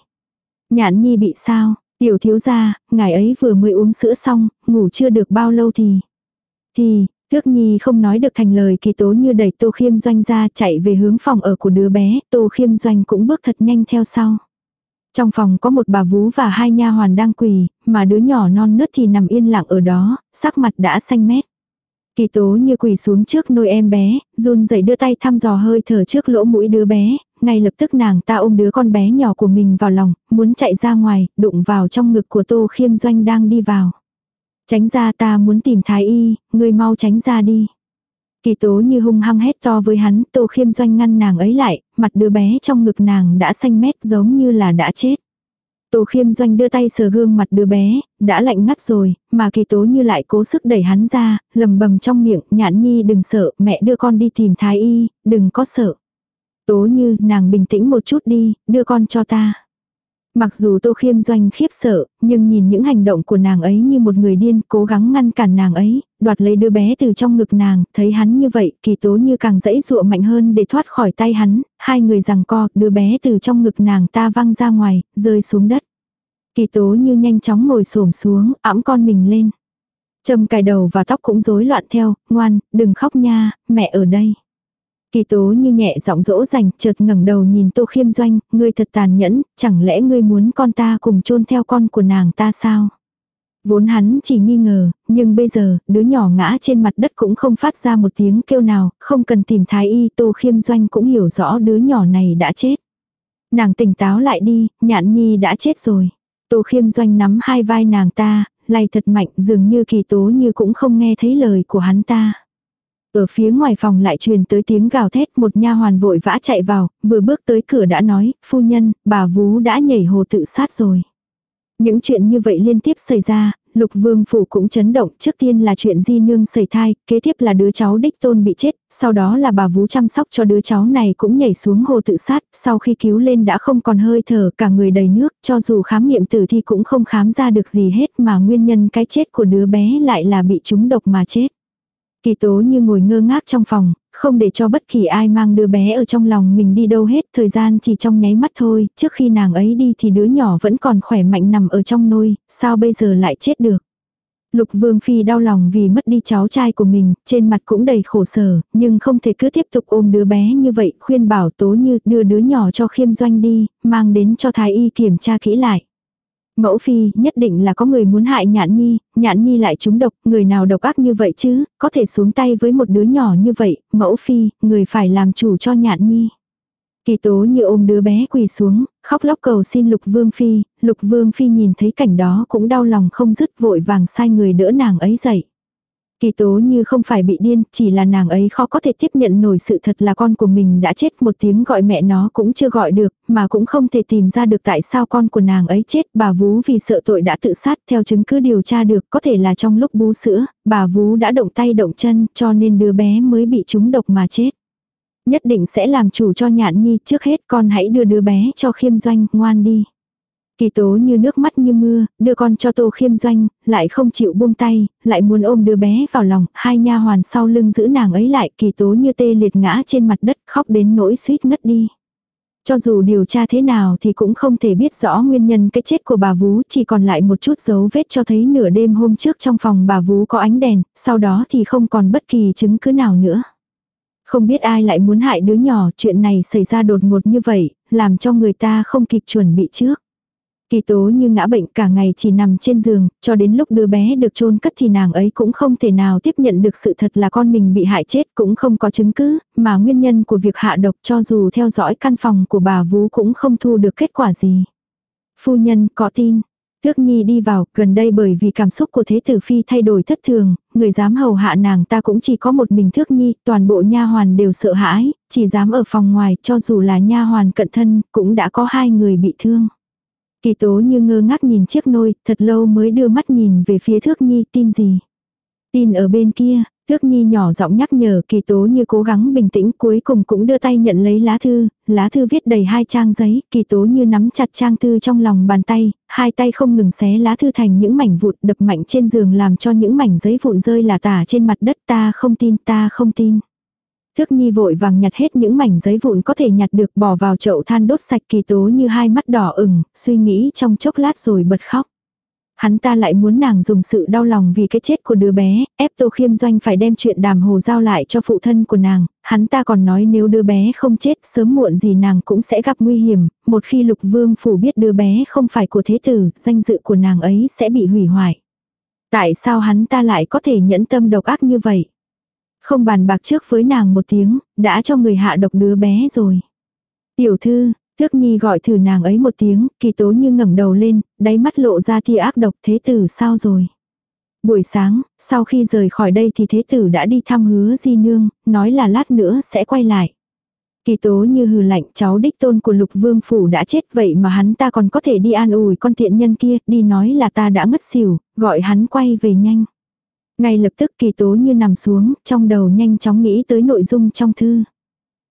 Nhãn nhi bị sao? Tiểu thiếu gia, ngày ấy vừa mới uống sữa xong, ngủ chưa được bao lâu thì... Thì, Thước Nhi không nói được thành lời kỳ tố như đẩy Tô Khiêm Doanh ra chạy về hướng phòng ở của đứa bé, Tô Khiêm Doanh cũng bước thật nhanh theo sau. Trong phòng có một bà vú và hai nha hoàn đang quỳ, mà đứa nhỏ non nớt thì nằm yên lặng ở đó, sắc mặt đã xanh mét. Kỳ tố như quỳ xuống trước nôi em bé, run rẩy đưa tay thăm dò hơi thở trước lỗ mũi đứa bé, ngay lập tức nàng ta ôm đứa con bé nhỏ của mình vào lòng, muốn chạy ra ngoài, đụng vào trong ngực của Tô Khiêm Doanh đang đi vào. Tránh ra ta muốn tìm thái y, người mau tránh ra đi. Kỳ tố như hung hăng hét to với hắn, tô khiêm doanh ngăn nàng ấy lại, mặt đứa bé trong ngực nàng đã xanh mét giống như là đã chết. Tô khiêm doanh đưa tay sờ gương mặt đứa bé, đã lạnh ngắt rồi, mà kỳ tố như lại cố sức đẩy hắn ra, lầm bầm trong miệng, nhãn nhi đừng sợ, mẹ đưa con đi tìm thái y, đừng có sợ. Tố như, nàng bình tĩnh một chút đi, đưa con cho ta. Mặc dù Tô Khiêm Doanh khiếp sợ, nhưng nhìn những hành động của nàng ấy như một người điên, cố gắng ngăn cản nàng ấy, đoạt lấy đứa bé từ trong ngực nàng, thấy hắn như vậy, kỳ tố như càng dãy dụa mạnh hơn để thoát khỏi tay hắn, hai người rằng co, đứa bé từ trong ngực nàng ta văng ra ngoài, rơi xuống đất. Kỳ tố như nhanh chóng ngồi xổm xuống, ẵm con mình lên. Trầm cài đầu và tóc cũng rối loạn theo, ngoan, đừng khóc nha, mẹ ở đây. Kỳ tố như nhẹ giọng dỗ dành, chợt ngẩng đầu nhìn tô khiêm doanh, ngươi thật tàn nhẫn, chẳng lẽ ngươi muốn con ta cùng chôn theo con của nàng ta sao? Vốn hắn chỉ nghi ngờ, nhưng bây giờ, đứa nhỏ ngã trên mặt đất cũng không phát ra một tiếng kêu nào, không cần tìm thái y, tô khiêm doanh cũng hiểu rõ đứa nhỏ này đã chết. Nàng tỉnh táo lại đi, nhạn nhi đã chết rồi. Tô khiêm doanh nắm hai vai nàng ta, lay thật mạnh dường như kỳ tố như cũng không nghe thấy lời của hắn ta. Ở phía ngoài phòng lại truyền tới tiếng gào thét một nha hoàn vội vã chạy vào, vừa bước tới cửa đã nói, phu nhân, bà vú đã nhảy hồ tự sát rồi. Những chuyện như vậy liên tiếp xảy ra, lục vương phủ cũng chấn động, trước tiên là chuyện di nương xảy thai, kế tiếp là đứa cháu đích tôn bị chết, sau đó là bà vú chăm sóc cho đứa cháu này cũng nhảy xuống hồ tự sát, sau khi cứu lên đã không còn hơi thở, cả người đầy nước, cho dù khám nghiệm tử thi cũng không khám ra được gì hết mà nguyên nhân cái chết của đứa bé lại là bị trúng độc mà chết. Kỳ tố như ngồi ngơ ngác trong phòng, không để cho bất kỳ ai mang đứa bé ở trong lòng mình đi đâu hết, thời gian chỉ trong nháy mắt thôi, trước khi nàng ấy đi thì đứa nhỏ vẫn còn khỏe mạnh nằm ở trong nôi, sao bây giờ lại chết được. Lục Vương Phi đau lòng vì mất đi cháu trai của mình, trên mặt cũng đầy khổ sở, nhưng không thể cứ tiếp tục ôm đứa bé như vậy, khuyên bảo Tố Như đưa đứa nhỏ cho khiêm doanh đi, mang đến cho Thái Y kiểm tra kỹ lại. Mẫu phi, nhất định là có người muốn hại nhạn nhi, nhạn nhi lại trúng độc, người nào độc ác như vậy chứ, có thể xuống tay với một đứa nhỏ như vậy, mẫu phi, người phải làm chủ cho nhạn nhi. Kỳ tố như ôm đứa bé quỳ xuống, khóc lóc cầu xin lục vương phi, lục vương phi nhìn thấy cảnh đó cũng đau lòng không dứt vội vàng sai người đỡ nàng ấy dậy. Kỳ tố như không phải bị điên, chỉ là nàng ấy khó có thể tiếp nhận nổi sự thật là con của mình đã chết một tiếng gọi mẹ nó cũng chưa gọi được, mà cũng không thể tìm ra được tại sao con của nàng ấy chết. Bà Vú vì sợ tội đã tự sát theo chứng cứ điều tra được có thể là trong lúc bú sữa, bà Vú đã động tay động chân cho nên đứa bé mới bị trúng độc mà chết. Nhất định sẽ làm chủ cho nhạn nhi trước hết con hãy đưa đứa bé cho khiêm doanh, ngoan đi. Kỳ tố như nước mắt như mưa, đưa con cho tô khiêm doanh, lại không chịu buông tay, lại muốn ôm đứa bé vào lòng, hai nha hoàn sau lưng giữ nàng ấy lại, kỳ tố như tê liệt ngã trên mặt đất khóc đến nỗi suýt ngất đi. Cho dù điều tra thế nào thì cũng không thể biết rõ nguyên nhân cái chết của bà Vú, chỉ còn lại một chút dấu vết cho thấy nửa đêm hôm trước trong phòng bà Vú có ánh đèn, sau đó thì không còn bất kỳ chứng cứ nào nữa. Không biết ai lại muốn hại đứa nhỏ, chuyện này xảy ra đột ngột như vậy, làm cho người ta không kịp chuẩn bị trước. Kỳ tố như ngã bệnh cả ngày chỉ nằm trên giường, cho đến lúc đứa bé được chôn cất thì nàng ấy cũng không thể nào tiếp nhận được sự thật là con mình bị hại chết cũng không có chứng cứ, mà nguyên nhân của việc hạ độc cho dù theo dõi căn phòng của bà Vú cũng không thu được kết quả gì. Phu nhân có tin. Tước Nhi đi vào, gần đây bởi vì cảm xúc của Thế Tử Phi thay đổi thất thường, người dám hầu hạ nàng ta cũng chỉ có một mình Thước Nhi, toàn bộ nha hoàn đều sợ hãi, chỉ dám ở phòng ngoài, cho dù là nha hoàn cận thân, cũng đã có hai người bị thương. Kỳ tố như ngơ ngác nhìn chiếc nôi, thật lâu mới đưa mắt nhìn về phía thước nhi tin gì. Tin ở bên kia, thước nhi nhỏ giọng nhắc nhở kỳ tố như cố gắng bình tĩnh cuối cùng cũng đưa tay nhận lấy lá thư, lá thư viết đầy hai trang giấy, kỳ tố như nắm chặt trang thư trong lòng bàn tay, hai tay không ngừng xé lá thư thành những mảnh vụn đập mạnh trên giường làm cho những mảnh giấy vụn rơi là tả trên mặt đất ta không tin ta không tin. Thước Nhi vội vàng nhặt hết những mảnh giấy vụn có thể nhặt được bỏ vào chậu than đốt sạch kỳ tố như hai mắt đỏ ửng, suy nghĩ trong chốc lát rồi bật khóc. Hắn ta lại muốn nàng dùng sự đau lòng vì cái chết của đứa bé, ép Tô Khiêm Doanh phải đem chuyện đàm hồ giao lại cho phụ thân của nàng, hắn ta còn nói nếu đứa bé không chết sớm muộn gì nàng cũng sẽ gặp nguy hiểm, một khi lục vương phủ biết đứa bé không phải của thế tử, danh dự của nàng ấy sẽ bị hủy hoại. Tại sao hắn ta lại có thể nhẫn tâm độc ác như vậy? Không bàn bạc trước với nàng một tiếng, đã cho người hạ độc đứa bé rồi. Tiểu thư, Thước Nhi gọi thử nàng ấy một tiếng, kỳ tố như ngẩng đầu lên, đáy mắt lộ ra tia ác độc thế tử sao rồi. Buổi sáng, sau khi rời khỏi đây thì thế tử đã đi thăm hứa di nương, nói là lát nữa sẽ quay lại. Kỳ tố như hừ lạnh cháu đích tôn của lục vương phủ đã chết vậy mà hắn ta còn có thể đi an ủi con thiện nhân kia, đi nói là ta đã ngất xỉu, gọi hắn quay về nhanh. Ngay lập tức kỳ tố như nằm xuống, trong đầu nhanh chóng nghĩ tới nội dung trong thư.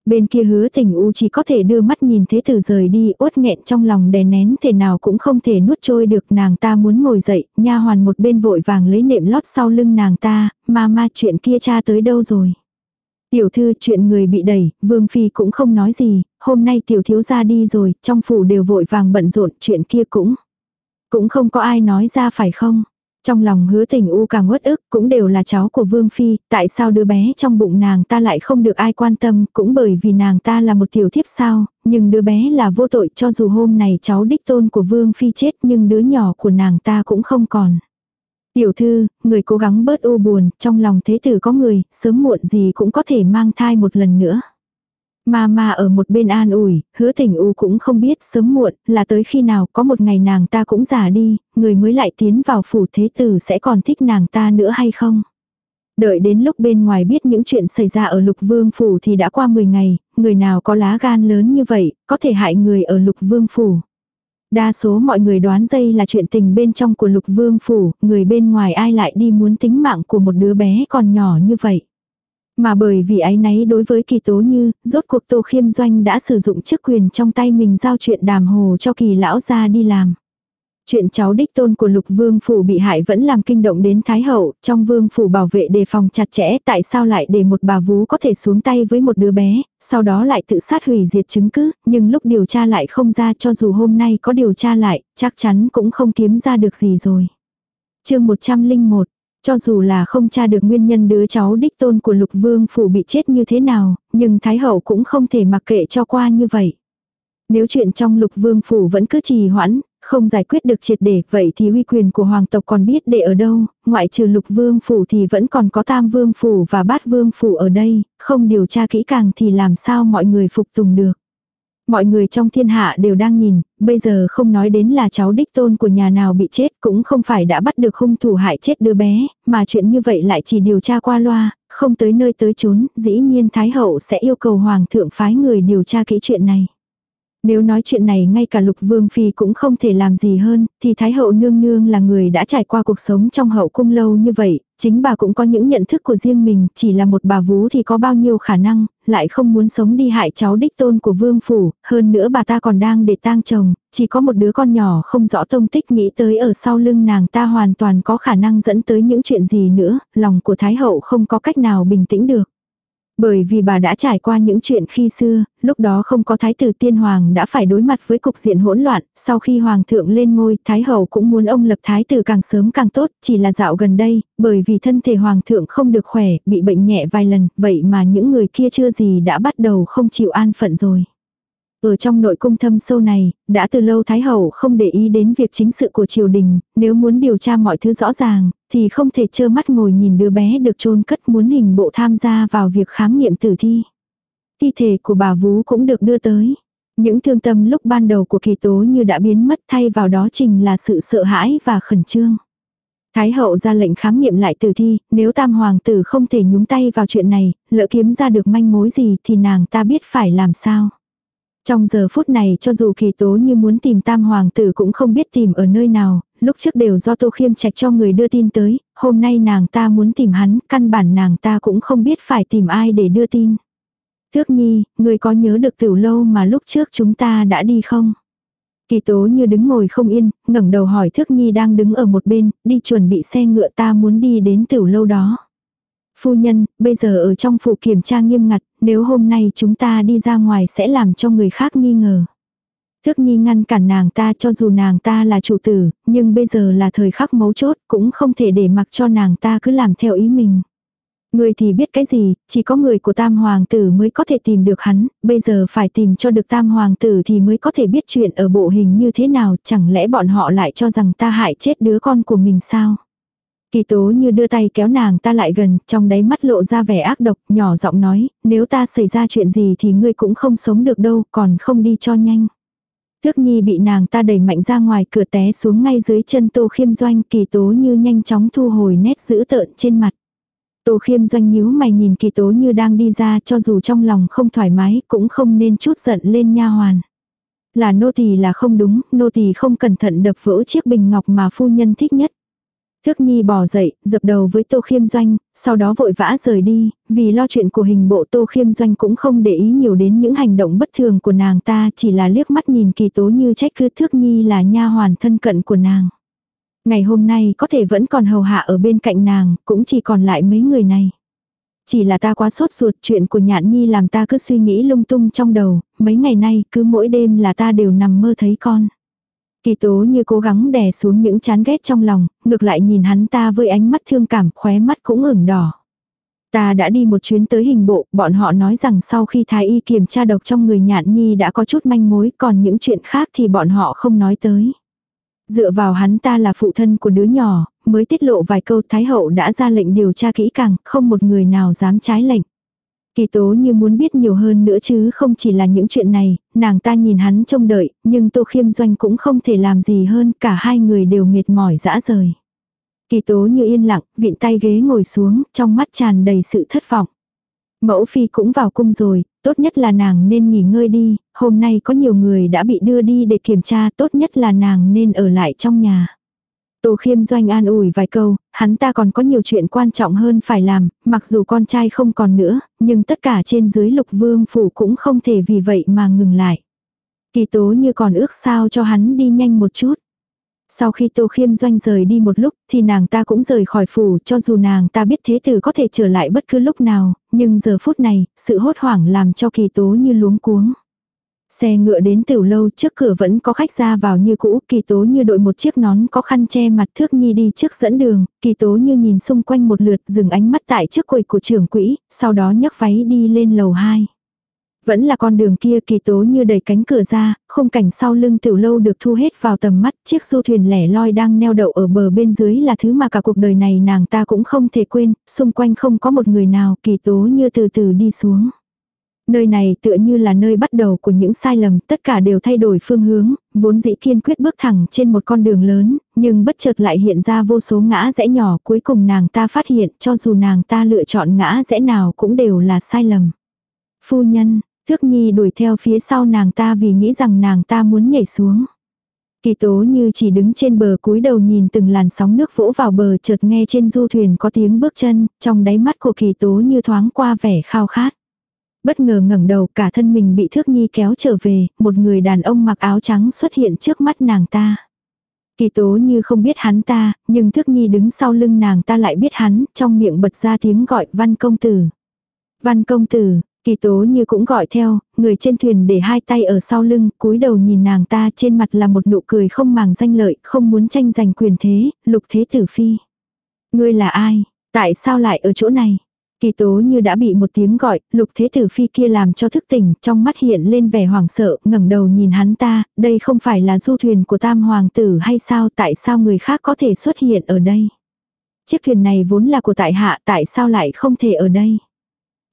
Bên kia hứa tình u chỉ có thể đưa mắt nhìn thế tử rời đi uất nghẹn trong lòng đè nén thể nào cũng không thể nuốt trôi được nàng ta muốn ngồi dậy, nha hoàn một bên vội vàng lấy nệm lót sau lưng nàng ta, ma ma chuyện kia cha tới đâu rồi. Tiểu thư chuyện người bị đẩy, vương phi cũng không nói gì, hôm nay tiểu thiếu ra đi rồi, trong phủ đều vội vàng bận rộn chuyện kia cũng. Cũng không có ai nói ra phải không. Trong lòng hứa tình u càng uất ức cũng đều là cháu của Vương Phi, tại sao đứa bé trong bụng nàng ta lại không được ai quan tâm, cũng bởi vì nàng ta là một tiểu thiếp sao, nhưng đứa bé là vô tội cho dù hôm này cháu đích tôn của Vương Phi chết nhưng đứa nhỏ của nàng ta cũng không còn. Tiểu thư, người cố gắng bớt u buồn, trong lòng thế tử có người, sớm muộn gì cũng có thể mang thai một lần nữa. mà mà ở một bên an ủi, hứa tình u cũng không biết sớm muộn là tới khi nào có một ngày nàng ta cũng già đi, người mới lại tiến vào phủ thế tử sẽ còn thích nàng ta nữa hay không. Đợi đến lúc bên ngoài biết những chuyện xảy ra ở lục vương phủ thì đã qua 10 ngày, người nào có lá gan lớn như vậy, có thể hại người ở lục vương phủ. Đa số mọi người đoán dây là chuyện tình bên trong của lục vương phủ, người bên ngoài ai lại đi muốn tính mạng của một đứa bé còn nhỏ như vậy. Mà bởi vì ái náy đối với kỳ tố như, rốt cuộc tô khiêm doanh đã sử dụng chức quyền trong tay mình giao chuyện đàm hồ cho kỳ lão ra đi làm. Chuyện cháu đích tôn của lục vương phủ bị hại vẫn làm kinh động đến Thái Hậu, trong vương phủ bảo vệ đề phòng chặt chẽ tại sao lại để một bà vú có thể xuống tay với một đứa bé, sau đó lại tự sát hủy diệt chứng cứ, nhưng lúc điều tra lại không ra cho dù hôm nay có điều tra lại, chắc chắn cũng không kiếm ra được gì rồi. chương 101 cho dù là không tra được nguyên nhân đứa cháu đích tôn của lục vương phủ bị chết như thế nào, nhưng Thái Hậu cũng không thể mặc kệ cho qua như vậy. Nếu chuyện trong lục vương phủ vẫn cứ trì hoãn, không giải quyết được triệt để, vậy thì uy quyền của hoàng tộc còn biết để ở đâu, ngoại trừ lục vương phủ thì vẫn còn có tam vương phủ và bát vương phủ ở đây, không điều tra kỹ càng thì làm sao mọi người phục tùng được. Mọi người trong thiên hạ đều đang nhìn, bây giờ không nói đến là cháu đích tôn của nhà nào bị chết cũng không phải đã bắt được hung thủ hại chết đứa bé, mà chuyện như vậy lại chỉ điều tra qua loa, không tới nơi tới chốn, dĩ nhiên Thái Hậu sẽ yêu cầu Hoàng thượng phái người điều tra kỹ chuyện này. Nếu nói chuyện này ngay cả lục vương phi cũng không thể làm gì hơn, thì Thái hậu nương nương là người đã trải qua cuộc sống trong hậu cung lâu như vậy, chính bà cũng có những nhận thức của riêng mình, chỉ là một bà vú thì có bao nhiêu khả năng, lại không muốn sống đi hại cháu đích tôn của vương phủ, hơn nữa bà ta còn đang để tang chồng, chỉ có một đứa con nhỏ không rõ tông tích nghĩ tới ở sau lưng nàng ta hoàn toàn có khả năng dẫn tới những chuyện gì nữa, lòng của Thái hậu không có cách nào bình tĩnh được. Bởi vì bà đã trải qua những chuyện khi xưa, lúc đó không có thái tử tiên hoàng đã phải đối mặt với cục diện hỗn loạn, sau khi hoàng thượng lên ngôi, thái hậu cũng muốn ông lập thái tử càng sớm càng tốt, chỉ là dạo gần đây, bởi vì thân thể hoàng thượng không được khỏe, bị bệnh nhẹ vài lần, vậy mà những người kia chưa gì đã bắt đầu không chịu an phận rồi. Ở trong nội cung thâm sâu này, đã từ lâu Thái Hậu không để ý đến việc chính sự của triều đình, nếu muốn điều tra mọi thứ rõ ràng, thì không thể trơ mắt ngồi nhìn đứa bé được chôn cất muốn hình bộ tham gia vào việc khám nghiệm tử thi. Thi thể của bà Vú cũng được đưa tới. Những thương tâm lúc ban đầu của kỳ tố như đã biến mất thay vào đó trình là sự sợ hãi và khẩn trương. Thái hậu ra lệnh khám nghiệm lại tử thi, nếu tam hoàng tử không thể nhúng tay vào chuyện này, lỡ kiếm ra được manh mối gì thì nàng ta biết phải làm sao. Trong giờ phút này cho dù kỳ tố như muốn tìm tam hoàng tử cũng không biết tìm ở nơi nào, lúc trước đều do tô khiêm trạch cho người đưa tin tới, hôm nay nàng ta muốn tìm hắn, căn bản nàng ta cũng không biết phải tìm ai để đưa tin. Thước nhi, người có nhớ được tiểu lâu mà lúc trước chúng ta đã đi không? Kỳ tố như đứng ngồi không yên, ngẩng đầu hỏi thước nhi đang đứng ở một bên, đi chuẩn bị xe ngựa ta muốn đi đến tiểu lâu đó. Phu nhân, bây giờ ở trong phủ kiểm tra nghiêm ngặt, nếu hôm nay chúng ta đi ra ngoài sẽ làm cho người khác nghi ngờ. Thước Nhi ngăn cản nàng ta cho dù nàng ta là chủ tử, nhưng bây giờ là thời khắc mấu chốt, cũng không thể để mặc cho nàng ta cứ làm theo ý mình. Người thì biết cái gì, chỉ có người của tam hoàng tử mới có thể tìm được hắn, bây giờ phải tìm cho được tam hoàng tử thì mới có thể biết chuyện ở bộ hình như thế nào, chẳng lẽ bọn họ lại cho rằng ta hại chết đứa con của mình sao? Kỳ tố như đưa tay kéo nàng ta lại gần, trong đáy mắt lộ ra vẻ ác độc, nhỏ giọng nói, nếu ta xảy ra chuyện gì thì ngươi cũng không sống được đâu, còn không đi cho nhanh. Thước nhi bị nàng ta đẩy mạnh ra ngoài cửa té xuống ngay dưới chân tô khiêm doanh, kỳ tố như nhanh chóng thu hồi nét dữ tợn trên mặt. Tô khiêm doanh nhíu mày nhìn kỳ tố như đang đi ra cho dù trong lòng không thoải mái cũng không nên chút giận lên nha hoàn. Là nô tỳ là không đúng, nô tỳ không cẩn thận đập vỡ chiếc bình ngọc mà phu nhân thích nhất. Thước Nhi bò dậy, dập đầu với Tô Khiêm Doanh, sau đó vội vã rời đi, vì lo chuyện của hình bộ Tô Khiêm Doanh cũng không để ý nhiều đến những hành động bất thường của nàng ta, chỉ là liếc mắt nhìn kỳ tố như trách cứ Thước Nhi là nha hoàn thân cận của nàng. Ngày hôm nay có thể vẫn còn hầu hạ ở bên cạnh nàng, cũng chỉ còn lại mấy người này. Chỉ là ta quá sốt ruột chuyện của nhạn nhi làm ta cứ suy nghĩ lung tung trong đầu, mấy ngày nay cứ mỗi đêm là ta đều nằm mơ thấy con. Kỳ tố như cố gắng đè xuống những chán ghét trong lòng, ngược lại nhìn hắn ta với ánh mắt thương cảm, khóe mắt cũng ửng đỏ. Ta đã đi một chuyến tới hình bộ, bọn họ nói rằng sau khi thái y kiểm tra độc trong người nhạn nhi đã có chút manh mối, còn những chuyện khác thì bọn họ không nói tới. Dựa vào hắn ta là phụ thân của đứa nhỏ, mới tiết lộ vài câu Thái Hậu đã ra lệnh điều tra kỹ càng, không một người nào dám trái lệnh. Kỳ tố như muốn biết nhiều hơn nữa chứ không chỉ là những chuyện này, nàng ta nhìn hắn trông đợi, nhưng tô khiêm doanh cũng không thể làm gì hơn, cả hai người đều mệt mỏi dã rời. Kỳ tố như yên lặng, vịn tay ghế ngồi xuống, trong mắt tràn đầy sự thất vọng. Mẫu phi cũng vào cung rồi, tốt nhất là nàng nên nghỉ ngơi đi, hôm nay có nhiều người đã bị đưa đi để kiểm tra, tốt nhất là nàng nên ở lại trong nhà. Tô khiêm doanh an ủi vài câu, hắn ta còn có nhiều chuyện quan trọng hơn phải làm, mặc dù con trai không còn nữa, nhưng tất cả trên dưới lục vương phủ cũng không thể vì vậy mà ngừng lại. Kỳ tố như còn ước sao cho hắn đi nhanh một chút. Sau khi Tô Khiêm Doanh rời đi một lúc thì nàng ta cũng rời khỏi phủ cho dù nàng ta biết thế tử có thể trở lại bất cứ lúc nào, nhưng giờ phút này, sự hốt hoảng làm cho kỳ tố như luống cuống. Xe ngựa đến tiểu lâu trước cửa vẫn có khách ra vào như cũ, kỳ tố như đội một chiếc nón có khăn che mặt thước nhi đi trước dẫn đường, kỳ tố như nhìn xung quanh một lượt dừng ánh mắt tại trước quầy của trưởng quỹ, sau đó nhấc váy đi lên lầu 2. Vẫn là con đường kia kỳ tố như đẩy cánh cửa ra, khung cảnh sau lưng tiểu lâu được thu hết vào tầm mắt, chiếc du thuyền lẻ loi đang neo đậu ở bờ bên dưới là thứ mà cả cuộc đời này nàng ta cũng không thể quên, xung quanh không có một người nào, kỳ tố như từ từ đi xuống. Nơi này tựa như là nơi bắt đầu của những sai lầm, tất cả đều thay đổi phương hướng, vốn dĩ kiên quyết bước thẳng trên một con đường lớn, nhưng bất chợt lại hiện ra vô số ngã rẽ nhỏ cuối cùng nàng ta phát hiện cho dù nàng ta lựa chọn ngã rẽ nào cũng đều là sai lầm. Phu nhân, Thước Nhi đuổi theo phía sau nàng ta vì nghĩ rằng nàng ta muốn nhảy xuống. Kỳ tố như chỉ đứng trên bờ cúi đầu nhìn từng làn sóng nước vỗ vào bờ chợt nghe trên du thuyền có tiếng bước chân, trong đáy mắt của kỳ tố như thoáng qua vẻ khao khát. Bất ngờ ngẩng đầu cả thân mình bị thước nhi kéo trở về, một người đàn ông mặc áo trắng xuất hiện trước mắt nàng ta. Kỳ tố như không biết hắn ta, nhưng thước nhi đứng sau lưng nàng ta lại biết hắn, trong miệng bật ra tiếng gọi văn công tử. Văn công tử, Kỳ tố như cũng gọi theo, người trên thuyền để hai tay ở sau lưng, cúi đầu nhìn nàng ta trên mặt là một nụ cười không màng danh lợi, không muốn tranh giành quyền thế, lục thế tử phi. Ngươi là ai? Tại sao lại ở chỗ này? Kỳ tố như đã bị một tiếng gọi, lục thế tử phi kia làm cho thức tỉnh, trong mắt hiện lên vẻ hoảng sợ, ngẩng đầu nhìn hắn ta, đây không phải là du thuyền của tam hoàng tử hay sao, tại sao người khác có thể xuất hiện ở đây? Chiếc thuyền này vốn là của tại hạ, tại sao lại không thể ở đây?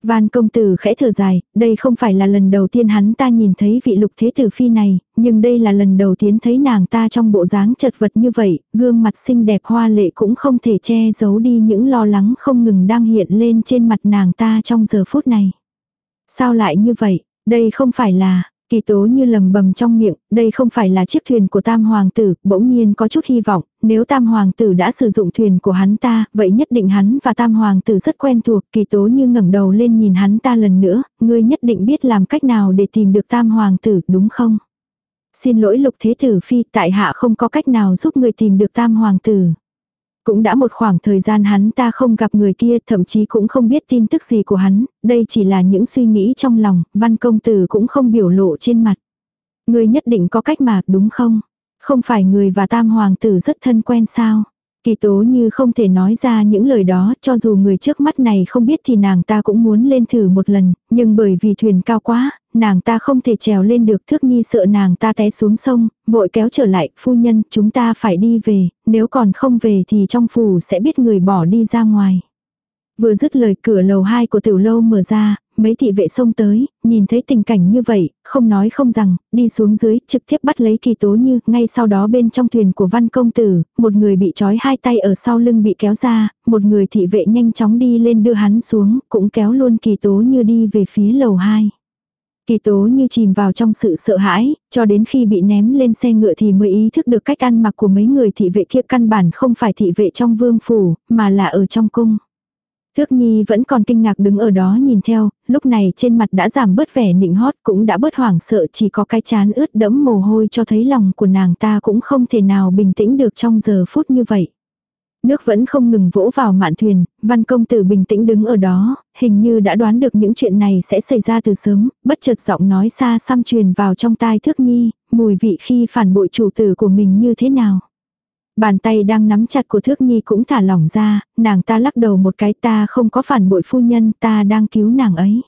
Van công tử khẽ thở dài, đây không phải là lần đầu tiên hắn ta nhìn thấy vị lục thế tử phi này, nhưng đây là lần đầu tiên thấy nàng ta trong bộ dáng chật vật như vậy, gương mặt xinh đẹp hoa lệ cũng không thể che giấu đi những lo lắng không ngừng đang hiện lên trên mặt nàng ta trong giờ phút này. Sao lại như vậy, đây không phải là, Kỳ tố như lầm bầm trong miệng, đây không phải là chiếc thuyền của tam hoàng tử, bỗng nhiên có chút hy vọng, nếu tam hoàng tử đã sử dụng thuyền của hắn ta, vậy nhất định hắn và tam hoàng tử rất quen thuộc, kỳ tố như ngẩng đầu lên nhìn hắn ta lần nữa, ngươi nhất định biết làm cách nào để tìm được tam hoàng tử, đúng không? Xin lỗi lục thế tử phi, tại hạ không có cách nào giúp người tìm được tam hoàng tử. Cũng đã một khoảng thời gian hắn ta không gặp người kia, thậm chí cũng không biết tin tức gì của hắn, đây chỉ là những suy nghĩ trong lòng, văn công tử cũng không biểu lộ trên mặt. Người nhất định có cách mà, đúng không? Không phải người và tam hoàng tử rất thân quen sao? Kỳ tố như không thể nói ra những lời đó, cho dù người trước mắt này không biết thì nàng ta cũng muốn lên thử một lần, nhưng bởi vì thuyền cao quá, nàng ta không thể trèo lên được thước nhi sợ nàng ta té xuống sông, vội kéo trở lại, phu nhân, chúng ta phải đi về, nếu còn không về thì trong phủ sẽ biết người bỏ đi ra ngoài. Vừa dứt lời cửa lầu hai của tiểu lâu mở ra, mấy thị vệ xông tới, nhìn thấy tình cảnh như vậy, không nói không rằng, đi xuống dưới, trực tiếp bắt lấy kỳ tố như, ngay sau đó bên trong thuyền của văn công tử, một người bị trói hai tay ở sau lưng bị kéo ra, một người thị vệ nhanh chóng đi lên đưa hắn xuống, cũng kéo luôn kỳ tố như đi về phía lầu hai. Kỳ tố như chìm vào trong sự sợ hãi, cho đến khi bị ném lên xe ngựa thì mới ý thức được cách ăn mặc của mấy người thị vệ kia căn bản không phải thị vệ trong vương phủ, mà là ở trong cung. Thước Nhi vẫn còn kinh ngạc đứng ở đó nhìn theo, lúc này trên mặt đã giảm bớt vẻ nịnh hót cũng đã bớt hoảng sợ chỉ có cái chán ướt đẫm mồ hôi cho thấy lòng của nàng ta cũng không thể nào bình tĩnh được trong giờ phút như vậy. Nước vẫn không ngừng vỗ vào mạn thuyền, văn công tử bình tĩnh đứng ở đó, hình như đã đoán được những chuyện này sẽ xảy ra từ sớm, bất chợt giọng nói xa xăm truyền vào trong tai thước nhi, mùi vị khi phản bội chủ tử của mình như thế nào. Bàn tay đang nắm chặt của thước nhi cũng thả lỏng ra, nàng ta lắc đầu một cái ta không có phản bội phu nhân ta đang cứu nàng ấy.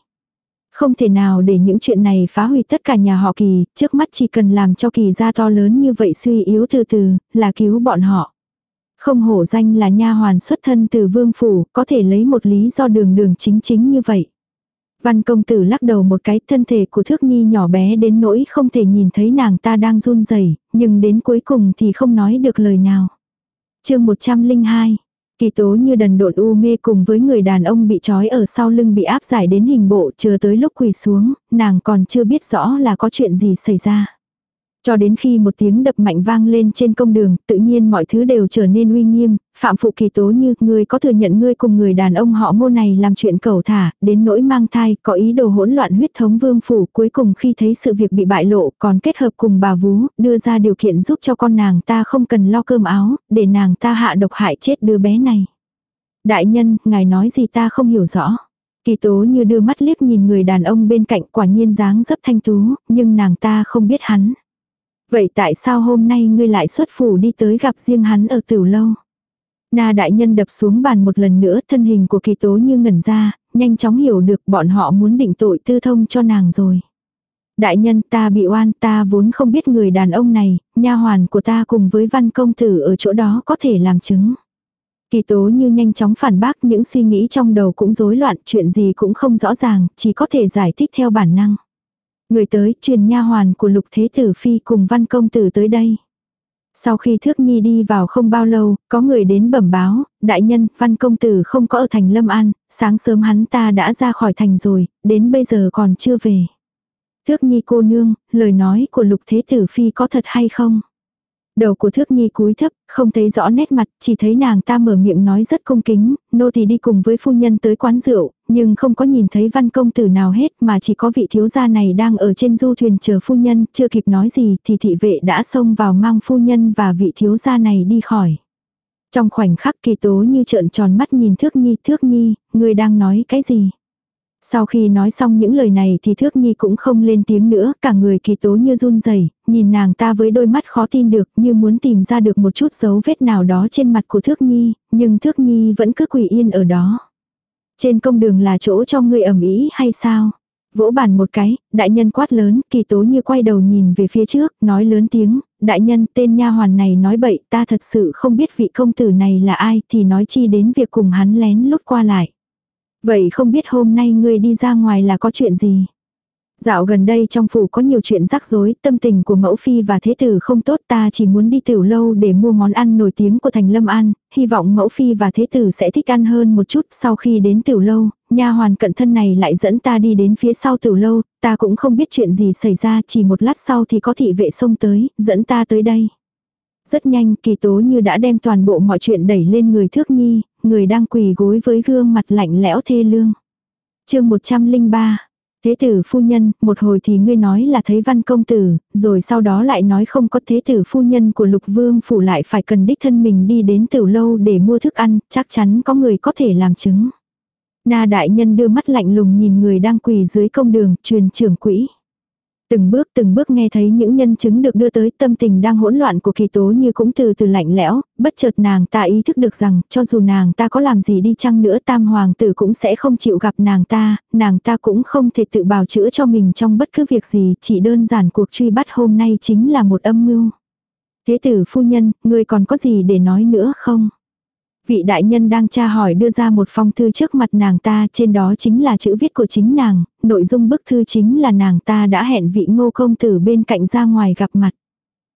Không thể nào để những chuyện này phá hủy tất cả nhà họ kỳ, trước mắt chỉ cần làm cho kỳ gia to lớn như vậy suy yếu từ từ, là cứu bọn họ. Không hổ danh là nha hoàn xuất thân từ vương phủ, có thể lấy một lý do đường đường chính chính như vậy. Văn công tử lắc đầu một cái thân thể của thước nhi nhỏ bé đến nỗi không thể nhìn thấy nàng ta đang run rẩy nhưng đến cuối cùng thì không nói được lời nào. chương 102 Kỳ tố như đần độn u mê cùng với người đàn ông bị trói ở sau lưng bị áp giải đến hình bộ chờ tới lúc quỳ xuống, nàng còn chưa biết rõ là có chuyện gì xảy ra. Cho đến khi một tiếng đập mạnh vang lên trên công đường, tự nhiên mọi thứ đều trở nên uy nghiêm, phạm phụ kỳ tố như, người có thừa nhận ngươi cùng người đàn ông họ ngô này làm chuyện cầu thả, đến nỗi mang thai, có ý đồ hỗn loạn huyết thống vương phủ, cuối cùng khi thấy sự việc bị bại lộ, còn kết hợp cùng bà vú, đưa ra điều kiện giúp cho con nàng ta không cần lo cơm áo, để nàng ta hạ độc hại chết đứa bé này. Đại nhân, ngài nói gì ta không hiểu rõ. Kỳ tố như đưa mắt liếc nhìn người đàn ông bên cạnh quả nhiên dáng dấp thanh tú, nhưng nàng ta không biết hắn. Vậy tại sao hôm nay ngươi lại xuất phủ đi tới gặp riêng hắn ở tiểu lâu? Na đại nhân đập xuống bàn một lần nữa thân hình của kỳ tố như ngẩn ra, nhanh chóng hiểu được bọn họ muốn định tội tư thông cho nàng rồi. Đại nhân ta bị oan ta vốn không biết người đàn ông này, nha hoàn của ta cùng với văn công tử ở chỗ đó có thể làm chứng. Kỳ tố như nhanh chóng phản bác những suy nghĩ trong đầu cũng rối loạn chuyện gì cũng không rõ ràng, chỉ có thể giải thích theo bản năng. Người tới truyền nha hoàn của lục thế tử phi cùng văn công tử tới đây. Sau khi thước nhi đi vào không bao lâu, có người đến bẩm báo, đại nhân, văn công tử không có ở thành Lâm An, sáng sớm hắn ta đã ra khỏi thành rồi, đến bây giờ còn chưa về. Thước nhi cô nương, lời nói của lục thế tử phi có thật hay không? Đầu của thước nhi cúi thấp, không thấy rõ nét mặt, chỉ thấy nàng ta mở miệng nói rất cung kính, nô thì đi cùng với phu nhân tới quán rượu, nhưng không có nhìn thấy văn công tử nào hết mà chỉ có vị thiếu gia này đang ở trên du thuyền chờ phu nhân, chưa kịp nói gì thì thị vệ đã xông vào mang phu nhân và vị thiếu gia này đi khỏi. Trong khoảnh khắc kỳ tố như trợn tròn mắt nhìn thước nhi, thước nhi, người đang nói cái gì? Sau khi nói xong những lời này thì Thước Nhi cũng không lên tiếng nữa, cả người kỳ tố như run rẩy nhìn nàng ta với đôi mắt khó tin được như muốn tìm ra được một chút dấu vết nào đó trên mặt của Thước Nhi, nhưng Thước Nhi vẫn cứ quỳ yên ở đó. Trên công đường là chỗ cho người ẩm ý hay sao? Vỗ bàn một cái, đại nhân quát lớn, kỳ tố như quay đầu nhìn về phía trước, nói lớn tiếng, đại nhân tên nha hoàn này nói bậy, ta thật sự không biết vị công tử này là ai, thì nói chi đến việc cùng hắn lén lút qua lại. Vậy không biết hôm nay ngươi đi ra ngoài là có chuyện gì? Dạo gần đây trong phủ có nhiều chuyện rắc rối, tâm tình của mẫu phi và thế tử không tốt ta chỉ muốn đi tiểu lâu để mua món ăn nổi tiếng của thành lâm an, hy vọng mẫu phi và thế tử sẽ thích ăn hơn một chút sau khi đến tiểu lâu, nha hoàn cận thân này lại dẫn ta đi đến phía sau tiểu lâu, ta cũng không biết chuyện gì xảy ra chỉ một lát sau thì có thị vệ xông tới, dẫn ta tới đây. Rất nhanh kỳ tố như đã đem toàn bộ mọi chuyện đẩy lên người thước nhi, người đang quỳ gối với gương mặt lạnh lẽo thê lương. chương 103 Thế tử phu nhân, một hồi thì ngươi nói là thấy văn công tử, rồi sau đó lại nói không có thế tử phu nhân của lục vương phủ lại phải cần đích thân mình đi đến tiểu lâu để mua thức ăn, chắc chắn có người có thể làm chứng. Na đại nhân đưa mắt lạnh lùng nhìn người đang quỳ dưới công đường, truyền trưởng quỹ. Từng bước từng bước nghe thấy những nhân chứng được đưa tới tâm tình đang hỗn loạn của kỳ tố như cũng từ từ lạnh lẽo, bất chợt nàng ta ý thức được rằng cho dù nàng ta có làm gì đi chăng nữa tam hoàng tử cũng sẽ không chịu gặp nàng ta, nàng ta cũng không thể tự bào chữa cho mình trong bất cứ việc gì, chỉ đơn giản cuộc truy bắt hôm nay chính là một âm mưu. Thế tử phu nhân, người còn có gì để nói nữa không? Vị đại nhân đang tra hỏi đưa ra một phong thư trước mặt nàng ta, trên đó chính là chữ viết của chính nàng, nội dung bức thư chính là nàng ta đã hẹn vị ngô công tử bên cạnh ra ngoài gặp mặt.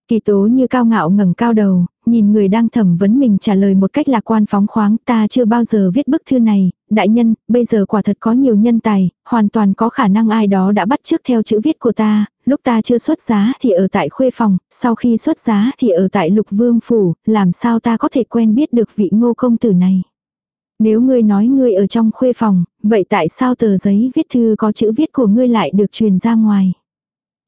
Kỳ tố như cao ngạo ngẩng cao đầu, nhìn người đang thẩm vấn mình trả lời một cách lạc quan phóng khoáng ta chưa bao giờ viết bức thư này, đại nhân, bây giờ quả thật có nhiều nhân tài, hoàn toàn có khả năng ai đó đã bắt trước theo chữ viết của ta, lúc ta chưa xuất giá thì ở tại khuê phòng, sau khi xuất giá thì ở tại lục vương phủ, làm sao ta có thể quen biết được vị ngô công tử này. Nếu ngươi nói ngươi ở trong khuê phòng, vậy tại sao tờ giấy viết thư có chữ viết của ngươi lại được truyền ra ngoài?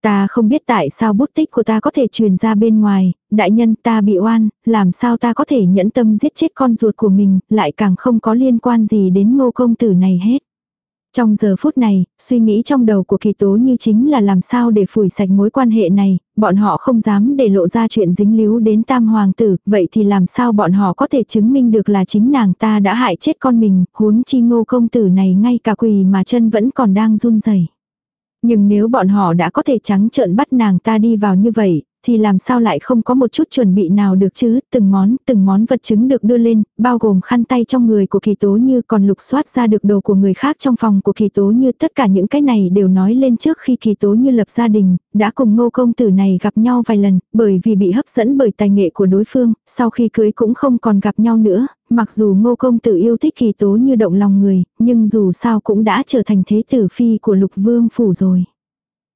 Ta không biết tại sao bút tích của ta có thể truyền ra bên ngoài, đại nhân ta bị oan, làm sao ta có thể nhẫn tâm giết chết con ruột của mình, lại càng không có liên quan gì đến ngô công tử này hết. Trong giờ phút này, suy nghĩ trong đầu của kỳ tố như chính là làm sao để phủi sạch mối quan hệ này, bọn họ không dám để lộ ra chuyện dính líu đến tam hoàng tử, vậy thì làm sao bọn họ có thể chứng minh được là chính nàng ta đã hại chết con mình, huống chi ngô công tử này ngay cả quỳ mà chân vẫn còn đang run rẩy nhưng nếu bọn họ đã có thể trắng trợn bắt nàng ta đi vào như vậy, thì làm sao lại không có một chút chuẩn bị nào được chứ, từng món, từng món vật chứng được đưa lên, bao gồm khăn tay trong người của kỳ tố như còn lục soát ra được đồ của người khác trong phòng của kỳ tố như. Tất cả những cái này đều nói lên trước khi kỳ tố như lập gia đình, đã cùng ngô công tử này gặp nhau vài lần, bởi vì bị hấp dẫn bởi tài nghệ của đối phương, sau khi cưới cũng không còn gặp nhau nữa, mặc dù ngô công tử yêu thích kỳ tố như động lòng người, nhưng dù sao cũng đã trở thành thế tử phi của lục vương phủ rồi.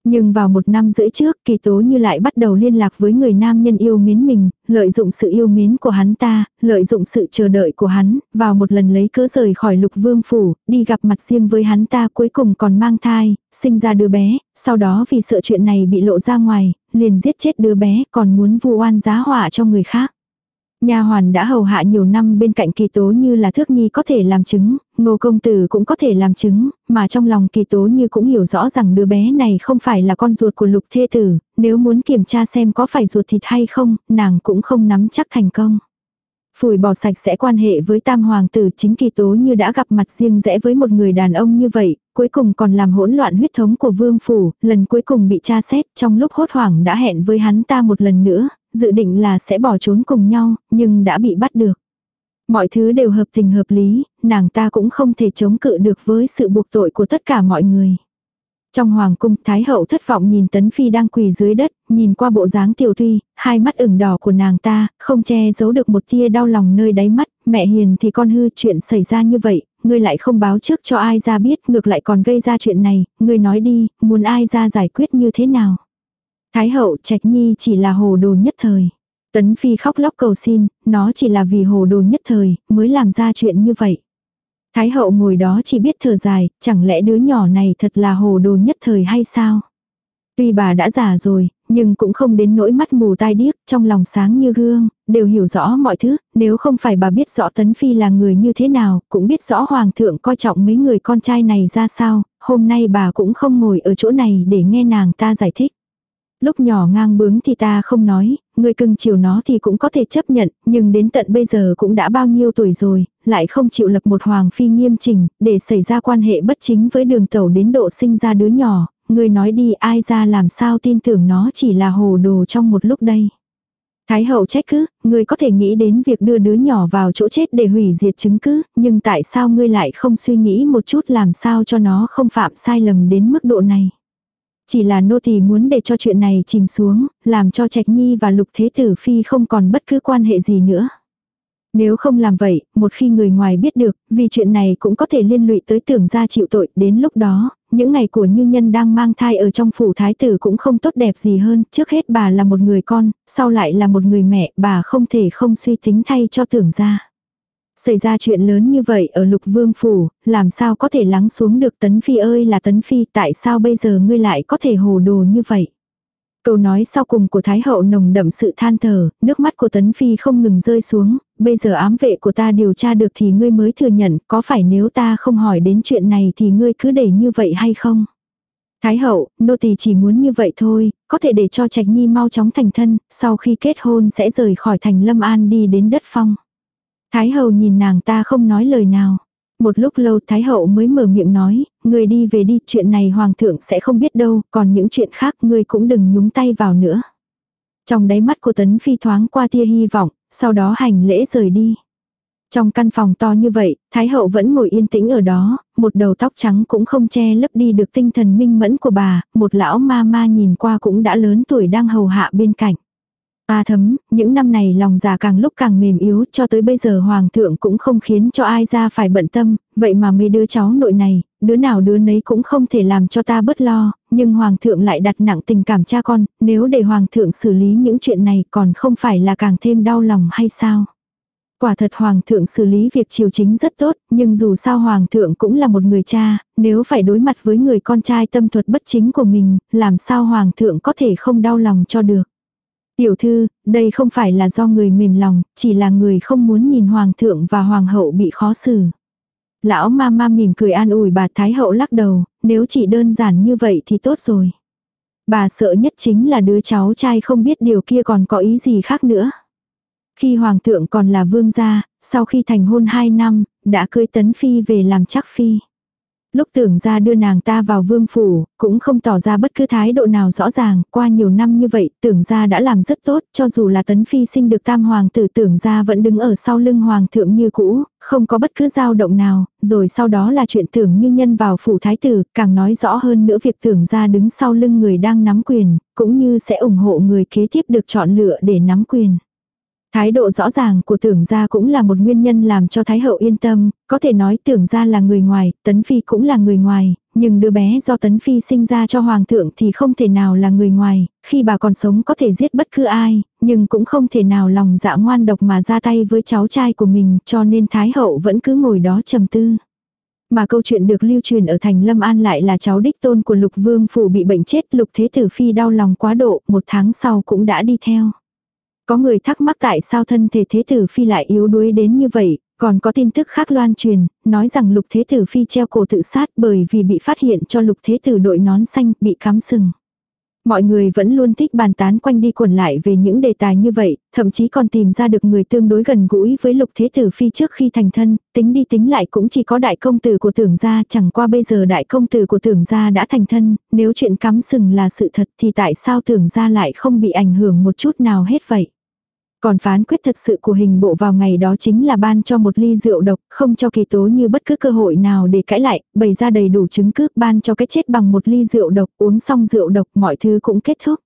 Nhưng vào một năm rưỡi trước, kỳ tố như lại bắt đầu liên lạc với người nam nhân yêu mến mình, lợi dụng sự yêu mến của hắn ta, lợi dụng sự chờ đợi của hắn, vào một lần lấy cớ rời khỏi lục vương phủ, đi gặp mặt riêng với hắn ta cuối cùng còn mang thai, sinh ra đứa bé, sau đó vì sợ chuyện này bị lộ ra ngoài, liền giết chết đứa bé, còn muốn vu oan giá họa cho người khác. Nha hoàn đã hầu hạ nhiều năm bên cạnh kỳ tố như là thước nhi có thể làm chứng, ngô công tử cũng có thể làm chứng, mà trong lòng kỳ tố như cũng hiểu rõ rằng đứa bé này không phải là con ruột của lục thê tử, nếu muốn kiểm tra xem có phải ruột thịt hay không, nàng cũng không nắm chắc thành công. Phủi bỏ sạch sẽ quan hệ với tam hoàng tử chính kỳ tố như đã gặp mặt riêng rẽ với một người đàn ông như vậy, cuối cùng còn làm hỗn loạn huyết thống của vương phủ, lần cuối cùng bị tra xét trong lúc hốt hoảng đã hẹn với hắn ta một lần nữa, dự định là sẽ bỏ trốn cùng nhau, nhưng đã bị bắt được. Mọi thứ đều hợp tình hợp lý, nàng ta cũng không thể chống cự được với sự buộc tội của tất cả mọi người. Trong hoàng cung, Thái hậu thất vọng nhìn Tấn Phi đang quỳ dưới đất, nhìn qua bộ dáng tiểu tuy, hai mắt ửng đỏ của nàng ta, không che giấu được một tia đau lòng nơi đáy mắt, mẹ hiền thì con hư chuyện xảy ra như vậy, ngươi lại không báo trước cho ai ra biết, ngược lại còn gây ra chuyện này, ngươi nói đi, muốn ai ra giải quyết như thế nào. Thái hậu trạch nhi chỉ là hồ đồ nhất thời. Tấn Phi khóc lóc cầu xin, nó chỉ là vì hồ đồ nhất thời, mới làm ra chuyện như vậy. Thái hậu ngồi đó chỉ biết thở dài, chẳng lẽ đứa nhỏ này thật là hồ đồ nhất thời hay sao? Tuy bà đã già rồi, nhưng cũng không đến nỗi mắt mù tai điếc, trong lòng sáng như gương, đều hiểu rõ mọi thứ, nếu không phải bà biết rõ Tấn Phi là người như thế nào, cũng biết rõ Hoàng thượng coi trọng mấy người con trai này ra sao, hôm nay bà cũng không ngồi ở chỗ này để nghe nàng ta giải thích. Lúc nhỏ ngang bướng thì ta không nói, người cưng chiều nó thì cũng có thể chấp nhận, nhưng đến tận bây giờ cũng đã bao nhiêu tuổi rồi, lại không chịu lập một hoàng phi nghiêm chỉnh, để xảy ra quan hệ bất chính với đường tẩu đến độ sinh ra đứa nhỏ, người nói đi ai ra làm sao tin tưởng nó chỉ là hồ đồ trong một lúc đây. Thái hậu trách cứ, người có thể nghĩ đến việc đưa đứa nhỏ vào chỗ chết để hủy diệt chứng cứ, nhưng tại sao ngươi lại không suy nghĩ một chút làm sao cho nó không phạm sai lầm đến mức độ này. Chỉ là nô tỳ muốn để cho chuyện này chìm xuống, làm cho Trạch Nhi và Lục Thế Tử Phi không còn bất cứ quan hệ gì nữa. Nếu không làm vậy, một khi người ngoài biết được, vì chuyện này cũng có thể liên lụy tới tưởng gia chịu tội, đến lúc đó, những ngày của như nhân đang mang thai ở trong phủ thái tử cũng không tốt đẹp gì hơn, trước hết bà là một người con, sau lại là một người mẹ, bà không thể không suy tính thay cho tưởng gia. Xảy ra chuyện lớn như vậy ở lục vương phủ, làm sao có thể lắng xuống được tấn phi ơi là tấn phi tại sao bây giờ ngươi lại có thể hồ đồ như vậy. Câu nói sau cùng của Thái hậu nồng đậm sự than thở, nước mắt của Tấn Phi không ngừng rơi xuống, bây giờ ám vệ của ta điều tra được thì ngươi mới thừa nhận, có phải nếu ta không hỏi đến chuyện này thì ngươi cứ để như vậy hay không? Thái hậu, nô tỳ chỉ muốn như vậy thôi, có thể để cho Trạch Nhi mau chóng thành thân, sau khi kết hôn sẽ rời khỏi thành Lâm An đi đến đất phong. Thái hậu nhìn nàng ta không nói lời nào. Một lúc lâu Thái hậu mới mở miệng nói, người đi về đi, chuyện này hoàng thượng sẽ không biết đâu, còn những chuyện khác ngươi cũng đừng nhúng tay vào nữa. Trong đáy mắt của tấn phi thoáng qua tia hy vọng, sau đó hành lễ rời đi. Trong căn phòng to như vậy, Thái hậu vẫn ngồi yên tĩnh ở đó, một đầu tóc trắng cũng không che lấp đi được tinh thần minh mẫn của bà, một lão ma ma nhìn qua cũng đã lớn tuổi đang hầu hạ bên cạnh. Ta thấm, những năm này lòng già càng lúc càng mềm yếu cho tới bây giờ hoàng thượng cũng không khiến cho ai ra phải bận tâm, vậy mà mấy đứa cháu nội này, đứa nào đứa nấy cũng không thể làm cho ta bớt lo, nhưng hoàng thượng lại đặt nặng tình cảm cha con, nếu để hoàng thượng xử lý những chuyện này còn không phải là càng thêm đau lòng hay sao? Quả thật hoàng thượng xử lý việc triều chính rất tốt, nhưng dù sao hoàng thượng cũng là một người cha, nếu phải đối mặt với người con trai tâm thuật bất chính của mình, làm sao hoàng thượng có thể không đau lòng cho được. Tiểu thư, đây không phải là do người mềm lòng, chỉ là người không muốn nhìn hoàng thượng và hoàng hậu bị khó xử. Lão ma ma mỉm cười an ủi bà Thái hậu lắc đầu, nếu chỉ đơn giản như vậy thì tốt rồi. Bà sợ nhất chính là đứa cháu trai không biết điều kia còn có ý gì khác nữa. Khi hoàng thượng còn là vương gia, sau khi thành hôn 2 năm, đã cưới tấn phi về làm chắc phi. Lúc tưởng ra đưa nàng ta vào vương phủ, cũng không tỏ ra bất cứ thái độ nào rõ ràng, qua nhiều năm như vậy, tưởng ra đã làm rất tốt, cho dù là tấn phi sinh được tam hoàng tử tưởng ra vẫn đứng ở sau lưng hoàng thượng như cũ, không có bất cứ dao động nào, rồi sau đó là chuyện tưởng như nhân vào phủ thái tử, càng nói rõ hơn nữa việc tưởng ra đứng sau lưng người đang nắm quyền, cũng như sẽ ủng hộ người kế tiếp được chọn lựa để nắm quyền. Thái độ rõ ràng của tưởng gia cũng là một nguyên nhân làm cho Thái hậu yên tâm, có thể nói tưởng gia là người ngoài, tấn phi cũng là người ngoài, nhưng đứa bé do Tấn Phi sinh ra cho Hoàng thượng thì không thể nào là người ngoài, khi bà còn sống có thể giết bất cứ ai, nhưng cũng không thể nào lòng dạ ngoan độc mà ra tay với cháu trai của mình cho nên Thái Hậu vẫn cứ ngồi đó trầm tư. Mà câu chuyện được lưu truyền ở thành Lâm An lại là cháu đích tôn của Lục Vương Phủ bị bệnh chết Lục Thế Tử Phi đau lòng quá độ, một tháng sau cũng đã đi theo. Có người thắc mắc tại sao thân thể Thế Tử Phi lại yếu đuối đến như vậy, còn có tin tức khác loan truyền, nói rằng Lục Thế Tử Phi treo cổ tự sát bởi vì bị phát hiện cho Lục Thế Tử đội nón xanh bị cắm sừng. Mọi người vẫn luôn thích bàn tán quanh đi quẩn lại về những đề tài như vậy, thậm chí còn tìm ra được người tương đối gần gũi với lục thế tử phi trước khi thành thân, tính đi tính lại cũng chỉ có đại công tử của tưởng gia, chẳng qua bây giờ đại công tử của tưởng gia đã thành thân, nếu chuyện cắm sừng là sự thật thì tại sao tưởng gia lại không bị ảnh hưởng một chút nào hết vậy. Còn phán quyết thật sự của hình bộ vào ngày đó chính là ban cho một ly rượu độc, không cho kỳ tố như bất cứ cơ hội nào để cãi lại, bày ra đầy đủ chứng cứ ban cho cái chết bằng một ly rượu độc, uống xong rượu độc mọi thứ cũng kết thúc.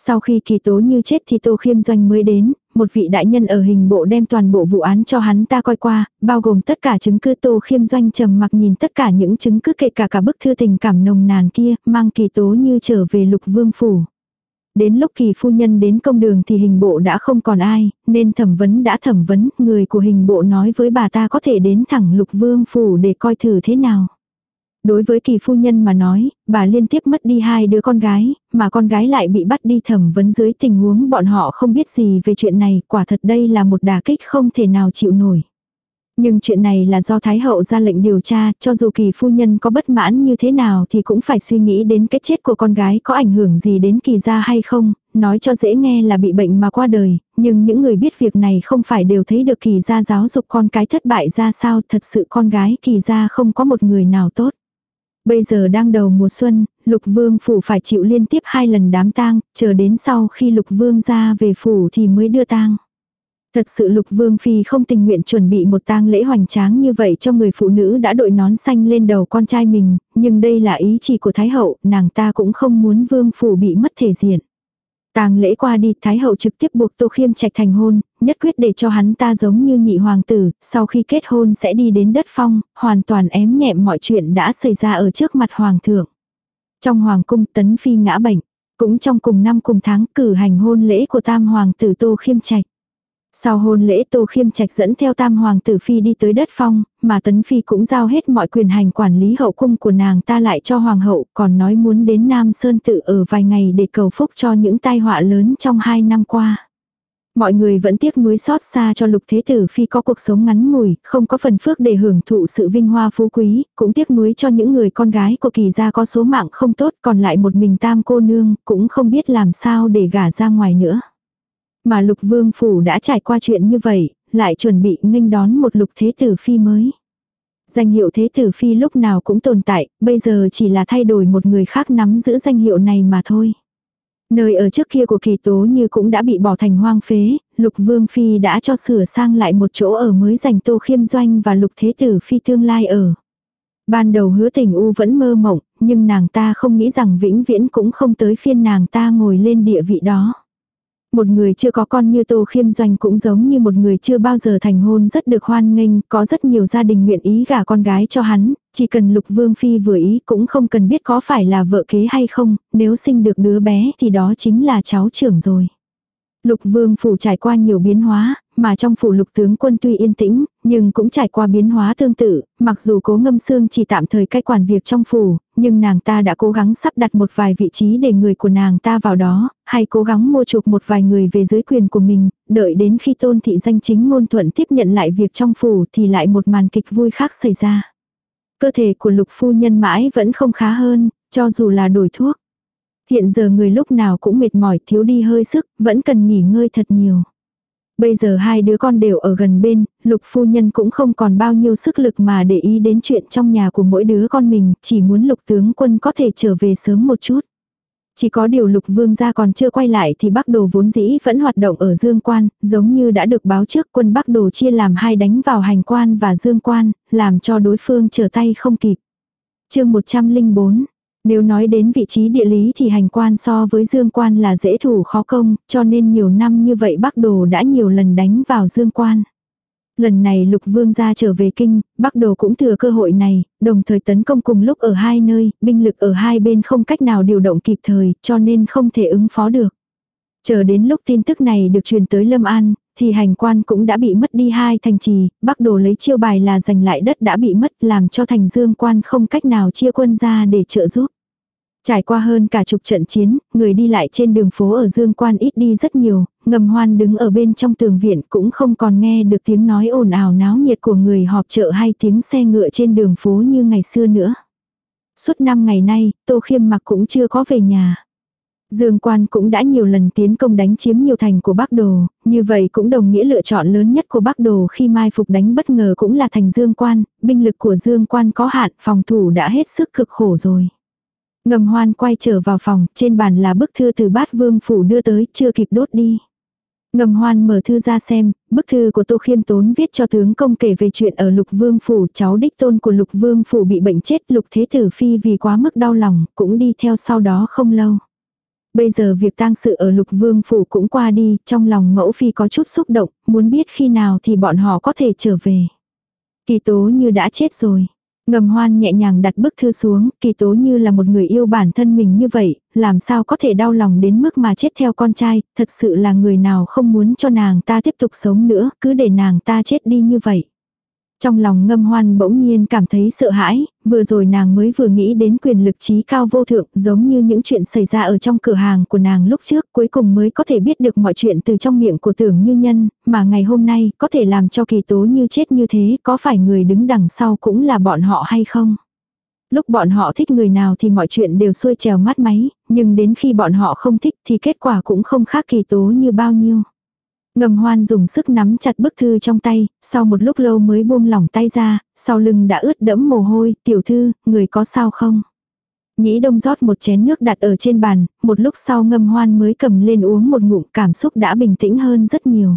Sau khi kỳ tố như chết thì Tô Khiêm Doanh mới đến, một vị đại nhân ở hình bộ đem toàn bộ vụ án cho hắn ta coi qua, bao gồm tất cả chứng cứ Tô Khiêm Doanh trầm mặc nhìn tất cả những chứng cứ kể cả cả bức thư tình cảm nồng nàn kia, mang kỳ tố như trở về lục vương phủ. Đến lúc kỳ phu nhân đến công đường thì hình bộ đã không còn ai, nên thẩm vấn đã thẩm vấn, người của hình bộ nói với bà ta có thể đến thẳng lục vương phủ để coi thử thế nào. Đối với kỳ phu nhân mà nói, bà liên tiếp mất đi hai đứa con gái, mà con gái lại bị bắt đi thẩm vấn dưới tình huống bọn họ không biết gì về chuyện này, quả thật đây là một đả kích không thể nào chịu nổi. Nhưng chuyện này là do Thái Hậu ra lệnh điều tra, cho dù kỳ phu nhân có bất mãn như thế nào thì cũng phải suy nghĩ đến cái chết của con gái có ảnh hưởng gì đến kỳ gia hay không, nói cho dễ nghe là bị bệnh mà qua đời, nhưng những người biết việc này không phải đều thấy được kỳ gia giáo dục con cái thất bại ra sao, thật sự con gái kỳ gia không có một người nào tốt. Bây giờ đang đầu mùa xuân, lục vương phủ phải chịu liên tiếp hai lần đám tang, chờ đến sau khi lục vương ra về phủ thì mới đưa tang. Thật sự lục vương phi không tình nguyện chuẩn bị một tang lễ hoành tráng như vậy cho người phụ nữ đã đội nón xanh lên đầu con trai mình, nhưng đây là ý chỉ của Thái hậu, nàng ta cũng không muốn vương phủ bị mất thể diện. Tang lễ qua đi, Thái hậu trực tiếp buộc Tô Khiêm Trạch thành hôn, nhất quyết để cho hắn ta giống như nhị hoàng tử, sau khi kết hôn sẽ đi đến đất phong, hoàn toàn ém nhẹm mọi chuyện đã xảy ra ở trước mặt hoàng thượng. Trong hoàng cung Tấn Phi ngã bệnh, cũng trong cùng năm cùng tháng cử hành hôn lễ của tam hoàng tử Tô Khiêm Trạch. Sau hôn lễ Tô Khiêm Trạch dẫn theo tam hoàng tử phi đi tới đất phong, mà Tấn Phi cũng giao hết mọi quyền hành quản lý hậu cung của nàng ta lại cho hoàng hậu, còn nói muốn đến Nam Sơn tự ở vài ngày để cầu phúc cho những tai họa lớn trong hai năm qua. Mọi người vẫn tiếc nuối xót xa cho lục thế tử phi có cuộc sống ngắn ngủi, không có phần phước để hưởng thụ sự vinh hoa phú quý, cũng tiếc nuối cho những người con gái của kỳ gia có số mạng không tốt còn lại một mình tam cô nương, cũng không biết làm sao để gả ra ngoài nữa. Mà lục vương phủ đã trải qua chuyện như vậy, lại chuẩn bị nghênh đón một lục thế tử phi mới. Danh hiệu thế tử phi lúc nào cũng tồn tại, bây giờ chỉ là thay đổi một người khác nắm giữ danh hiệu này mà thôi. Nơi ở trước kia của kỳ tố như cũng đã bị bỏ thành hoang phế, lục vương phi đã cho sửa sang lại một chỗ ở mới dành tô khiêm doanh và lục thế tử phi tương lai ở. Ban đầu hứa tình u vẫn mơ mộng, nhưng nàng ta không nghĩ rằng vĩnh viễn cũng không tới phiên nàng ta ngồi lên địa vị đó. Một người chưa có con như Tô Khiêm Doanh cũng giống như một người chưa bao giờ thành hôn rất được hoan nghênh, có rất nhiều gia đình nguyện ý gả con gái cho hắn, chỉ cần Lục Vương Phi vừa ý cũng không cần biết có phải là vợ kế hay không, nếu sinh được đứa bé thì đó chính là cháu trưởng rồi. Lục vương phủ trải qua nhiều biến hóa, mà trong phủ lục tướng quân tuy yên tĩnh, nhưng cũng trải qua biến hóa tương tự, mặc dù cố ngâm xương chỉ tạm thời cai quản việc trong phủ, nhưng nàng ta đã cố gắng sắp đặt một vài vị trí để người của nàng ta vào đó, hay cố gắng mua chuộc một vài người về dưới quyền của mình, đợi đến khi tôn thị danh chính ngôn thuận tiếp nhận lại việc trong phủ thì lại một màn kịch vui khác xảy ra. Cơ thể của lục phu nhân mãi vẫn không khá hơn, cho dù là đổi thuốc. Hiện giờ người lúc nào cũng mệt mỏi thiếu đi hơi sức, vẫn cần nghỉ ngơi thật nhiều. Bây giờ hai đứa con đều ở gần bên, lục phu nhân cũng không còn bao nhiêu sức lực mà để ý đến chuyện trong nhà của mỗi đứa con mình, chỉ muốn lục tướng quân có thể trở về sớm một chút. Chỉ có điều lục vương gia còn chưa quay lại thì bắc đồ vốn dĩ vẫn hoạt động ở dương quan, giống như đã được báo trước quân bắc đồ chia làm hai đánh vào hành quan và dương quan, làm cho đối phương trở tay không kịp. chương 104 nếu nói đến vị trí địa lý thì hành quan so với dương quan là dễ thủ khó công, cho nên nhiều năm như vậy Bắc Đồ đã nhiều lần đánh vào dương quan. Lần này lục vương gia trở về kinh, Bắc Đồ cũng thừa cơ hội này, đồng thời tấn công cùng lúc ở hai nơi, binh lực ở hai bên không cách nào điều động kịp thời, cho nên không thể ứng phó được. Chờ đến lúc tin tức này được truyền tới Lâm An, thì hành quan cũng đã bị mất đi hai thành trì, Bắc Đồ lấy chiêu bài là giành lại đất đã bị mất làm cho thành dương quan không cách nào chia quân ra để trợ giúp. Trải qua hơn cả chục trận chiến, người đi lại trên đường phố ở Dương Quan ít đi rất nhiều, ngầm hoan đứng ở bên trong tường viện cũng không còn nghe được tiếng nói ồn ào náo nhiệt của người họp chợ hay tiếng xe ngựa trên đường phố như ngày xưa nữa. Suốt năm ngày nay, Tô Khiêm mặc cũng chưa có về nhà. Dương Quan cũng đã nhiều lần tiến công đánh chiếm nhiều thành của Bắc Đồ, như vậy cũng đồng nghĩa lựa chọn lớn nhất của Bắc Đồ khi mai phục đánh bất ngờ cũng là thành Dương Quan, binh lực của Dương Quan có hạn, phòng thủ đã hết sức cực khổ rồi. Ngầm hoan quay trở vào phòng, trên bàn là bức thư từ bát vương phủ đưa tới, chưa kịp đốt đi. Ngầm hoan mở thư ra xem, bức thư của Tô Khiêm Tốn viết cho tướng công kể về chuyện ở Lục Vương Phủ, cháu đích tôn của Lục Vương Phủ bị bệnh chết Lục Thế Tử Phi vì quá mức đau lòng, cũng đi theo sau đó không lâu. Bây giờ việc tang sự ở Lục Vương Phủ cũng qua đi, trong lòng mẫu phi có chút xúc động, muốn biết khi nào thì bọn họ có thể trở về. Kỳ tố như đã chết rồi. Ngầm hoan nhẹ nhàng đặt bức thư xuống, kỳ tố như là một người yêu bản thân mình như vậy, làm sao có thể đau lòng đến mức mà chết theo con trai, thật sự là người nào không muốn cho nàng ta tiếp tục sống nữa, cứ để nàng ta chết đi như vậy. Trong lòng ngâm hoan bỗng nhiên cảm thấy sợ hãi, vừa rồi nàng mới vừa nghĩ đến quyền lực trí cao vô thượng giống như những chuyện xảy ra ở trong cửa hàng của nàng lúc trước cuối cùng mới có thể biết được mọi chuyện từ trong miệng của tưởng như nhân, mà ngày hôm nay có thể làm cho kỳ tố như chết như thế có phải người đứng đằng sau cũng là bọn họ hay không? Lúc bọn họ thích người nào thì mọi chuyện đều xuôi trèo mắt máy, nhưng đến khi bọn họ không thích thì kết quả cũng không khác kỳ tố như bao nhiêu. Ngầm hoan dùng sức nắm chặt bức thư trong tay, sau một lúc lâu mới buông lỏng tay ra, sau lưng đã ướt đẫm mồ hôi, tiểu thư, người có sao không? Nhĩ đông rót một chén nước đặt ở trên bàn, một lúc sau ngâm hoan mới cầm lên uống một ngụm cảm xúc đã bình tĩnh hơn rất nhiều.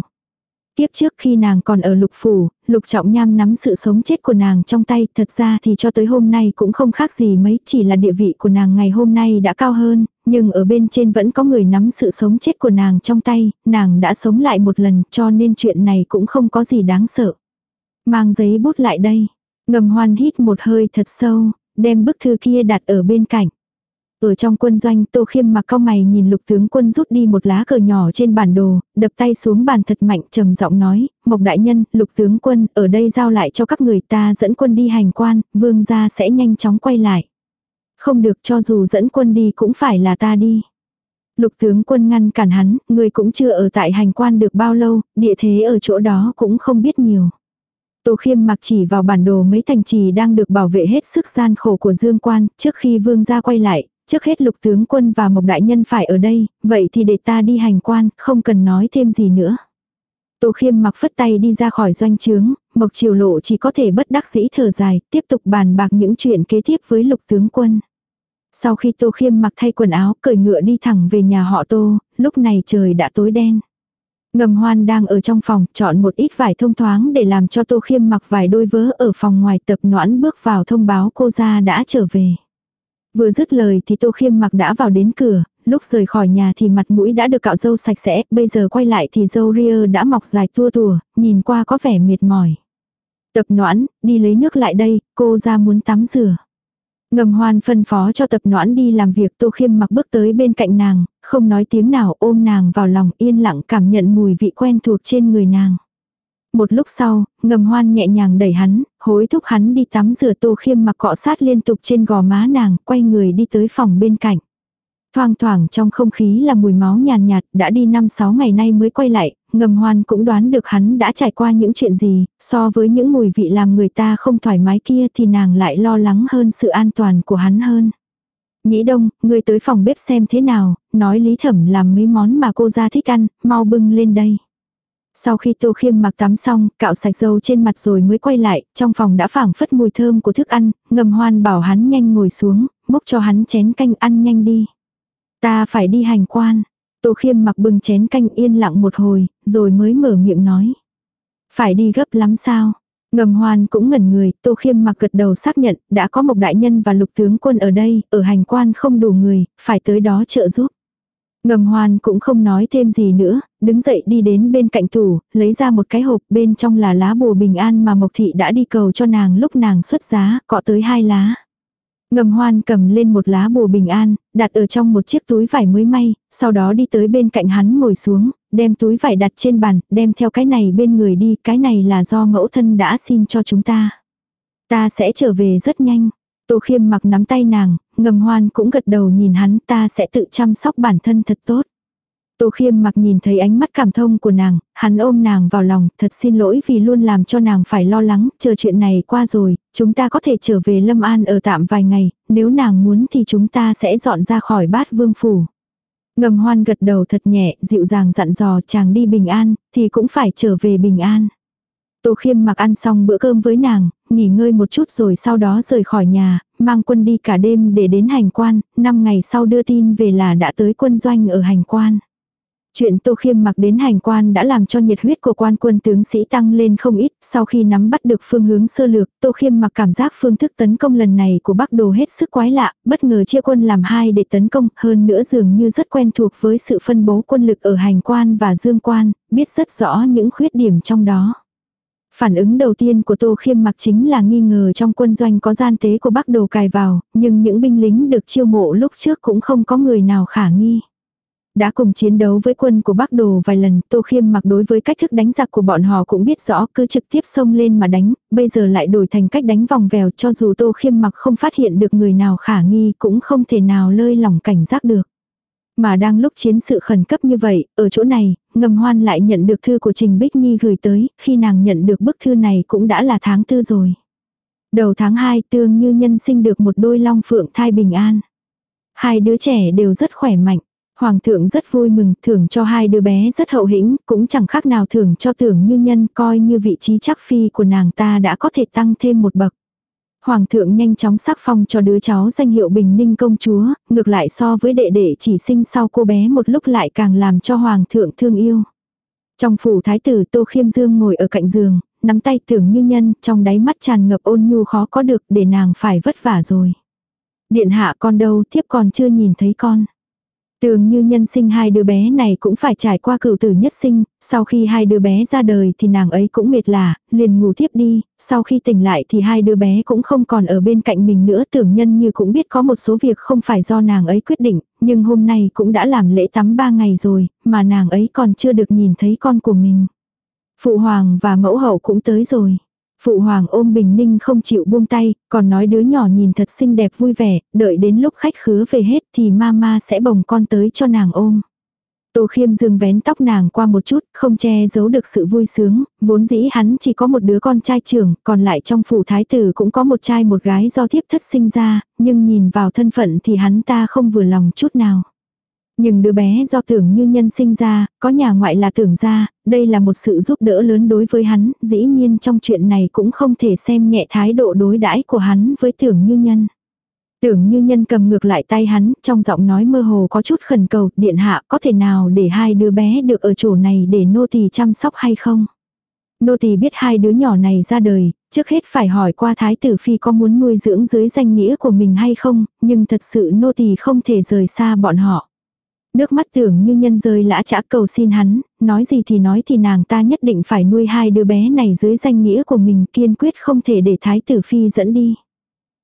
Tiếp trước khi nàng còn ở lục phủ, lục trọng nham nắm sự sống chết của nàng trong tay, thật ra thì cho tới hôm nay cũng không khác gì mấy, chỉ là địa vị của nàng ngày hôm nay đã cao hơn, nhưng ở bên trên vẫn có người nắm sự sống chết của nàng trong tay, nàng đã sống lại một lần cho nên chuyện này cũng không có gì đáng sợ. Mang giấy bút lại đây, ngầm hoan hít một hơi thật sâu, đem bức thư kia đặt ở bên cạnh. Ở trong quân doanh Tô Khiêm mặc cao mày nhìn lục tướng quân rút đi một lá cờ nhỏ trên bản đồ, đập tay xuống bàn thật mạnh trầm giọng nói, Mộc đại nhân, lục tướng quân, ở đây giao lại cho các người ta dẫn quân đi hành quan, vương gia sẽ nhanh chóng quay lại. Không được cho dù dẫn quân đi cũng phải là ta đi. Lục tướng quân ngăn cản hắn, người cũng chưa ở tại hành quan được bao lâu, địa thế ở chỗ đó cũng không biết nhiều. Tô khiêm mặc chỉ vào bản đồ mấy thành trì đang được bảo vệ hết sức gian khổ của dương quan, trước khi vương gia quay lại, trước hết lục tướng quân và mộc đại nhân phải ở đây, vậy thì để ta đi hành quan, không cần nói thêm gì nữa. Tô khiêm mặc phất tay đi ra khỏi doanh trướng, mộc triều lộ chỉ có thể bất đắc dĩ thở dài, tiếp tục bàn bạc những chuyện kế tiếp với lục tướng quân. Sau khi Tô Khiêm mặc thay quần áo, cởi ngựa đi thẳng về nhà họ Tô, lúc này trời đã tối đen. Ngầm hoan đang ở trong phòng, chọn một ít vải thông thoáng để làm cho Tô Khiêm mặc vài đôi vớ ở phòng ngoài tập noãn bước vào thông báo cô ra đã trở về. Vừa dứt lời thì Tô Khiêm mặc đã vào đến cửa, lúc rời khỏi nhà thì mặt mũi đã được cạo râu sạch sẽ, bây giờ quay lại thì râu ria đã mọc dài tua tùa, nhìn qua có vẻ mệt mỏi. Tập noãn, đi lấy nước lại đây, cô ra muốn tắm rửa. Ngầm hoan phân phó cho tập noãn đi làm việc tô khiêm mặc bước tới bên cạnh nàng, không nói tiếng nào ôm nàng vào lòng yên lặng cảm nhận mùi vị quen thuộc trên người nàng. Một lúc sau, ngầm hoan nhẹ nhàng đẩy hắn, hối thúc hắn đi tắm rửa tô khiêm mặc cọ sát liên tục trên gò má nàng, quay người đi tới phòng bên cạnh. Thoang thoảng trong không khí là mùi máu nhàn nhạt, đã đi 5-6 ngày nay mới quay lại, ngầm hoan cũng đoán được hắn đã trải qua những chuyện gì, so với những mùi vị làm người ta không thoải mái kia thì nàng lại lo lắng hơn sự an toàn của hắn hơn. Nhĩ đông, người tới phòng bếp xem thế nào, nói lý thẩm làm mấy món mà cô ra thích ăn, mau bưng lên đây. Sau khi Tô Khiêm mặc tắm xong, cạo sạch dâu trên mặt rồi mới quay lại, trong phòng đã phảng phất mùi thơm của thức ăn, ngầm hoan bảo hắn nhanh ngồi xuống, múc cho hắn chén canh ăn nhanh đi. Ta phải đi hành quan. Tô khiêm mặc bưng chén canh yên lặng một hồi, rồi mới mở miệng nói. Phải đi gấp lắm sao? Ngầm hoan cũng ngẩn người, tô khiêm mặc gật đầu xác nhận, đã có một đại nhân và lục tướng quân ở đây, ở hành quan không đủ người, phải tới đó trợ giúp. Ngầm hoan cũng không nói thêm gì nữa, đứng dậy đi đến bên cạnh tủ, lấy ra một cái hộp bên trong là lá bùa bình an mà Mộc Thị đã đi cầu cho nàng lúc nàng xuất giá, cọ tới hai lá. Ngầm hoan cầm lên một lá bùa bình an, đặt ở trong một chiếc túi vải mới may, sau đó đi tới bên cạnh hắn ngồi xuống, đem túi vải đặt trên bàn, đem theo cái này bên người đi, cái này là do mẫu thân đã xin cho chúng ta. Ta sẽ trở về rất nhanh. Tô khiêm mặc nắm tay nàng, ngầm hoan cũng gật đầu nhìn hắn ta sẽ tự chăm sóc bản thân thật tốt. Tô khiêm mặc nhìn thấy ánh mắt cảm thông của nàng, hắn ôm nàng vào lòng, thật xin lỗi vì luôn làm cho nàng phải lo lắng, chờ chuyện này qua rồi, chúng ta có thể trở về Lâm An ở tạm vài ngày, nếu nàng muốn thì chúng ta sẽ dọn ra khỏi bát vương phủ. Ngầm hoan gật đầu thật nhẹ, dịu dàng dặn dò chàng đi bình an, thì cũng phải trở về bình an. Tô khiêm mặc ăn xong bữa cơm với nàng, nghỉ ngơi một chút rồi sau đó rời khỏi nhà, mang quân đi cả đêm để đến hành quan, 5 ngày sau đưa tin về là đã tới quân doanh ở hành quan. Chuyện Tô Khiêm mặc đến hành quan đã làm cho nhiệt huyết của quan quân tướng sĩ tăng lên không ít, sau khi nắm bắt được phương hướng sơ lược, Tô Khiêm mặc cảm giác phương thức tấn công lần này của Bắc Đồ hết sức quái lạ, bất ngờ chia quân làm hai để tấn công, hơn nữa dường như rất quen thuộc với sự phân bố quân lực ở hành quan và dương quan, biết rất rõ những khuyết điểm trong đó. Phản ứng đầu tiên của Tô Khiêm mặc chính là nghi ngờ trong quân doanh có gian tế của Bắc Đồ cài vào, nhưng những binh lính được chiêu mộ lúc trước cũng không có người nào khả nghi. Đã cùng chiến đấu với quân của Bắc Đồ vài lần, Tô Khiêm mặc đối với cách thức đánh giặc của bọn họ cũng biết rõ cứ trực tiếp xông lên mà đánh, bây giờ lại đổi thành cách đánh vòng vèo cho dù Tô Khiêm mặc không phát hiện được người nào khả nghi cũng không thể nào lơi lỏng cảnh giác được. Mà đang lúc chiến sự khẩn cấp như vậy, ở chỗ này, ngầm hoan lại nhận được thư của Trình Bích Nhi gửi tới, khi nàng nhận được bức thư này cũng đã là tháng tư rồi. Đầu tháng 2 tương như nhân sinh được một đôi long phượng thai bình an. Hai đứa trẻ đều rất khỏe mạnh. Hoàng thượng rất vui mừng, thưởng cho hai đứa bé rất hậu hĩnh, cũng chẳng khác nào thưởng cho tưởng như nhân coi như vị trí chắc phi của nàng ta đã có thể tăng thêm một bậc. Hoàng thượng nhanh chóng sắc phong cho đứa cháu danh hiệu Bình Ninh công chúa, ngược lại so với đệ đệ chỉ sinh sau cô bé một lúc lại càng làm cho Hoàng thượng thương yêu. Trong phủ thái tử Tô Khiêm Dương ngồi ở cạnh giường, nắm tay tưởng như nhân, trong đáy mắt tràn ngập ôn nhu khó có được để nàng phải vất vả rồi. Điện hạ con đâu, thiếp còn chưa nhìn thấy con. Tường như nhân sinh hai đứa bé này cũng phải trải qua cửu tử nhất sinh, sau khi hai đứa bé ra đời thì nàng ấy cũng mệt lạ, liền ngủ tiếp đi, sau khi tỉnh lại thì hai đứa bé cũng không còn ở bên cạnh mình nữa tưởng nhân như cũng biết có một số việc không phải do nàng ấy quyết định, nhưng hôm nay cũng đã làm lễ tắm ba ngày rồi, mà nàng ấy còn chưa được nhìn thấy con của mình. Phụ hoàng và mẫu hậu cũng tới rồi. Phụ hoàng ôm Bình Ninh không chịu buông tay, còn nói đứa nhỏ nhìn thật xinh đẹp vui vẻ, đợi đến lúc khách khứa về hết thì mama sẽ bồng con tới cho nàng ôm. Tô khiêm dương vén tóc nàng qua một chút, không che giấu được sự vui sướng, vốn dĩ hắn chỉ có một đứa con trai trưởng, còn lại trong phủ thái tử cũng có một trai một gái do thiếp thất sinh ra, nhưng nhìn vào thân phận thì hắn ta không vừa lòng chút nào. Nhưng đứa bé do tưởng như nhân sinh ra, có nhà ngoại là tưởng ra, đây là một sự giúp đỡ lớn đối với hắn, dĩ nhiên trong chuyện này cũng không thể xem nhẹ thái độ đối đãi của hắn với tưởng như nhân. Tưởng như nhân cầm ngược lại tay hắn, trong giọng nói mơ hồ có chút khẩn cầu, điện hạ có thể nào để hai đứa bé được ở chỗ này để nô tỳ chăm sóc hay không? Nô tỳ biết hai đứa nhỏ này ra đời, trước hết phải hỏi qua thái tử phi có muốn nuôi dưỡng dưới danh nghĩa của mình hay không, nhưng thật sự nô tỳ không thể rời xa bọn họ. Nước mắt tưởng như nhân rơi lã chả cầu xin hắn, nói gì thì nói thì nàng ta nhất định phải nuôi hai đứa bé này dưới danh nghĩa của mình kiên quyết không thể để thái tử phi dẫn đi.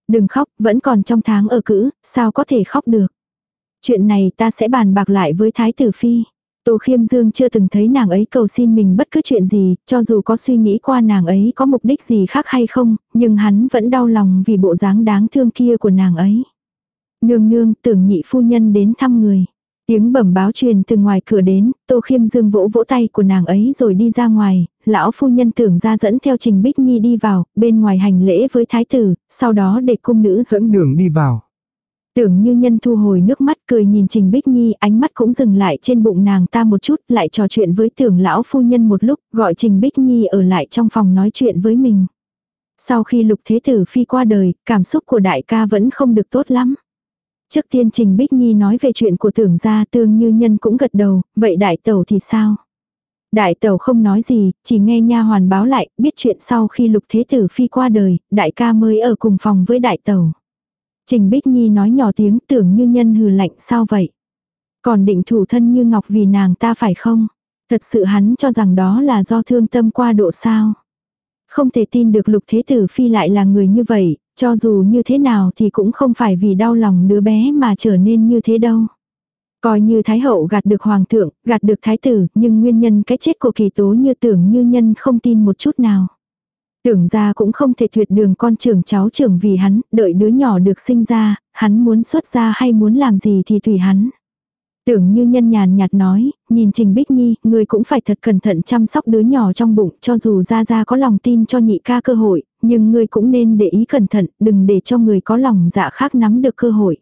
Đừng khóc, vẫn còn trong tháng ở cữ, sao có thể khóc được. Chuyện này ta sẽ bàn bạc lại với thái tử phi. Tô Khiêm Dương chưa từng thấy nàng ấy cầu xin mình bất cứ chuyện gì, cho dù có suy nghĩ qua nàng ấy có mục đích gì khác hay không, nhưng hắn vẫn đau lòng vì bộ dáng đáng thương kia của nàng ấy. Nương nương tưởng nhị phu nhân đến thăm người. Tiếng bẩm báo truyền từ ngoài cửa đến, Tô Khiêm Dương vỗ vỗ tay của nàng ấy rồi đi ra ngoài, lão phu nhân tưởng ra dẫn theo Trình Bích Nhi đi vào, bên ngoài hành lễ với thái tử, sau đó để cung nữ dẫn đường đi vào. Tưởng như nhân thu hồi nước mắt cười nhìn Trình Bích Nhi, ánh mắt cũng dừng lại trên bụng nàng ta một chút, lại trò chuyện với tưởng lão phu nhân một lúc, gọi Trình Bích Nhi ở lại trong phòng nói chuyện với mình. Sau khi lục thế tử phi qua đời, cảm xúc của đại ca vẫn không được tốt lắm. Trước tiên Trình Bích Nhi nói về chuyện của tưởng gia tương như nhân cũng gật đầu, vậy đại tẩu thì sao? Đại tẩu không nói gì, chỉ nghe nha hoàn báo lại, biết chuyện sau khi lục thế tử phi qua đời, đại ca mới ở cùng phòng với đại tẩu. Trình Bích Nhi nói nhỏ tiếng tưởng như nhân hừ lạnh sao vậy? Còn định thủ thân như ngọc vì nàng ta phải không? Thật sự hắn cho rằng đó là do thương tâm qua độ sao. Không thể tin được lục thế tử phi lại là người như vậy, cho dù như thế nào thì cũng không phải vì đau lòng đứa bé mà trở nên như thế đâu. Coi như Thái Hậu gạt được Hoàng thượng, gạt được Thái tử, nhưng nguyên nhân cái chết của kỳ tố như tưởng như nhân không tin một chút nào. Tưởng ra cũng không thể tuyệt đường con trưởng cháu trưởng vì hắn, đợi đứa nhỏ được sinh ra, hắn muốn xuất ra hay muốn làm gì thì tùy hắn. Tưởng như nhân nhàn nhạt nói, nhìn Trình Bích Nhi, người cũng phải thật cẩn thận chăm sóc đứa nhỏ trong bụng cho dù ra ra có lòng tin cho nhị ca cơ hội, nhưng người cũng nên để ý cẩn thận, đừng để cho người có lòng dạ khác nắm được cơ hội.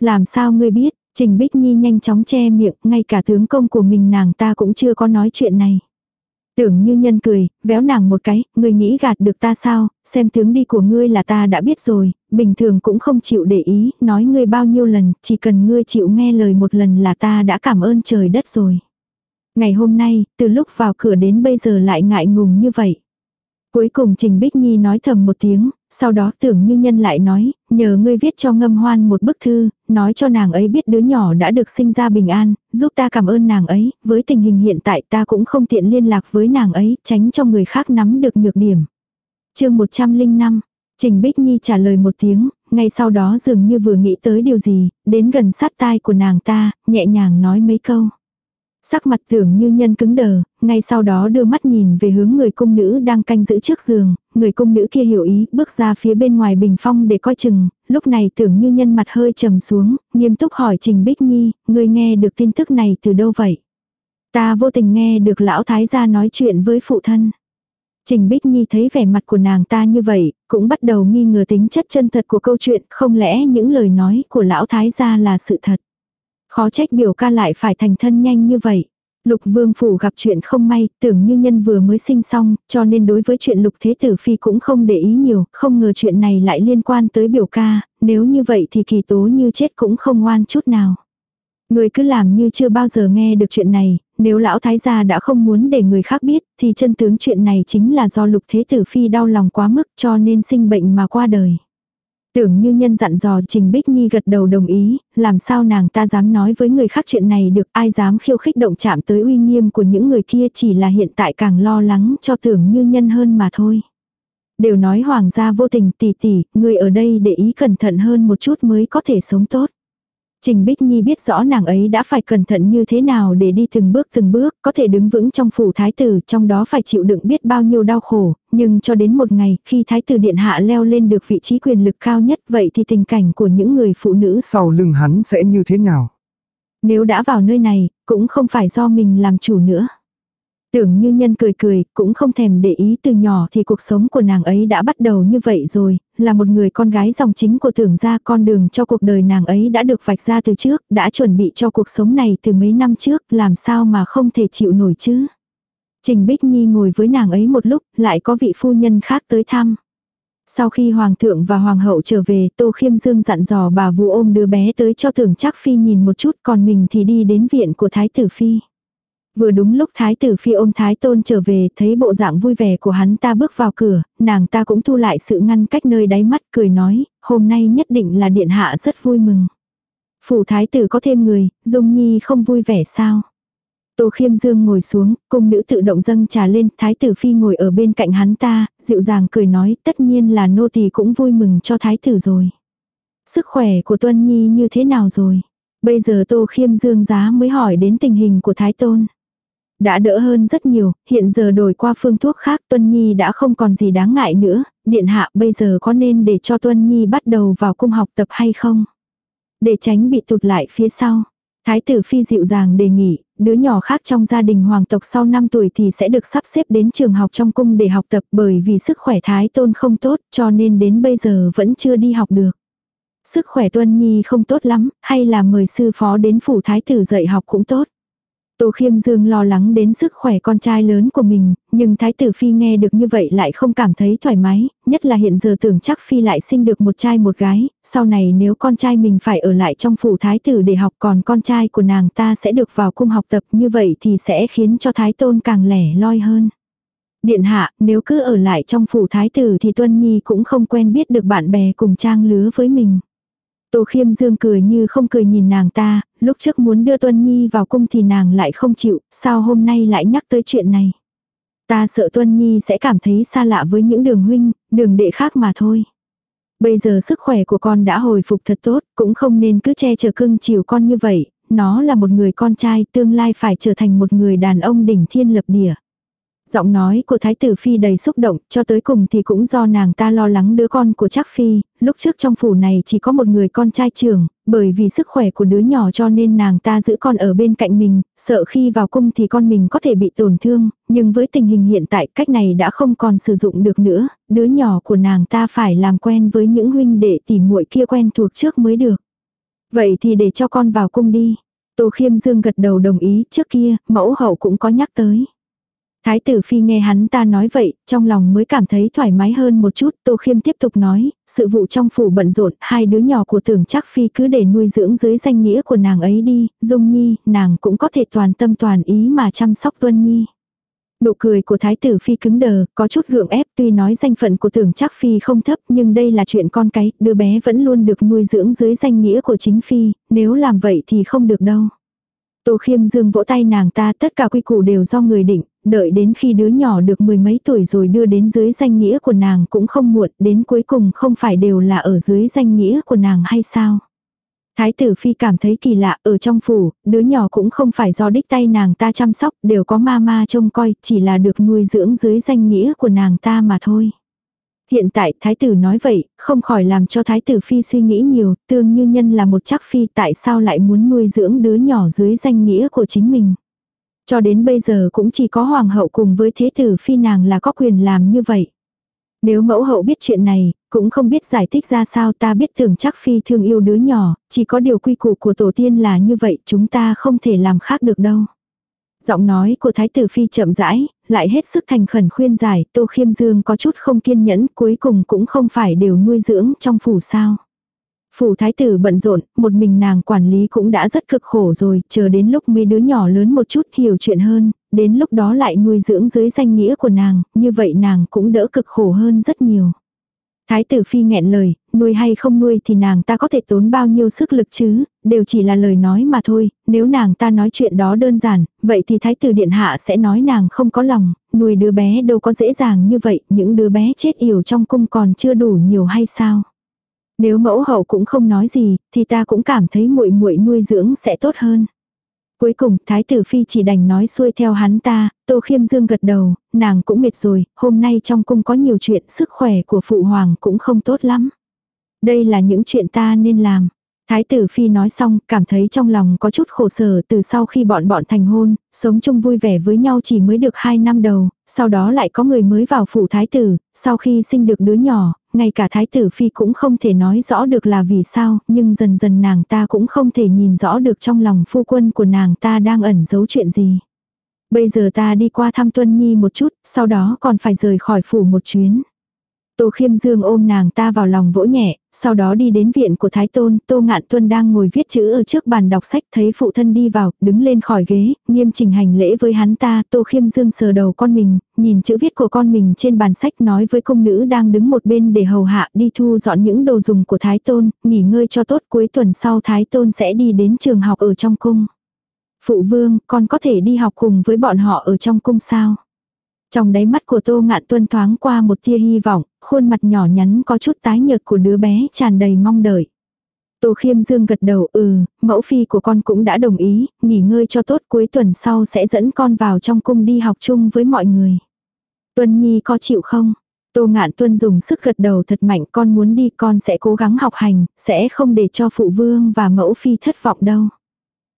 Làm sao ngươi biết, Trình Bích Nhi nhanh chóng che miệng, ngay cả tướng công của mình nàng ta cũng chưa có nói chuyện này. Tưởng như nhân cười, véo nàng một cái, ngươi nghĩ gạt được ta sao, xem tướng đi của ngươi là ta đã biết rồi, bình thường cũng không chịu để ý, nói ngươi bao nhiêu lần, chỉ cần ngươi chịu nghe lời một lần là ta đã cảm ơn trời đất rồi. Ngày hôm nay, từ lúc vào cửa đến bây giờ lại ngại ngùng như vậy. Cuối cùng Trình Bích Nhi nói thầm một tiếng, sau đó tưởng như nhân lại nói, nhờ ngươi viết cho ngâm hoan một bức thư, nói cho nàng ấy biết đứa nhỏ đã được sinh ra bình an, giúp ta cảm ơn nàng ấy, với tình hình hiện tại ta cũng không tiện liên lạc với nàng ấy, tránh cho người khác nắm được nhược điểm. chương 105, Trình Bích Nhi trả lời một tiếng, ngay sau đó dường như vừa nghĩ tới điều gì, đến gần sát tai của nàng ta, nhẹ nhàng nói mấy câu. Sắc mặt tưởng như nhân cứng đờ, ngay sau đó đưa mắt nhìn về hướng người cung nữ đang canh giữ trước giường, người cung nữ kia hiểu ý, bước ra phía bên ngoài bình phong để coi chừng, lúc này tưởng như nhân mặt hơi trầm xuống, nghiêm túc hỏi Trình Bích Nhi, người nghe được tin tức này từ đâu vậy? Ta vô tình nghe được lão thái gia nói chuyện với phụ thân. Trình Bích Nhi thấy vẻ mặt của nàng ta như vậy, cũng bắt đầu nghi ngờ tính chất chân thật của câu chuyện, không lẽ những lời nói của lão thái gia là sự thật. Khó trách biểu ca lại phải thành thân nhanh như vậy. Lục vương phủ gặp chuyện không may, tưởng như nhân vừa mới sinh xong, cho nên đối với chuyện lục thế tử phi cũng không để ý nhiều, không ngờ chuyện này lại liên quan tới biểu ca, nếu như vậy thì kỳ tố như chết cũng không ngoan chút nào. Người cứ làm như chưa bao giờ nghe được chuyện này, nếu lão thái gia đã không muốn để người khác biết, thì chân tướng chuyện này chính là do lục thế tử phi đau lòng quá mức cho nên sinh bệnh mà qua đời. Tưởng như nhân dặn dò Trình Bích Nhi gật đầu đồng ý, làm sao nàng ta dám nói với người khác chuyện này được ai dám khiêu khích động chạm tới uy nghiêm của những người kia chỉ là hiện tại càng lo lắng cho tưởng như nhân hơn mà thôi. Đều nói hoàng gia vô tình tỷ tỷ, người ở đây để ý cẩn thận hơn một chút mới có thể sống tốt. Trình Bích Nhi biết rõ nàng ấy đã phải cẩn thận như thế nào để đi từng bước từng bước, có thể đứng vững trong phủ thái tử, trong đó phải chịu đựng biết bao nhiêu đau khổ, nhưng cho đến một ngày, khi thái tử điện hạ leo lên được vị trí quyền lực cao nhất, vậy thì tình cảnh của những người phụ nữ sau lưng hắn sẽ như thế nào? Nếu đã vào nơi này, cũng không phải do mình làm chủ nữa. Tưởng như nhân cười cười, cũng không thèm để ý từ nhỏ thì cuộc sống của nàng ấy đã bắt đầu như vậy rồi, là một người con gái dòng chính của tưởng gia con đường cho cuộc đời nàng ấy đã được vạch ra từ trước, đã chuẩn bị cho cuộc sống này từ mấy năm trước, làm sao mà không thể chịu nổi chứ. Trình Bích Nhi ngồi với nàng ấy một lúc, lại có vị phu nhân khác tới thăm. Sau khi Hoàng thượng và Hoàng hậu trở về, Tô Khiêm Dương dặn dò bà vu ôm đứa bé tới cho tưởng chắc Phi nhìn một chút còn mình thì đi đến viện của Thái tử Phi. Vừa đúng lúc thái tử phi ôm thái tôn trở về, thấy bộ dạng vui vẻ của hắn ta bước vào cửa, nàng ta cũng thu lại sự ngăn cách nơi đáy mắt cười nói, hôm nay nhất định là điện hạ rất vui mừng. Phủ thái tử có thêm người, dung nhi không vui vẻ sao? Tô khiêm dương ngồi xuống, cung nữ tự động dâng trà lên, thái tử phi ngồi ở bên cạnh hắn ta, dịu dàng cười nói, tất nhiên là nô tỳ cũng vui mừng cho thái tử rồi. Sức khỏe của tuân nhi như thế nào rồi? Bây giờ tô khiêm dương giá mới hỏi đến tình hình của thái tôn. Đã đỡ hơn rất nhiều, hiện giờ đổi qua phương thuốc khác Tuân Nhi đã không còn gì đáng ngại nữa, điện hạ bây giờ có nên để cho Tuân Nhi bắt đầu vào cung học tập hay không? Để tránh bị tụt lại phía sau. Thái tử phi dịu dàng đề nghị, đứa nhỏ khác trong gia đình hoàng tộc sau 5 tuổi thì sẽ được sắp xếp đến trường học trong cung để học tập bởi vì sức khỏe thái tôn không tốt cho nên đến bây giờ vẫn chưa đi học được. Sức khỏe tuân nhi không tốt lắm, hay là mời sư phó đến phủ thái tử dạy học cũng tốt. Tô Khiêm Dương lo lắng đến sức khỏe con trai lớn của mình, nhưng Thái tử Phi nghe được như vậy lại không cảm thấy thoải mái, nhất là hiện giờ tưởng chắc Phi lại sinh được một trai một gái, sau này nếu con trai mình phải ở lại trong phủ Thái tử để học còn con trai của nàng ta sẽ được vào cung học tập như vậy thì sẽ khiến cho Thái Tôn càng lẻ loi hơn. Điện hạ, nếu cứ ở lại trong phủ Thái tử thì Tuân Nhi cũng không quen biết được bạn bè cùng trang lứa với mình. Tô Khiêm Dương cười như không cười nhìn nàng ta, lúc trước muốn đưa Tuân Nhi vào cung thì nàng lại không chịu, sao hôm nay lại nhắc tới chuyện này. Ta sợ Tuân Nhi sẽ cảm thấy xa lạ với những đường huynh, đường đệ khác mà thôi. Bây giờ sức khỏe của con đã hồi phục thật tốt, cũng không nên cứ che chở cưng chiều con như vậy, nó là một người con trai tương lai phải trở thành một người đàn ông đỉnh thiên lập địa. Giọng nói của Thái tử Phi đầy xúc động, cho tới cùng thì cũng do nàng ta lo lắng đứa con của Trác Phi, lúc trước trong phủ này chỉ có một người con trai trưởng, bởi vì sức khỏe của đứa nhỏ cho nên nàng ta giữ con ở bên cạnh mình, sợ khi vào cung thì con mình có thể bị tổn thương, nhưng với tình hình hiện tại cách này đã không còn sử dụng được nữa, đứa nhỏ của nàng ta phải làm quen với những huynh đệ tỉ muội kia quen thuộc trước mới được. Vậy thì để cho con vào cung đi. Tô Khiêm Dương gật đầu đồng ý, trước kia, mẫu hậu cũng có nhắc tới. Thái tử phi nghe hắn ta nói vậy, trong lòng mới cảm thấy thoải mái hơn một chút, Tô Khiêm tiếp tục nói, sự vụ trong phủ bận rộn, hai đứa nhỏ của tưởng chắc phi cứ để nuôi dưỡng dưới danh nghĩa của nàng ấy đi, Dung Nhi, nàng cũng có thể toàn tâm toàn ý mà chăm sóc Tuân Nhi. Nụ cười của thái tử phi cứng đờ, có chút gượng ép tuy nói danh phận của tưởng chắc phi không thấp nhưng đây là chuyện con cái, đứa bé vẫn luôn được nuôi dưỡng dưới danh nghĩa của chính phi, nếu làm vậy thì không được đâu. Tô khiêm dương vỗ tay nàng ta tất cả quy củ đều do người định, đợi đến khi đứa nhỏ được mười mấy tuổi rồi đưa đến dưới danh nghĩa của nàng cũng không muộn, đến cuối cùng không phải đều là ở dưới danh nghĩa của nàng hay sao. Thái tử phi cảm thấy kỳ lạ, ở trong phủ, đứa nhỏ cũng không phải do đích tay nàng ta chăm sóc, đều có ma ma trông coi, chỉ là được nuôi dưỡng dưới danh nghĩa của nàng ta mà thôi. Hiện tại thái tử nói vậy, không khỏi làm cho thái tử phi suy nghĩ nhiều, tương như nhân là một chắc phi tại sao lại muốn nuôi dưỡng đứa nhỏ dưới danh nghĩa của chính mình. Cho đến bây giờ cũng chỉ có hoàng hậu cùng với thế tử phi nàng là có quyền làm như vậy. Nếu mẫu hậu biết chuyện này, cũng không biết giải thích ra sao ta biết tưởng chắc phi thương yêu đứa nhỏ, chỉ có điều quy củ của tổ tiên là như vậy chúng ta không thể làm khác được đâu. Giọng nói của thái tử phi chậm rãi, lại hết sức thành khẩn khuyên giải, tô khiêm dương có chút không kiên nhẫn, cuối cùng cũng không phải đều nuôi dưỡng trong phủ sao. Phủ thái tử bận rộn, một mình nàng quản lý cũng đã rất cực khổ rồi, chờ đến lúc mấy đứa nhỏ lớn một chút hiểu chuyện hơn, đến lúc đó lại nuôi dưỡng dưới danh nghĩa của nàng, như vậy nàng cũng đỡ cực khổ hơn rất nhiều. Thái tử phi nghẹn lời, nuôi hay không nuôi thì nàng ta có thể tốn bao nhiêu sức lực chứ, đều chỉ là lời nói mà thôi, nếu nàng ta nói chuyện đó đơn giản, vậy thì thái tử điện hạ sẽ nói nàng không có lòng, nuôi đứa bé đâu có dễ dàng như vậy, những đứa bé chết yểu trong cung còn chưa đủ nhiều hay sao. Nếu mẫu hậu cũng không nói gì, thì ta cũng cảm thấy muội muội nuôi dưỡng sẽ tốt hơn. Cuối cùng, Thái tử Phi chỉ đành nói xuôi theo hắn ta, Tô Khiêm Dương gật đầu, nàng cũng mệt rồi, hôm nay trong cung có nhiều chuyện, sức khỏe của Phụ Hoàng cũng không tốt lắm. Đây là những chuyện ta nên làm. Thái tử Phi nói xong, cảm thấy trong lòng có chút khổ sở từ sau khi bọn bọn thành hôn, sống chung vui vẻ với nhau chỉ mới được 2 năm đầu, sau đó lại có người mới vào phủ thái tử, sau khi sinh được đứa nhỏ, ngay cả thái tử Phi cũng không thể nói rõ được là vì sao, nhưng dần dần nàng ta cũng không thể nhìn rõ được trong lòng phu quân của nàng ta đang ẩn giấu chuyện gì. Bây giờ ta đi qua thăm Tuân Nhi một chút, sau đó còn phải rời khỏi phủ một chuyến. Tô Khiêm Dương ôm nàng ta vào lòng vỗ nhẹ, sau đó đi đến viện của Thái Tôn, Tô Ngạn Tuân đang ngồi viết chữ ở trước bàn đọc sách, thấy phụ thân đi vào, đứng lên khỏi ghế, nghiêm chỉnh hành lễ với hắn ta, Tô Khiêm Dương sờ đầu con mình, nhìn chữ viết của con mình trên bàn sách nói với công nữ đang đứng một bên để hầu hạ đi thu dọn những đồ dùng của Thái Tôn, nghỉ ngơi cho tốt cuối tuần sau Thái Tôn sẽ đi đến trường học ở trong cung. Phụ vương, con có thể đi học cùng với bọn họ ở trong cung sao? Trong đáy mắt của Tô Ngạn Tuân thoáng qua một tia hy vọng, khuôn mặt nhỏ nhắn có chút tái nhợt của đứa bé tràn đầy mong đợi. Tô Khiêm Dương gật đầu ừ, mẫu phi của con cũng đã đồng ý, nghỉ ngơi cho tốt cuối tuần sau sẽ dẫn con vào trong cung đi học chung với mọi người. Tuân Nhi có chịu không? Tô Ngạn Tuân dùng sức gật đầu thật mạnh con muốn đi con sẽ cố gắng học hành, sẽ không để cho phụ vương và mẫu phi thất vọng đâu.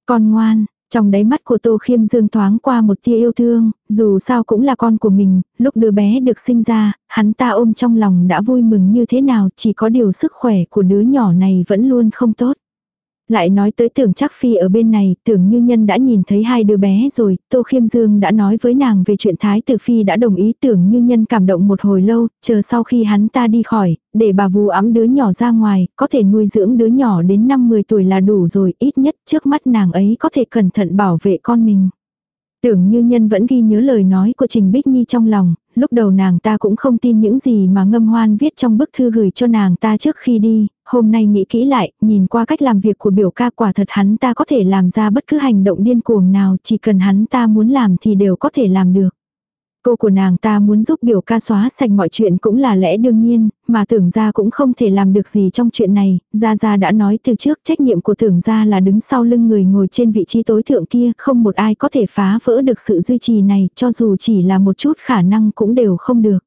Con ngoan, trong đáy mắt của Tô Khiêm Dương thoáng qua một tia yêu thương, dù sao cũng là con của mình, lúc đứa bé được sinh ra, hắn ta ôm trong lòng đã vui mừng như thế nào, chỉ có điều sức khỏe của đứa nhỏ này vẫn luôn không tốt. Lại nói tới tưởng chắc phi ở bên này, tưởng như nhân đã nhìn thấy hai đứa bé rồi, Tô Khiêm Dương đã nói với nàng về chuyện Thái tử phi đã đồng ý tưởng như nhân cảm động một hồi lâu, chờ sau khi hắn ta đi khỏi, để bà vù ấm đứa nhỏ ra ngoài, có thể nuôi dưỡng đứa nhỏ đến năm 10 tuổi là đủ rồi, ít nhất trước mắt nàng ấy có thể cẩn thận bảo vệ con mình. Tưởng như nhân vẫn ghi nhớ lời nói của Trình Bích Nhi trong lòng, lúc đầu nàng ta cũng không tin những gì mà ngâm hoan viết trong bức thư gửi cho nàng ta trước khi đi, hôm nay nghĩ kỹ lại, nhìn qua cách làm việc của biểu ca quả thật hắn ta có thể làm ra bất cứ hành động điên cuồng nào, chỉ cần hắn ta muốn làm thì đều có thể làm được. Cô của nàng ta muốn giúp biểu ca xóa sạch mọi chuyện cũng là lẽ đương nhiên, mà tưởng ra cũng không thể làm được gì trong chuyện này, Gia Gia đã nói từ trước trách nhiệm của tưởng ra là đứng sau lưng người ngồi trên vị trí tối thượng kia, không một ai có thể phá vỡ được sự duy trì này, cho dù chỉ là một chút khả năng cũng đều không được.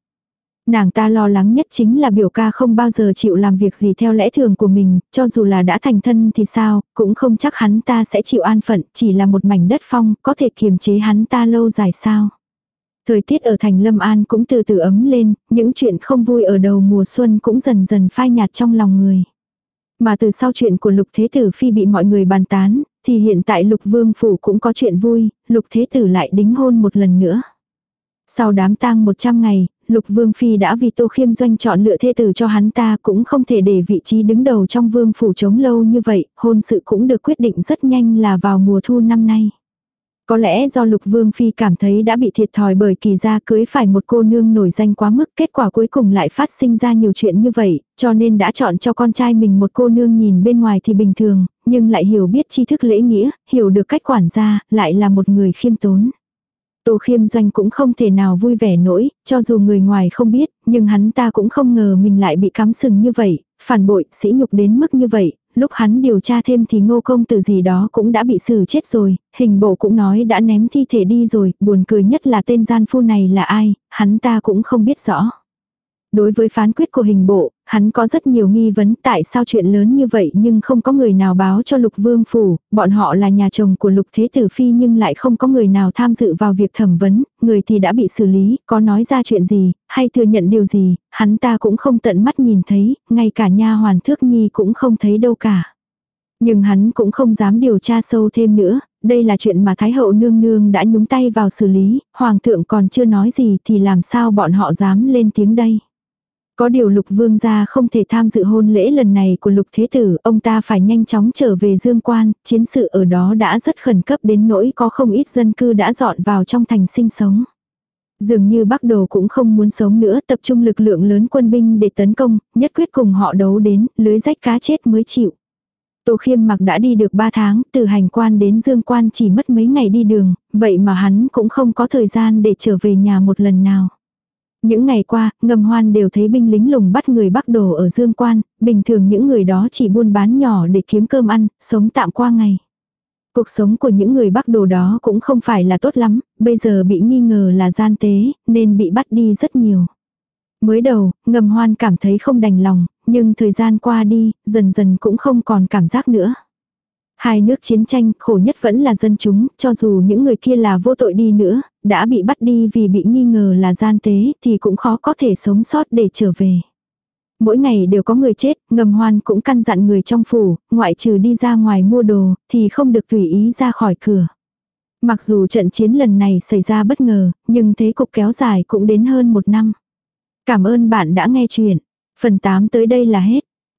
Nàng ta lo lắng nhất chính là biểu ca không bao giờ chịu làm việc gì theo lẽ thường của mình, cho dù là đã thành thân thì sao, cũng không chắc hắn ta sẽ chịu an phận, chỉ là một mảnh đất phong, có thể kiềm chế hắn ta lâu dài sao. Thời tiết ở thành Lâm An cũng từ từ ấm lên, những chuyện không vui ở đầu mùa xuân cũng dần dần phai nhạt trong lòng người. Mà từ sau chuyện của Lục Thế Tử Phi bị mọi người bàn tán, thì hiện tại Lục Vương Phủ cũng có chuyện vui, Lục Thế Tử lại đính hôn một lần nữa. Sau đám tang 100 ngày, Lục Vương Phi đã vì Tô Khiêm Doanh chọn lựa thê tử cho hắn ta cũng không thể để vị trí đứng đầu trong Vương Phủ chống lâu như vậy, hôn sự cũng được quyết định rất nhanh là vào mùa thu năm nay. Có lẽ do Lục Vương Phi cảm thấy đã bị thiệt thòi bởi kỳ gia cưới phải một cô nương nổi danh quá mức, kết quả cuối cùng lại phát sinh ra nhiều chuyện như vậy, cho nên đã chọn cho con trai mình một cô nương nhìn bên ngoài thì bình thường, nhưng lại hiểu biết tri thức lễ nghĩa, hiểu được cách quản gia, lại là một người khiêm tốn. Tô khiêm doanh cũng không thể nào vui vẻ nổi, cho dù người ngoài không biết, nhưng hắn ta cũng không ngờ mình lại bị cắm sừng như vậy, phản bội, sĩ nhục đến mức như vậy, lúc hắn điều tra thêm thì ngô công tử gì đó cũng đã bị xử chết rồi, hình bộ cũng nói đã ném thi thể đi rồi, buồn cười nhất là tên gian phu này là ai, hắn ta cũng không biết rõ. Đối với phán quyết của hình bộ, hắn có rất nhiều nghi vấn tại sao chuyện lớn như vậy nhưng không có người nào báo cho lục vương phủ, bọn họ là nhà chồng của lục thế tử phi nhưng lại không có người nào tham dự vào việc thẩm vấn, người thì đã bị xử lý, có nói ra chuyện gì, hay thừa nhận điều gì, hắn ta cũng không tận mắt nhìn thấy, ngay cả nha hoàn thước nhi cũng không thấy đâu cả. Nhưng hắn cũng không dám điều tra sâu thêm nữa, đây là chuyện mà Thái hậu nương nương đã nhúng tay vào xử lý, hoàng thượng còn chưa nói gì thì làm sao bọn họ dám lên tiếng đây. Có điều lục vương gia không thể tham dự hôn lễ lần này của lục thế tử, ông ta phải nhanh chóng trở về dương quan, chiến sự ở đó đã rất khẩn cấp đến nỗi có không ít dân cư đã dọn vào trong thành sinh sống. Dường như Bắc Đồ cũng không muốn sống nữa tập trung lực lượng lớn quân binh để tấn công, nhất quyết cùng họ đấu đến, lưới rách cá chết mới chịu. Tô Khiêm mặc đã đi được 3 tháng, từ hành quan đến dương quan chỉ mất mấy ngày đi đường, vậy mà hắn cũng không có thời gian để trở về nhà một lần nào. Những ngày qua, ngầm hoan đều thấy binh lính lùng bắt người Bắc Đồ ở Dương Quan, bình thường những người đó chỉ buôn bán nhỏ để kiếm cơm ăn, sống tạm qua ngày. Cuộc sống của những người Bắc Đồ đó cũng không phải là tốt lắm, bây giờ bị nghi ngờ là gian tế, nên bị bắt đi rất nhiều. Mới đầu, ngầm hoan cảm thấy không đành lòng, nhưng thời gian qua đi, dần dần cũng không còn cảm giác nữa. Hai nước chiến tranh khổ nhất vẫn là dân chúng, cho dù những người kia là vô tội đi nữa, đã bị bắt đi vì bị nghi ngờ là gian tế thì cũng khó có thể sống sót để trở về. Mỗi ngày đều có người chết, ngầm hoan cũng căn dặn người trong phủ, ngoại trừ đi ra ngoài mua đồ, thì không được tùy ý ra khỏi cửa. Mặc dù trận chiến lần này xảy ra bất ngờ, nhưng thế cục kéo dài cũng đến hơn một năm. Cảm ơn bạn đã nghe chuyện. Phần 8 tới đây là hết.